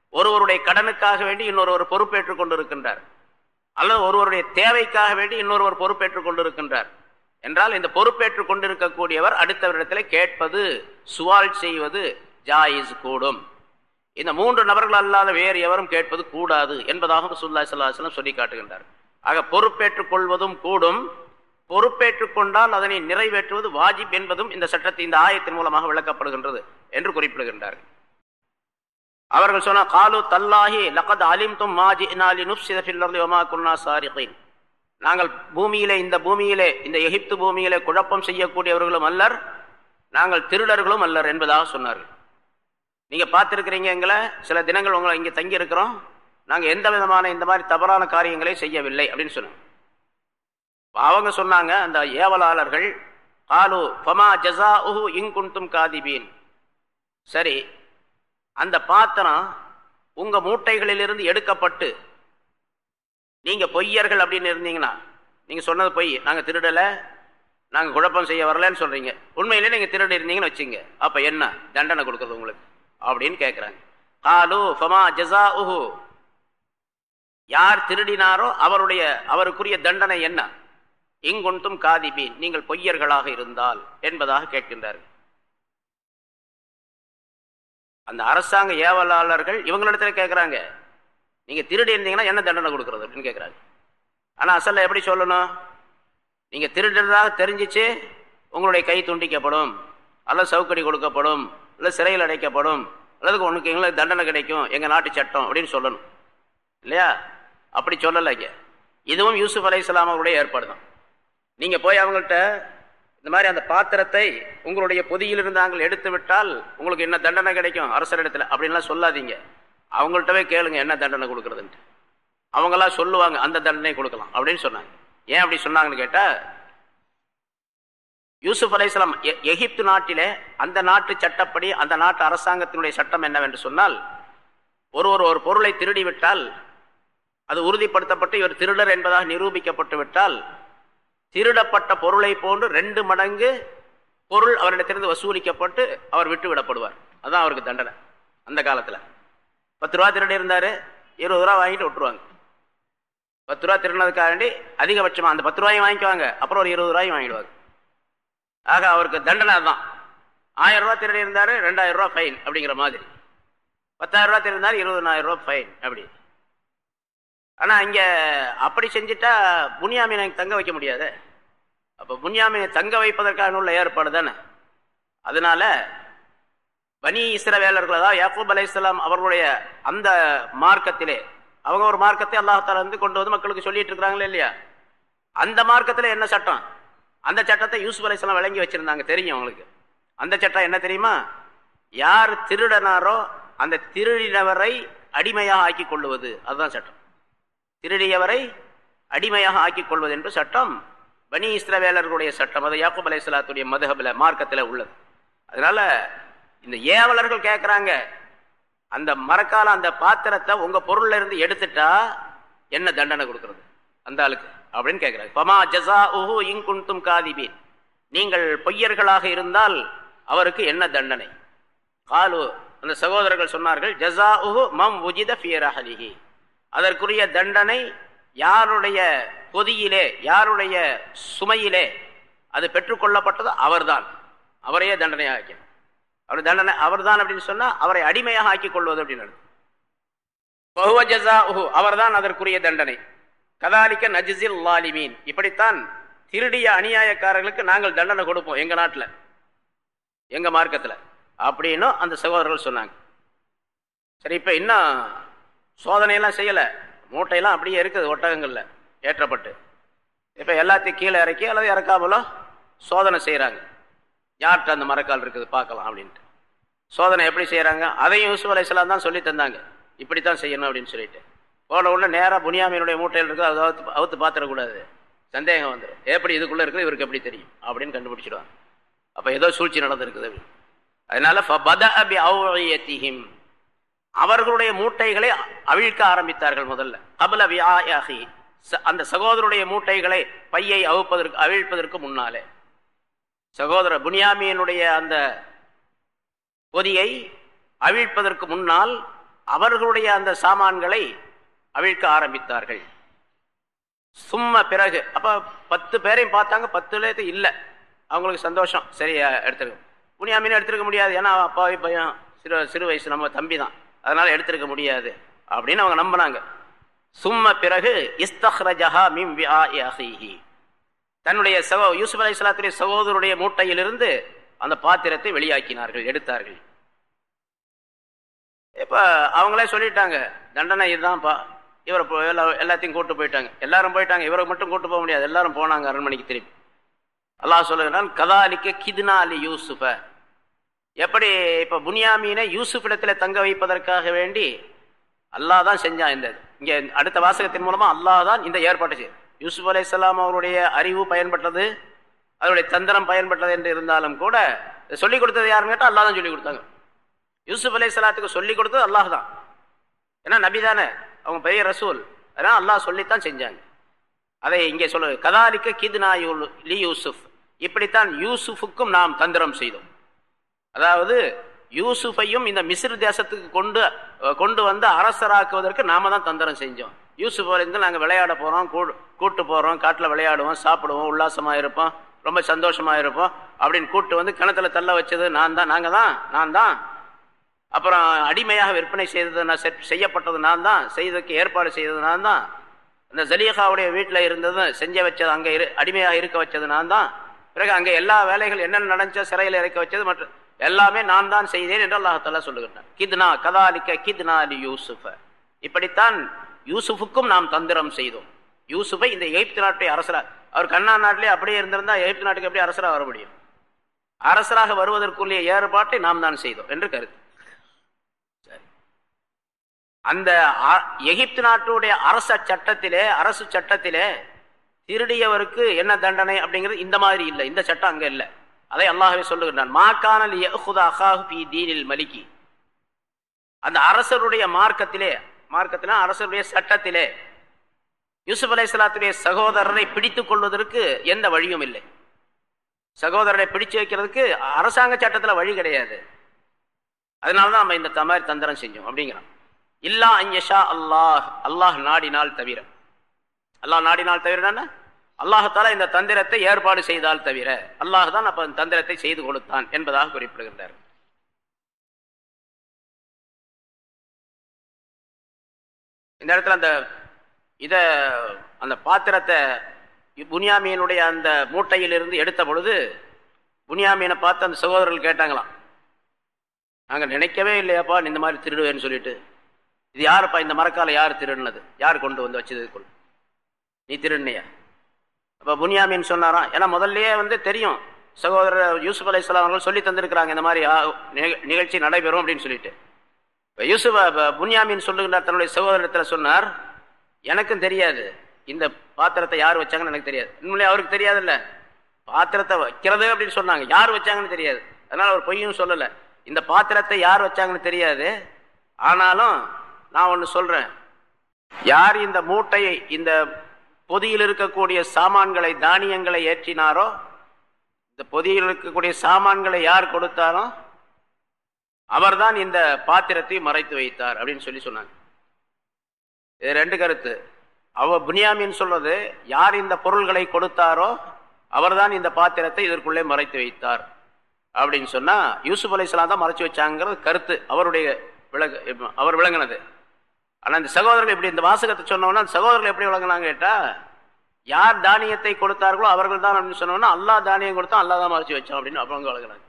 ஒருவருடைய கடனுக்காக வேண்டி இன்னொருவர் பொறுப்பேற்றுக் கொண்டிருக்கின்றார். அல்லது ஒருவருடைய தேவைக்காக வேண்டி இன்னொருவர் பொறுப்பேற்றுக் கொண்டிருக்கின்றார். என்றால் இந்த பொறுப்பேற்றுக் கொண்டிருக்கக்கூடியவர் அடுத்தவரிடத்தில் கேட்பது சுவால் செய்வது ஜாயிஸ் கூடும். இந்த மூன்று நபர்கள் அல்லாத வேறு எவரும் கேட்பது கூடாது என்பதாக சுல்லா சல்லாஹலம் சொல்லி காட்டுகின்றார் ஆக பொறுப்பேற்றுக் கொள்வதும் கூடும். பொறுப்பேற்றுக் கொண்டால் அதனை நிறைவேற்றுவது வாஜிப் என்பதும் இந்த சட்டத்தை இந்த ஆயத்தின் மூலமாக விளக்கப்படுகின்றது என்று குறிப்பிடுகின்றார்கள். அவர்கள் சொன்ன காலு தல்லாஹி லகத் அலிம் தும் மாஜி நாலி நுப்சிதமா குன்னா சாரிகின். நாங்கள் பூமியிலே இந்த பூமியிலே இந்த எகிப்து பூமியிலே குழப்பம் செய்யக்கூடியவர்களும் அல்லர் நாங்கள் திருடர்களும் அல்லர் என்பதாக சொன்னார்கள். நீங்கள் பார்த்துருக்கிறீங்க எங்களை சில தினங்கள் உங்களை இங்கே தங்கி இருக்கிறோம் நாங்கள் எந்த விதமான இந்த மாதிரி தவறான காரியங்களை செய்யவில்லை அப்படின்னு சொன்னாங்க. அவங்க சொன்னாங்க அந்த ஏவலாளர்கள் காலு ஃபமா ஜசா உஹு இங்குண்டும் காதிபீன். சரி அந்த பாத்திரம் உங்கள் மூட்டைகளிலிருந்து எடுக்கப்பட்டு நீங்க பொய்யர்கள் அப்படின்னு இருந்தீங்கன்னா நீங்க சொன்னது பொய். நாங்க திருடல நாங்கள் குழப்பம் செய்ய வரலன்னு சொல்றீங்க. உண்மையிலே நீங்கள் திருடி இருந்தீங்கன்னு வச்சுங்க. அப்போ என்ன? தண்டனை கொடுக்குறது உங்களுக்கு. அப்படின்னு கேட்குறாங்க காலு ஃபமா ஜசா உஹு யார் திருடினாரோ அவருடைய அவருக்குரிய தண்டனை என்ன? இங்குண்டும் காதிபீன். நீங்கள் பொய்யர்களாக இருந்தால் என்பதாக கேட்கின்றார்கள். அந்த அரசாங்க ஏவலாளர்கள் இவங்களிடத்துல கேட்குறாங்க நீங்க திருடி இருந்தீங்கன்னா என்ன தண்டனை கொடுக்கறது அப்படின்னு கேட்குறாரு ஆனா அசல்ல எப்படி சொல்லணும்? நீங்க திருடுறதாக தெரிஞ்சிச்சு உங்களுடைய கை துண்டிக்கப்படும் அல்லது சவுக்கடி கொடுக்கப்படும் இல்லை சிறையில் அடைக்கப்படும் அல்லது உனக்கு எங்களுக்கு தண்டனை கிடைக்கும் எங்கள் நாட்டு சட்டம் அப்படின்னு சொல்லணும். இல்லையா? அப்படி சொல்லலைங்க இதுவும் யூசுப் அலை இஸ்லாம் அவருடைய ஏற்பாடு தான் நீங்கள் போய் அவங்கள்ட்ட இந்த மாதிரி அந்த பாத்திரத்தை உங்களுடைய பொதியிலிருந்து நாங்கள் எடுத்து விட்டால் உங்களுக்கு என்ன தண்டனை கிடைக்கும்? அரசர் இடத்துல அப்படின்லாம் சொல்லாதீங்க. அவங்கள்ட்டவே கேளுங்க என்ன தண்டனை கொடுக்கறதுன்ட்டு. அவங்களாம் சொல்லுவாங்க அந்த தண்டனை கொடுக்கலாம் அப்படின்னு சொன்னாங்க. ஏன் அப்படி சொன்னாங்கன்னு கேட்டா யூசுப் அலைசலாம் எகிப்து நாட்டிலே அந்த நாட்டு சட்டப்படி அந்த நாட்டு அரசாங்கத்தினுடைய சட்டம் என்னவென்று சொன்னால் ஒரு ஒரு ஒரு பொருளை திருடி விட்டால் அது உறுதிப்படுத்தப்பட்டு இவர் திருடர் என்பதாக நிரூபிக்கப்பட்டு விட்டால் திருடப்பட்ட பொருளை போன்று ரெண்டு மடங்கு பொருள் அவரிடத்திலிருந்து வசூலிக்கப்பட்டு அவர் விட்டு விடப்படுவார் அதுதான் அவருக்கு தண்டனை அந்த காலத்தில். பத்து ரூபா திருடி இருந்தார் இருபது ரூபா வாங்கிட்டு விட்டுருவாங்க. பத்து ரூபா திருடினதுக்காண்டி அதிகபட்சமாக அந்த பத்து ரூபாயும் வாங்கிக்குவாங்க அப்புறம் ஒரு இருபது ரூபாயும் வாங்கிடுவாங்க. ஆக அவருக்கு தண்டனை தான் ஆயிரம் ரூபா திருடி இருந்தார் ரெண்டாயிரம் ரூபா ஃபைன் அப்படிங்கிற மாதிரி. பத்தாயிரம் ரூபா திருந்தாரு இருபதாயிரம் ரூபா ஃபைன் அப்படி. ஆனால் இங்கே அப்படி செஞ்சுட்டா புனியாமீனை தங்க வைக்க முடியாது. அப்போ புனியாமீனை தங்க வைப்பதற்கான உள்ள ஏற்பாடு தானே. அதனால பனி இஸ்ரவேலர்கள் அதாவது யாக்கூப் அலை இஸ்லாம் அவர்களுடைய அந்த மார்க்கத்திலே. அவங்க ஒரு மார்க்கத்தை அல்லாஹால வந்து கொண்டு வந்து மக்களுக்கு சொல்லிட்டு இருக்கிறாங்களே இல்லையா? அந்த மார்க்கத்தில் என்ன சட்டம்? அந்த சட்டத்தை யூசுப் அலை இஸ்லாம் விளங்கி வச்சிருந்தாங்க. தெரியும் அவங்களுக்கு அந்த சட்டம் என்ன தெரியுமா? யார் திருடனாரோ அந்த திருடினவரை அடிமையாக ஆக்கி கொள்ளுவது. அதுதான் சட்டம். திருடியவரை அடிமையாக ஆக்கி கொள்வது என்று சட்டம் பனி இஸ்ரவேலர்களுடைய சட்டம். அது யாக்கூப் அலை சலாத்துடைய மார்க்கத்தில் உள்ளது. அதனால இந்த ஏவலர்கள் கேட்குறாங்க அந்த மரக்கால அந்த பாத்திரத்தை உங்க பொருள்ல இருந்து எடுத்துட்டா என்ன தண்டனை கொடுக்கறது? அந்த ஆளுக்கு அப்படின்னு கேட்குறாங்க பமா ஜசா உஹு இங்குண்டும் காதிபீன். நீங்கள் பொய்யர்களாக இருந்தால் அவருக்கு என்ன தண்டனை? காலு அந்த சகோதரர்கள் சொன்னார்கள் ஜசா உஹு மம் உஜித ஃபியரஹலிஹி அதற்குரிய தண்டனை யாருடைய பொதியிலே யாருடைய சுமையிலே அது பெற்றுக்கொள்ளப்பட்டதோ அவர்தான். அவரையே தண்டனையாக ஆக்கணும் அவர் தண்டனை அவர்தான் அப்படின்னு சொன்னா அவரை அடிமையாக ஆக்கி கொள்வது அப்படின்னு அவர்தான் அதற்குரிய தண்டனை. கதாலிக்க நஜிசில் லாலிமீன். இப்படித்தான் திருடிய அநியாயக்காரர்களுக்கு நாங்கள் தண்டனை கொடுப்போம் எங்க நாட்டில். எங்க மார்க்கத்தில். அப்படின்னு அந்த சகோதரர்கள் சொன்னாங்க. சரி இப்ப இன்னும் சோதனையெல்லாம் செய்யலை. மூட்டையெல்லாம் அப்படியே இருக்குது ஒட்டகங்களில் ஏற்றப்பட்டு. இப்போ எல்லாத்தையும் கீழே இறக்கி அல்லது இறக்காமலோ சோதனை செய்கிறாங்க யார்கிட்ட அந்த மரக்கால் இருக்குது பார்க்கலாம் அப்படின்ட்டு. சோதனை எப்படி செய்கிறாங்க அதையும் யூசுப் அலைசலாம் தான் சொல்லி தந்தாங்க. இப்படி தான் செய்யணும் அப்படின்னு சொல்லிட்டு. போன உடனே நேராக புனியாமியினுடைய மூட்டையில் இருக்குது அதை அவுத்து அவுத்து பார்த்துடக்கூடாது. சந்தேகம் வந்துடும் எப்படி இதுக்குள்ளே இருக்குது இவருக்கு எப்படி தெரியும்? அப்படின்னு கண்டுபிடிச்சிடுவாங்க. அப்போ ஏதோ சூழ்ச்சி நடந்திருக்குது அப்படின்னு. அதனால அவர்களுடைய மூட்டைகளை அவிழ்க்க ஆரம்பித்தார்கள் முதல்ல. கபல வியாகி அந்த சகோதரருடைய மூட்டைகளை பையை அவுப்பதற்கு அவிழ்ப்பதற்கு முன்னாலே. சகோதர புனியாமியனுடைய அந்த பொதியை அவிழ்ப்பதற்கு முன்னால் அவர்களுடைய அந்த சாமான்களை அவிழ்க்க ஆரம்பித்தார்கள். சும்மா பிறகு அப்போ பத்து பேரையும் பார்த்தாங்க பத்துல இல்லை. அவங்களுக்கு சந்தோஷம். சரியா எடுத்துருக்க புனியாமின்னு எடுத்துருக்க முடியாது. ஏன்னா அப்பாவி பையன் சிறு சிறு வயசு நம்ம தம்பி தான் அதனால் எடுத்திருக்க முடியாது. அப்படின்னு அவங்க நம்பினாங்க. சும்ம பிறகு இஸ்தஹ்ரஜஹா மிம் விஆஹிஹி தன்னுடைய சகோ யூசுப் அலி சலாத்துடைய சகோதரருடைய மூட்டையிலிருந்து அந்த பாத்திரத்தை வெளியாக்கினார்கள் எடுத்தார்கள். இப்போ அவங்களே சொல்லிட்டாங்க தண்டனை இதுதான்ப்பா. இவரை எல்லா எல்லாத்தையும் கூட்டு போயிட்டாங்க. எல்லாரும் போயிட்டாங்க. இவரை மட்டும் கூட்டு போக முடியாது. எல்லாரும் போனாங்க அரண்மனைக்கு திருப்பி அல்லாஹ் சொல்லுகிறான் கதாலிக்க கிதுனாலி யூசுஃப. எப்படி இப்போ புனியாமீனை யூசுப் இடத்துல தங்க வைப்பதற்காக வேண்டி அல்லாஹ் தான் செஞ்சான் இந்த இங்கே அடுத்த வாசகத்தின் மூலமாக அல்லாஹ் தான் இந்த ஏற்பாட்டை செய்யும் யூசுப் அலை இஸ்லாம் அவருடைய அறிவு பயன்பட்டது அவருடைய தந்திரம் பயன்பட்டது என்று இருந்தாலும் கூட சொல்லிக் கொடுத்தது யாருன்னு கேட்டால் அல்லாஹ் தான் சொல்லிக் கொடுத்தாங்க. யூசுப் அலை சலாத்துக்கு சொல்லிக் கொடுத்தது அல்லாஹ் தான். ஏன்னா நபி தானே அவங்க பெரிய ரசூல். அதனால் அல்லாஹ் சொல்லித்தான் செஞ்சாங்க. அதை இங்கே சொல்லு கதாலிக்க கிதுனா லி யூசுப் இப்படித்தான் யூசுஃபுக்கும் நாம் தந்திரம் செய்தோம். அதாவது யூசுஃபையும் இந்த மிஸ்ர் தேசத்துக்கு கொண்டு கொண்டு வந்து அரசராக்குவதற்கு நாம தான் தந்திரம் செஞ்சோம். யூசுஃப் இருந்து நாங்கள் விளையாட போகிறோம் கூட்டு போகிறோம் காட்டில் விளையாடுவோம் சாப்பிடுவோம் உல்லாசமாக இருப்போம் ரொம்ப சந்தோஷமாக இருப்போம் அப்படின்னு கூட்டு வந்து கிணத்துல தள்ள வச்சது நான் தான் நாங்கள் தான் நான் தான். அப்புறம் அடிமையாக விற்பனை செய்தது நான் செய்யப்பட்டது நான் தான் செய்ததுக்கு ஏற்பாடு செய்தது நான் தான். இந்த ஜலியகாவுடைய வீட்டில் இருந்தது செஞ்ச வச்சது அங்கே இரு அடிமையாக இருக்க வச்சது நான் தான். பிறகு அங்கே எல்லா வேலைகள் என்னென்ன நடந்துச்சோ சிறையில் இறக்க வச்சது மற்றும் எல்லாமே நான் தான் செய்தேன் என்று அல்லாஹால சொல்லுகின்றேன். கித்னா கதாலிக்க கித்னா அலி யூசுஃப. இப்படித்தான் யூசுஃபுக்கும் நாம் தந்திரம் செய்தோம். யூசுஃபை இந்த எகிப்து நாட்டை அரசரா அவர் கண்ணா நாட்டிலே அப்படியே இருந்திருந்தா எகிப்து நாட்டுக்கு எப்படி அரசராக வர முடியும்? அரசராக வருவதற்குரிய ஏற்பாட்டை நாம் தான் செய்தோம் என்று கருத்து. அந்த எகிப்து நாட்டுடைய அரச சட்டத்திலே அரசு சட்டத்திலே திருடியவருக்கு என்ன தண்டனை அப்படிங்கிறது இந்த மாதிரி இல்லை. இந்த சட்டம் அங்க இல்லை. அதை அல்லாஹவே சொல்லுகின்றான். மாக்கானல் தீனில் மலிக்கி அந்த அரசருடைய மார்க்கத்திலே மார்க்கத்தினா அரசருடைய சட்டத்திலே யூசுப் அலை சலாத்துடைய சகோதரரை பிடித்துக் கொள்வதற்கு எந்த வழியும் இல்லை. சகோதரரை பிடிச்சு வைக்கிறதுக்கு அரசாங்க சட்டத்தில் வழி கிடையாது. அதனாலதான் நம்ம இந்த மாதிரி தந்திரம் செஞ்சோம் அப்படிங்கிறான். இல்லா அஞ்சஷா அல்லாஹ் அல்லாஹ் நாடினால் தவிர. அல்லாஹ் நாடினால் தவிர அல்லாஹால இந்த தந்திரத்தை ஏற்பாடு செய்தால் தவிர. அல்லாஹ் தான் அப்ப தந்திரத்தை செய்து கொடுத்தான் என்பதாக குறிப்பிடுகின்றார் இந்த இடத்துல அந்த இதை அந்த பாத்திரத்தை புனியாமியனுடைய அந்த மூட்டையிலிருந்து எடுத்த பொழுது புனியாமீனை பார்த்து அந்த சகோதரர்கள் கேட்டாங்களாம். நாங்கள் நினைக்கவே இல்லையாப்பா இந்த மாதிரி திருடுவேன்னு சொல்லிட்டு. இது யாருப்பா இந்த மரக்கால யார் திருடினது? யார் கொண்டு வந்து வச்சது நீ திருடினையா? அப்போ புனியாமின்னு சொன்னாராம் ஏன்னா முதல்லயே வந்து தெரியும் சகோதரர் யூசுப் அலை அவர்கள் சொல்லி தந்திருக்கிறாங்க இந்த மாதிரி நிகழ்ச்சி நடைபெறும் அப்படின்னு சொல்லிட்டு. இப்போ யூசுப் புனியாமின் சொல்லுகின்ற தன்னுடைய சகோதரத்தில் சொன்னார் எனக்கும் தெரியாது. இந்த பாத்திரத்தை யார் வச்சாங்கன்னு எனக்கு தெரியாது. உண்மையிலே அவருக்கு தெரியாதுல்ல. பாத்திரத்தை வைக்கிறது அப்படின்னு சொன்னாங்க. யார் வச்சாங்கன்னு தெரியாது. அதனால் அவர் பொய்யும் சொல்லலை. இந்த பாத்திரத்தை யார் வச்சாங்கன்னு தெரியாது. ஆனாலும் நான் ஒன்று சொல்கிறேன் யார் இந்த மூட்டையை இந்த பொதியில் இருக்கக்கூடிய சாமான்களை தானியங்களை ஏற்றினாரோ இந்த பொதியில் இருக்கக்கூடிய சாமான்களை யார் கொடுத்தாரோ அவர்தான் இந்த பாத்திரத்தை மறைத்து வைத்தார் அப்படின்னு சொல்லி சொன்னாங்க. இது ரெண்டு கருத்து. அவ புனியாமின்னு சொல்றது யார் இந்த பொருள்களை கொடுத்தாரோ அவர்தான் இந்த பாத்திரத்தை இதற்குள்ளே மறைத்து வைத்தார். அப்படின்னு சொன்னா யூசுப் அலிஸ்லாம் தான் மறைச்சு வச்சாங்கிறது கருத்து. அவருடைய விளக்கு அவர் விளங்கினது. ஆனால் இந்த சகோதரர்கள் இப்படி இந்த வாசகத்தை சொன்னோம்னா சகோதரர்கள் எப்படி விளங்கினாங்க கேட்டா யார் தானியத்தை கொடுத்தார்களோ அவர்கள் தான் அப்படின்னு சொன்னோம்னா அல்லா தானியம் கொடுத்தா அல்லா தான் மறைச்சு வச்சோம் அப்படின்னு அவங்க விளங்கினாங்க.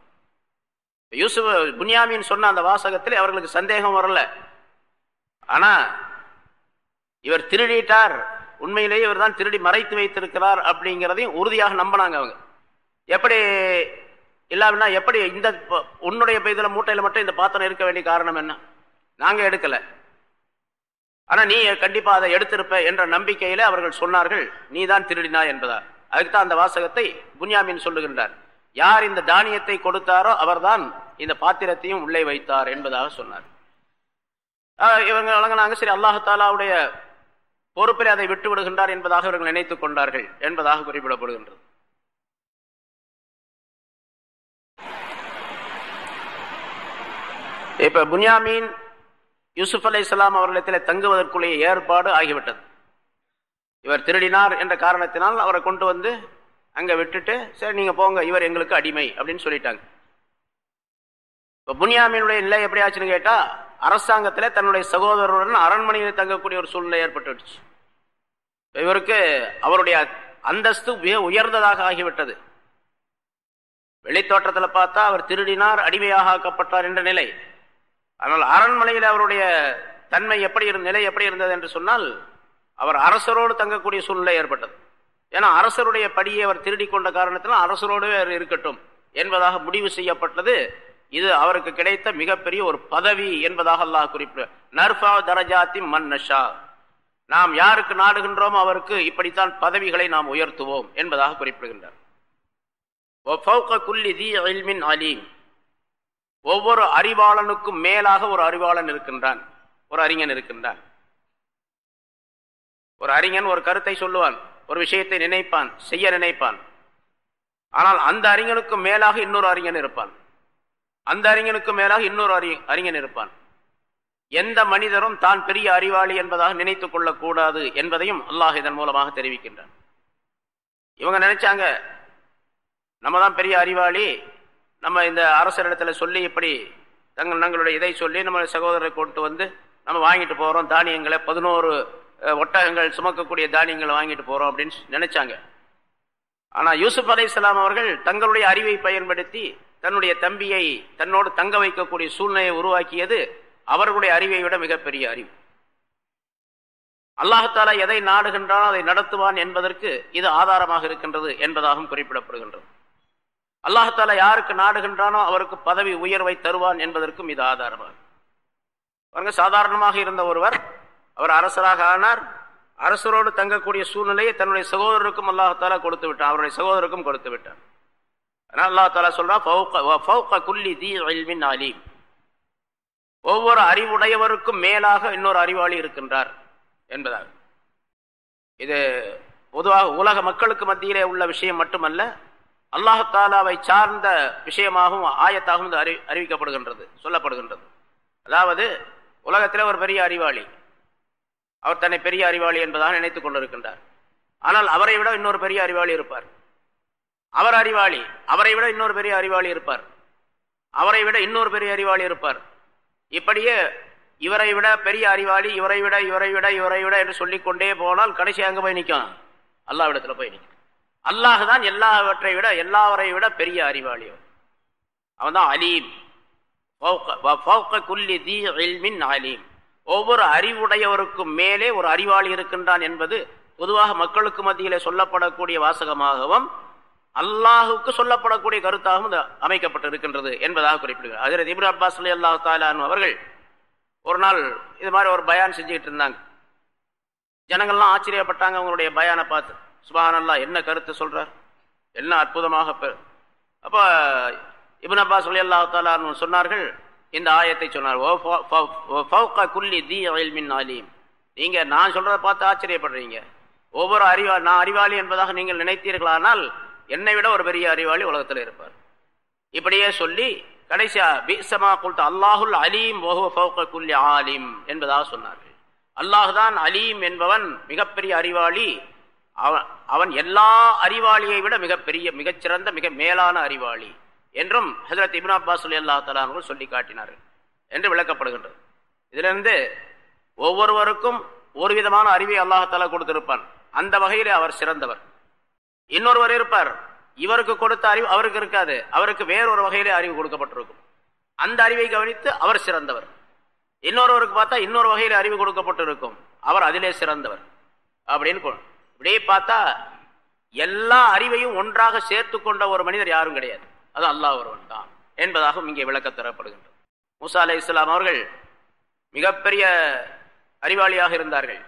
யூசுப் புனியாமின்னு சொன்ன அந்த வாசகத்தில் அவர்களுக்கு சந்தேகம் வரல. ஆனா இவர் திருடிட்டார். உண்மையிலேயே இவர் தான் திருடி மறைத்து வைத்திருக்கிறார் அப்படிங்கிறதையும் உறுதியாக நம்பினாங்க அவங்க. எப்படி இல்லாமன்னா எப்படி இந்த உன்னுடைய இதில் மூட்டையில் மட்டும் இந்த பாத்திரம் இருக்க வேண்டிய காரணம் என்ன? நாங்கள் எடுக்கலை. ஆனால் நீ கண்டிப்பாக அதை எடுத்திருப்ப என்ற நம்பிக்கையில அவர்கள் சொன்னார்கள் நீ தான் திருடினா என்பதா அதுக்கு தான் அந்த வாசகத்தை புன்யாமின் சொல்லுகின்றார். யார் இந்த தானியத்தை கொடுத்தாரோ அவர்தான் இந்த பாத்திரத்தையும் உள்ளே வைத்தார் என்பதாக சொன்னார். இவங்க வழங்கினாங்க சரி அல்லாஹாலாவுடைய பொறுப்பில் அதை விட்டு விடுகின்றார் என்பதாக இவர்கள் நினைத்துக் கொண்டார்கள் என்பதாக குறிப்பிடப்படுகின்றது. இப்ப புன்யாமீன் யூசுப் அலை இஸ்லாம் அவர்களிடத்தில் தங்குவதற்குரிய ஏற்பாடு ஆகிவிட்டது. இவர் திருடினார் என்ற காரணத்தினால் அவரை கொண்டு வந்து அங்கே விட்டுட்டு சரி நீங்கள் போங்க இவர் எங்களுக்கு அடிமை அப்படின்னு சொல்லிட்டாங்க. இப்போ புனியாமினுடைய நிலை எப்படி ஆச்சுன்னு கேட்டால் அரசாங்கத்தில் தன்னுடைய சகோதரருடன் அரண்மனையில் தங்கக்கூடிய ஒரு சூழ்நிலை ஏற்பட்டுடுச்சு. இவருக்கு அவருடைய அந்தஸ்து மிக உயர்ந்ததாக ஆகிவிட்டது. வெளித்தோட்டத்தில் பார்த்தா அவர் திருடினார் அடிமையாக ஆக்கப்பட்டார் என்ற நிலை. ஆனால் அரண்மனையில் அவருடைய தன்மை எப்படி இருந்த நிலை எப்படி இருந்தது என்று சொன்னால் அவர் அரசரோடு தங்கக்கூடிய சூழ்நிலை ஏற்பட்டது. ஏன்னா அரசருடைய படியை அவர் திருடி கொண்ட காரணத்தினால் அரசரோடவே இருக்கட்டும் என்பதாக முடிவு செய்யப்பட்டது. இது அவருக்கு கிடைத்த மிகப்பெரிய ஒரு பதவி என்பதாக அல்லாஹ் குறிப்பிட நர்ஃபா தரஜாத்தி மன் நஷா. நாம் யாருக்கு நாடுகின்றோமோ அவருக்கு இப்படித்தான் பதவிகளை நாம் உயர்த்துவோம் என்பதாக குறிப்பிடுகின்றார். அலீம். ஒவ்வொரு அறிவாளனுக்கும் மேலாக ஒரு அறிவாளன் இருக்கின்றான். ஒரு அறிஞன் இருக்கின்றான். ஒரு அறிஞன் ஒரு கருத்தை சொல்லுவான். ஒரு விஷயத்தை நினைப்பான் செய்ய நினைப்பான். ஆனால் அந்த அறிஞனுக்கு மேலாக இன்னொரு அறிஞன் இருப்பான். அந்த அறிஞனுக்கு மேலாக இன்னொரு அறி அறிஞன் இருப்பான். எந்த மனிதரும் தான் பெரிய அறிவாளி என்பதாக நினைத்து கொள்ளக்கூடாது என்பதையும் அல்லாஹ் இதன் மூலமாக தெரிவிக்கின்றான். இவங்க நினைச்சாங்க நம்ம தான் பெரிய அறிவாளி நம்ம இந்த அரசரிடத்துல சொல்லி இப்படி தங்கள் தங்களுடைய இதை சொல்லி நம்ம சகோதரரை கொண்டு வந்து நம்ம வாங்கிட்டு போகிறோம் தானியங்களை பதினோரு ஒட்டகங்கள் சுமக்கக்கூடிய தானியங்களை வாங்கிட்டு போறோம் அப்படின்னு நினைச்சாங்க. ஆனா யூசுப் அலை இஸ்லாம் அவர்கள் தங்களுடைய அறிவை பயன்படுத்தி தன்னுடைய தம்பியை தன்னோடு தங்க வைக்கக்கூடிய சூழ்நிலையை உருவாக்கியது அவர்களுடைய அறிவை விட மிகப்பெரிய அறிவு. அல்லாஹாலா எதை நாடுகின்றானோ அதை நடத்துவான் என்பதற்கு இது ஆதாரமாக இருக்கின்றது என்பதாகவும் குறிப்பிடப்படுகின்றது. அல்லாஹாலா யாருக்கு நாடுகின்றானோ அவருக்கு பதவி உயர்வை தருவான் என்பதற்கும் இது ஆதாரமாகும் பாருங்க சாதாரணமாக இருந்த ஒருவர் அவர் அரசராக ஆனார். அரசரோடு தங்கக்கூடிய சூழ்நிலையை தன்னுடைய சகோதரருக்கும் அல்லாஹாலா கொடுத்து விட்டான். அவருடைய சகோதரருக்கும் கொடுத்து விட்டார் அதனால் அல்லா தாலா சொல்றான் குல்லி தி அலீம். ஒவ்வொரு அறிவுடையவருக்கும் மேலாக இன்னொரு அறிவாளி இருக்கின்றார் என்பதாக இது பொதுவாக உலக மக்களுக்கு மத்தியிலே உள்ள விஷயம் மட்டுமல்ல அல்லாஹாலாவை சார்ந்த விஷயமாகவும் ஆயத்தாகவும் அறி அறிவிக்கப்படுகின்றது சொல்லப்படுகின்றது. அதாவது உலகத்தில் ஒரு பெரிய அறிவாளி. அவர் தன்னை பெரிய அறிவாளி என்பதாக நினைத்துக் கொண்டிருக்கின்றார். ஆனால் அவரை விட இன்னொரு பெரிய அறிவாளி இருப்பார். அவர் அறிவாளி அவரை விட இன்னொரு பெரிய அறிவாளி இருப்பார். அவரை விட இன்னொரு பெரிய அறிவாளி இருப்பார். இப்படியே இவரை விட பெரிய அறிவாளி இவரை விட இவரை விட இவரை விட என்று சொல்லிக்கொண்டே போனால் கடைசி அங்க போய் நிற்கும் அல்லாவிடத்துல போய் நிற்கும் அல்லாஹ் தான் எல்லாவற்றை விட எல்லாவரை விட பெரிய அறிவாளி அவன் தான் அலீம். அலீம். ஒவ்வொரு அறிவுடையவருக்கும் மேலே ஒரு அறிவாளி இருக்கின்றான் என்பது பொதுவாக மக்களுக்கு மத்தியிலே சொல்லப்படக்கூடிய வாசகமாகவும் அல்லாஹுக்கு சொல்லப்படக்கூடிய கருத்தாகவும் அமைக்கப்பட்டு இருக்கின்றது என்பதாக குறிப்பிடுகிறார். அதில் இப்ரா அப்பாஸ் அலி அல்லாஹ் தாலான் அவர்கள் ஒரு நாள் இது மாதிரி ஒரு பயான் செஞ்சுக்கிட்டு இருந்தாங்க. ஜனங்கள்லாம் ஆச்சரியப்பட்டாங்க அவங்களுடைய பயானை பார்த்து. சுபான் அல்லா என்ன கருத்து சொல்றார்? என்ன அற்புதமாக அப்போ இபின் அப்பாஸ் சொல்லி அல்லா தாலான்னு சொன்னார்கள் இந்த ஆயத்தை சொன்னார். குல்லி தி மின் அலீம். நீங்க நான் சொல்றதை பார்த்து ஆச்சரியப்படுறீங்க. ஒவ்வொரு அறிவா நான் அறிவாளி என்பதாக நீங்கள் நினைத்தீர்களானால் என்னை விட ஒரு பெரிய அறிவாளி உலகத்தில் இருப்பார். இப்படியே சொல்லி கடைசியா பீசமா குல்த அல்லாஹுல் அலீம் குல்லி ஆலிம் என்பதாக சொன்னார்கள். அல்லாஹுதான் அலீம் என்பவன் மிகப்பெரிய அறிவாளி. அவன் அவன் எல்லா அறிவாளியை விட மிகப்பெரிய மிகச்சிறந்த மிக மேலான அறிவாளி. என்றும் ஹசரத் இபின் அப்பாஸ் அலி அல்லா தலான்கள் சொல்லி காட்டினார்கள் என்று விளக்கப்படுகின்றது. இதிலிருந்து ஒவ்வொருவருக்கும் ஒரு விதமான அறிவை அல்லாஹாலா கொடுத்திருப்பான். அந்த வகையிலே அவர் சிறந்தவர். இன்னொருவர் இருப்பார். இவருக்கு கொடுத்த அறிவு அவருக்கு இருக்காது. அவருக்கு வேறொரு வகையிலே அறிவு கொடுக்கப்பட்டிருக்கும். அந்த அறிவை கவனித்து அவர் சிறந்தவர். இன்னொருவருக்கு பார்த்தா இன்னொரு வகையில் அறிவு கொடுக்கப்பட்டிருக்கும். அவர் அதிலே சிறந்தவர். அப்படின்னு இப்படியே பார்த்தா எல்லா அறிவையும் ஒன்றாக சேர்த்து கொண்ட ஒரு மனிதர் யாரும் கிடையாது. அது அல்லாஹ் ஒருவன் தான் என்பதாகவும் இங்கே விளக்க தரப்படுகின்றது. முசா அலை இஸ்லாம் அவர்கள் மிகப்பெரிய அறிவாளியாக இருந்தார்கள்.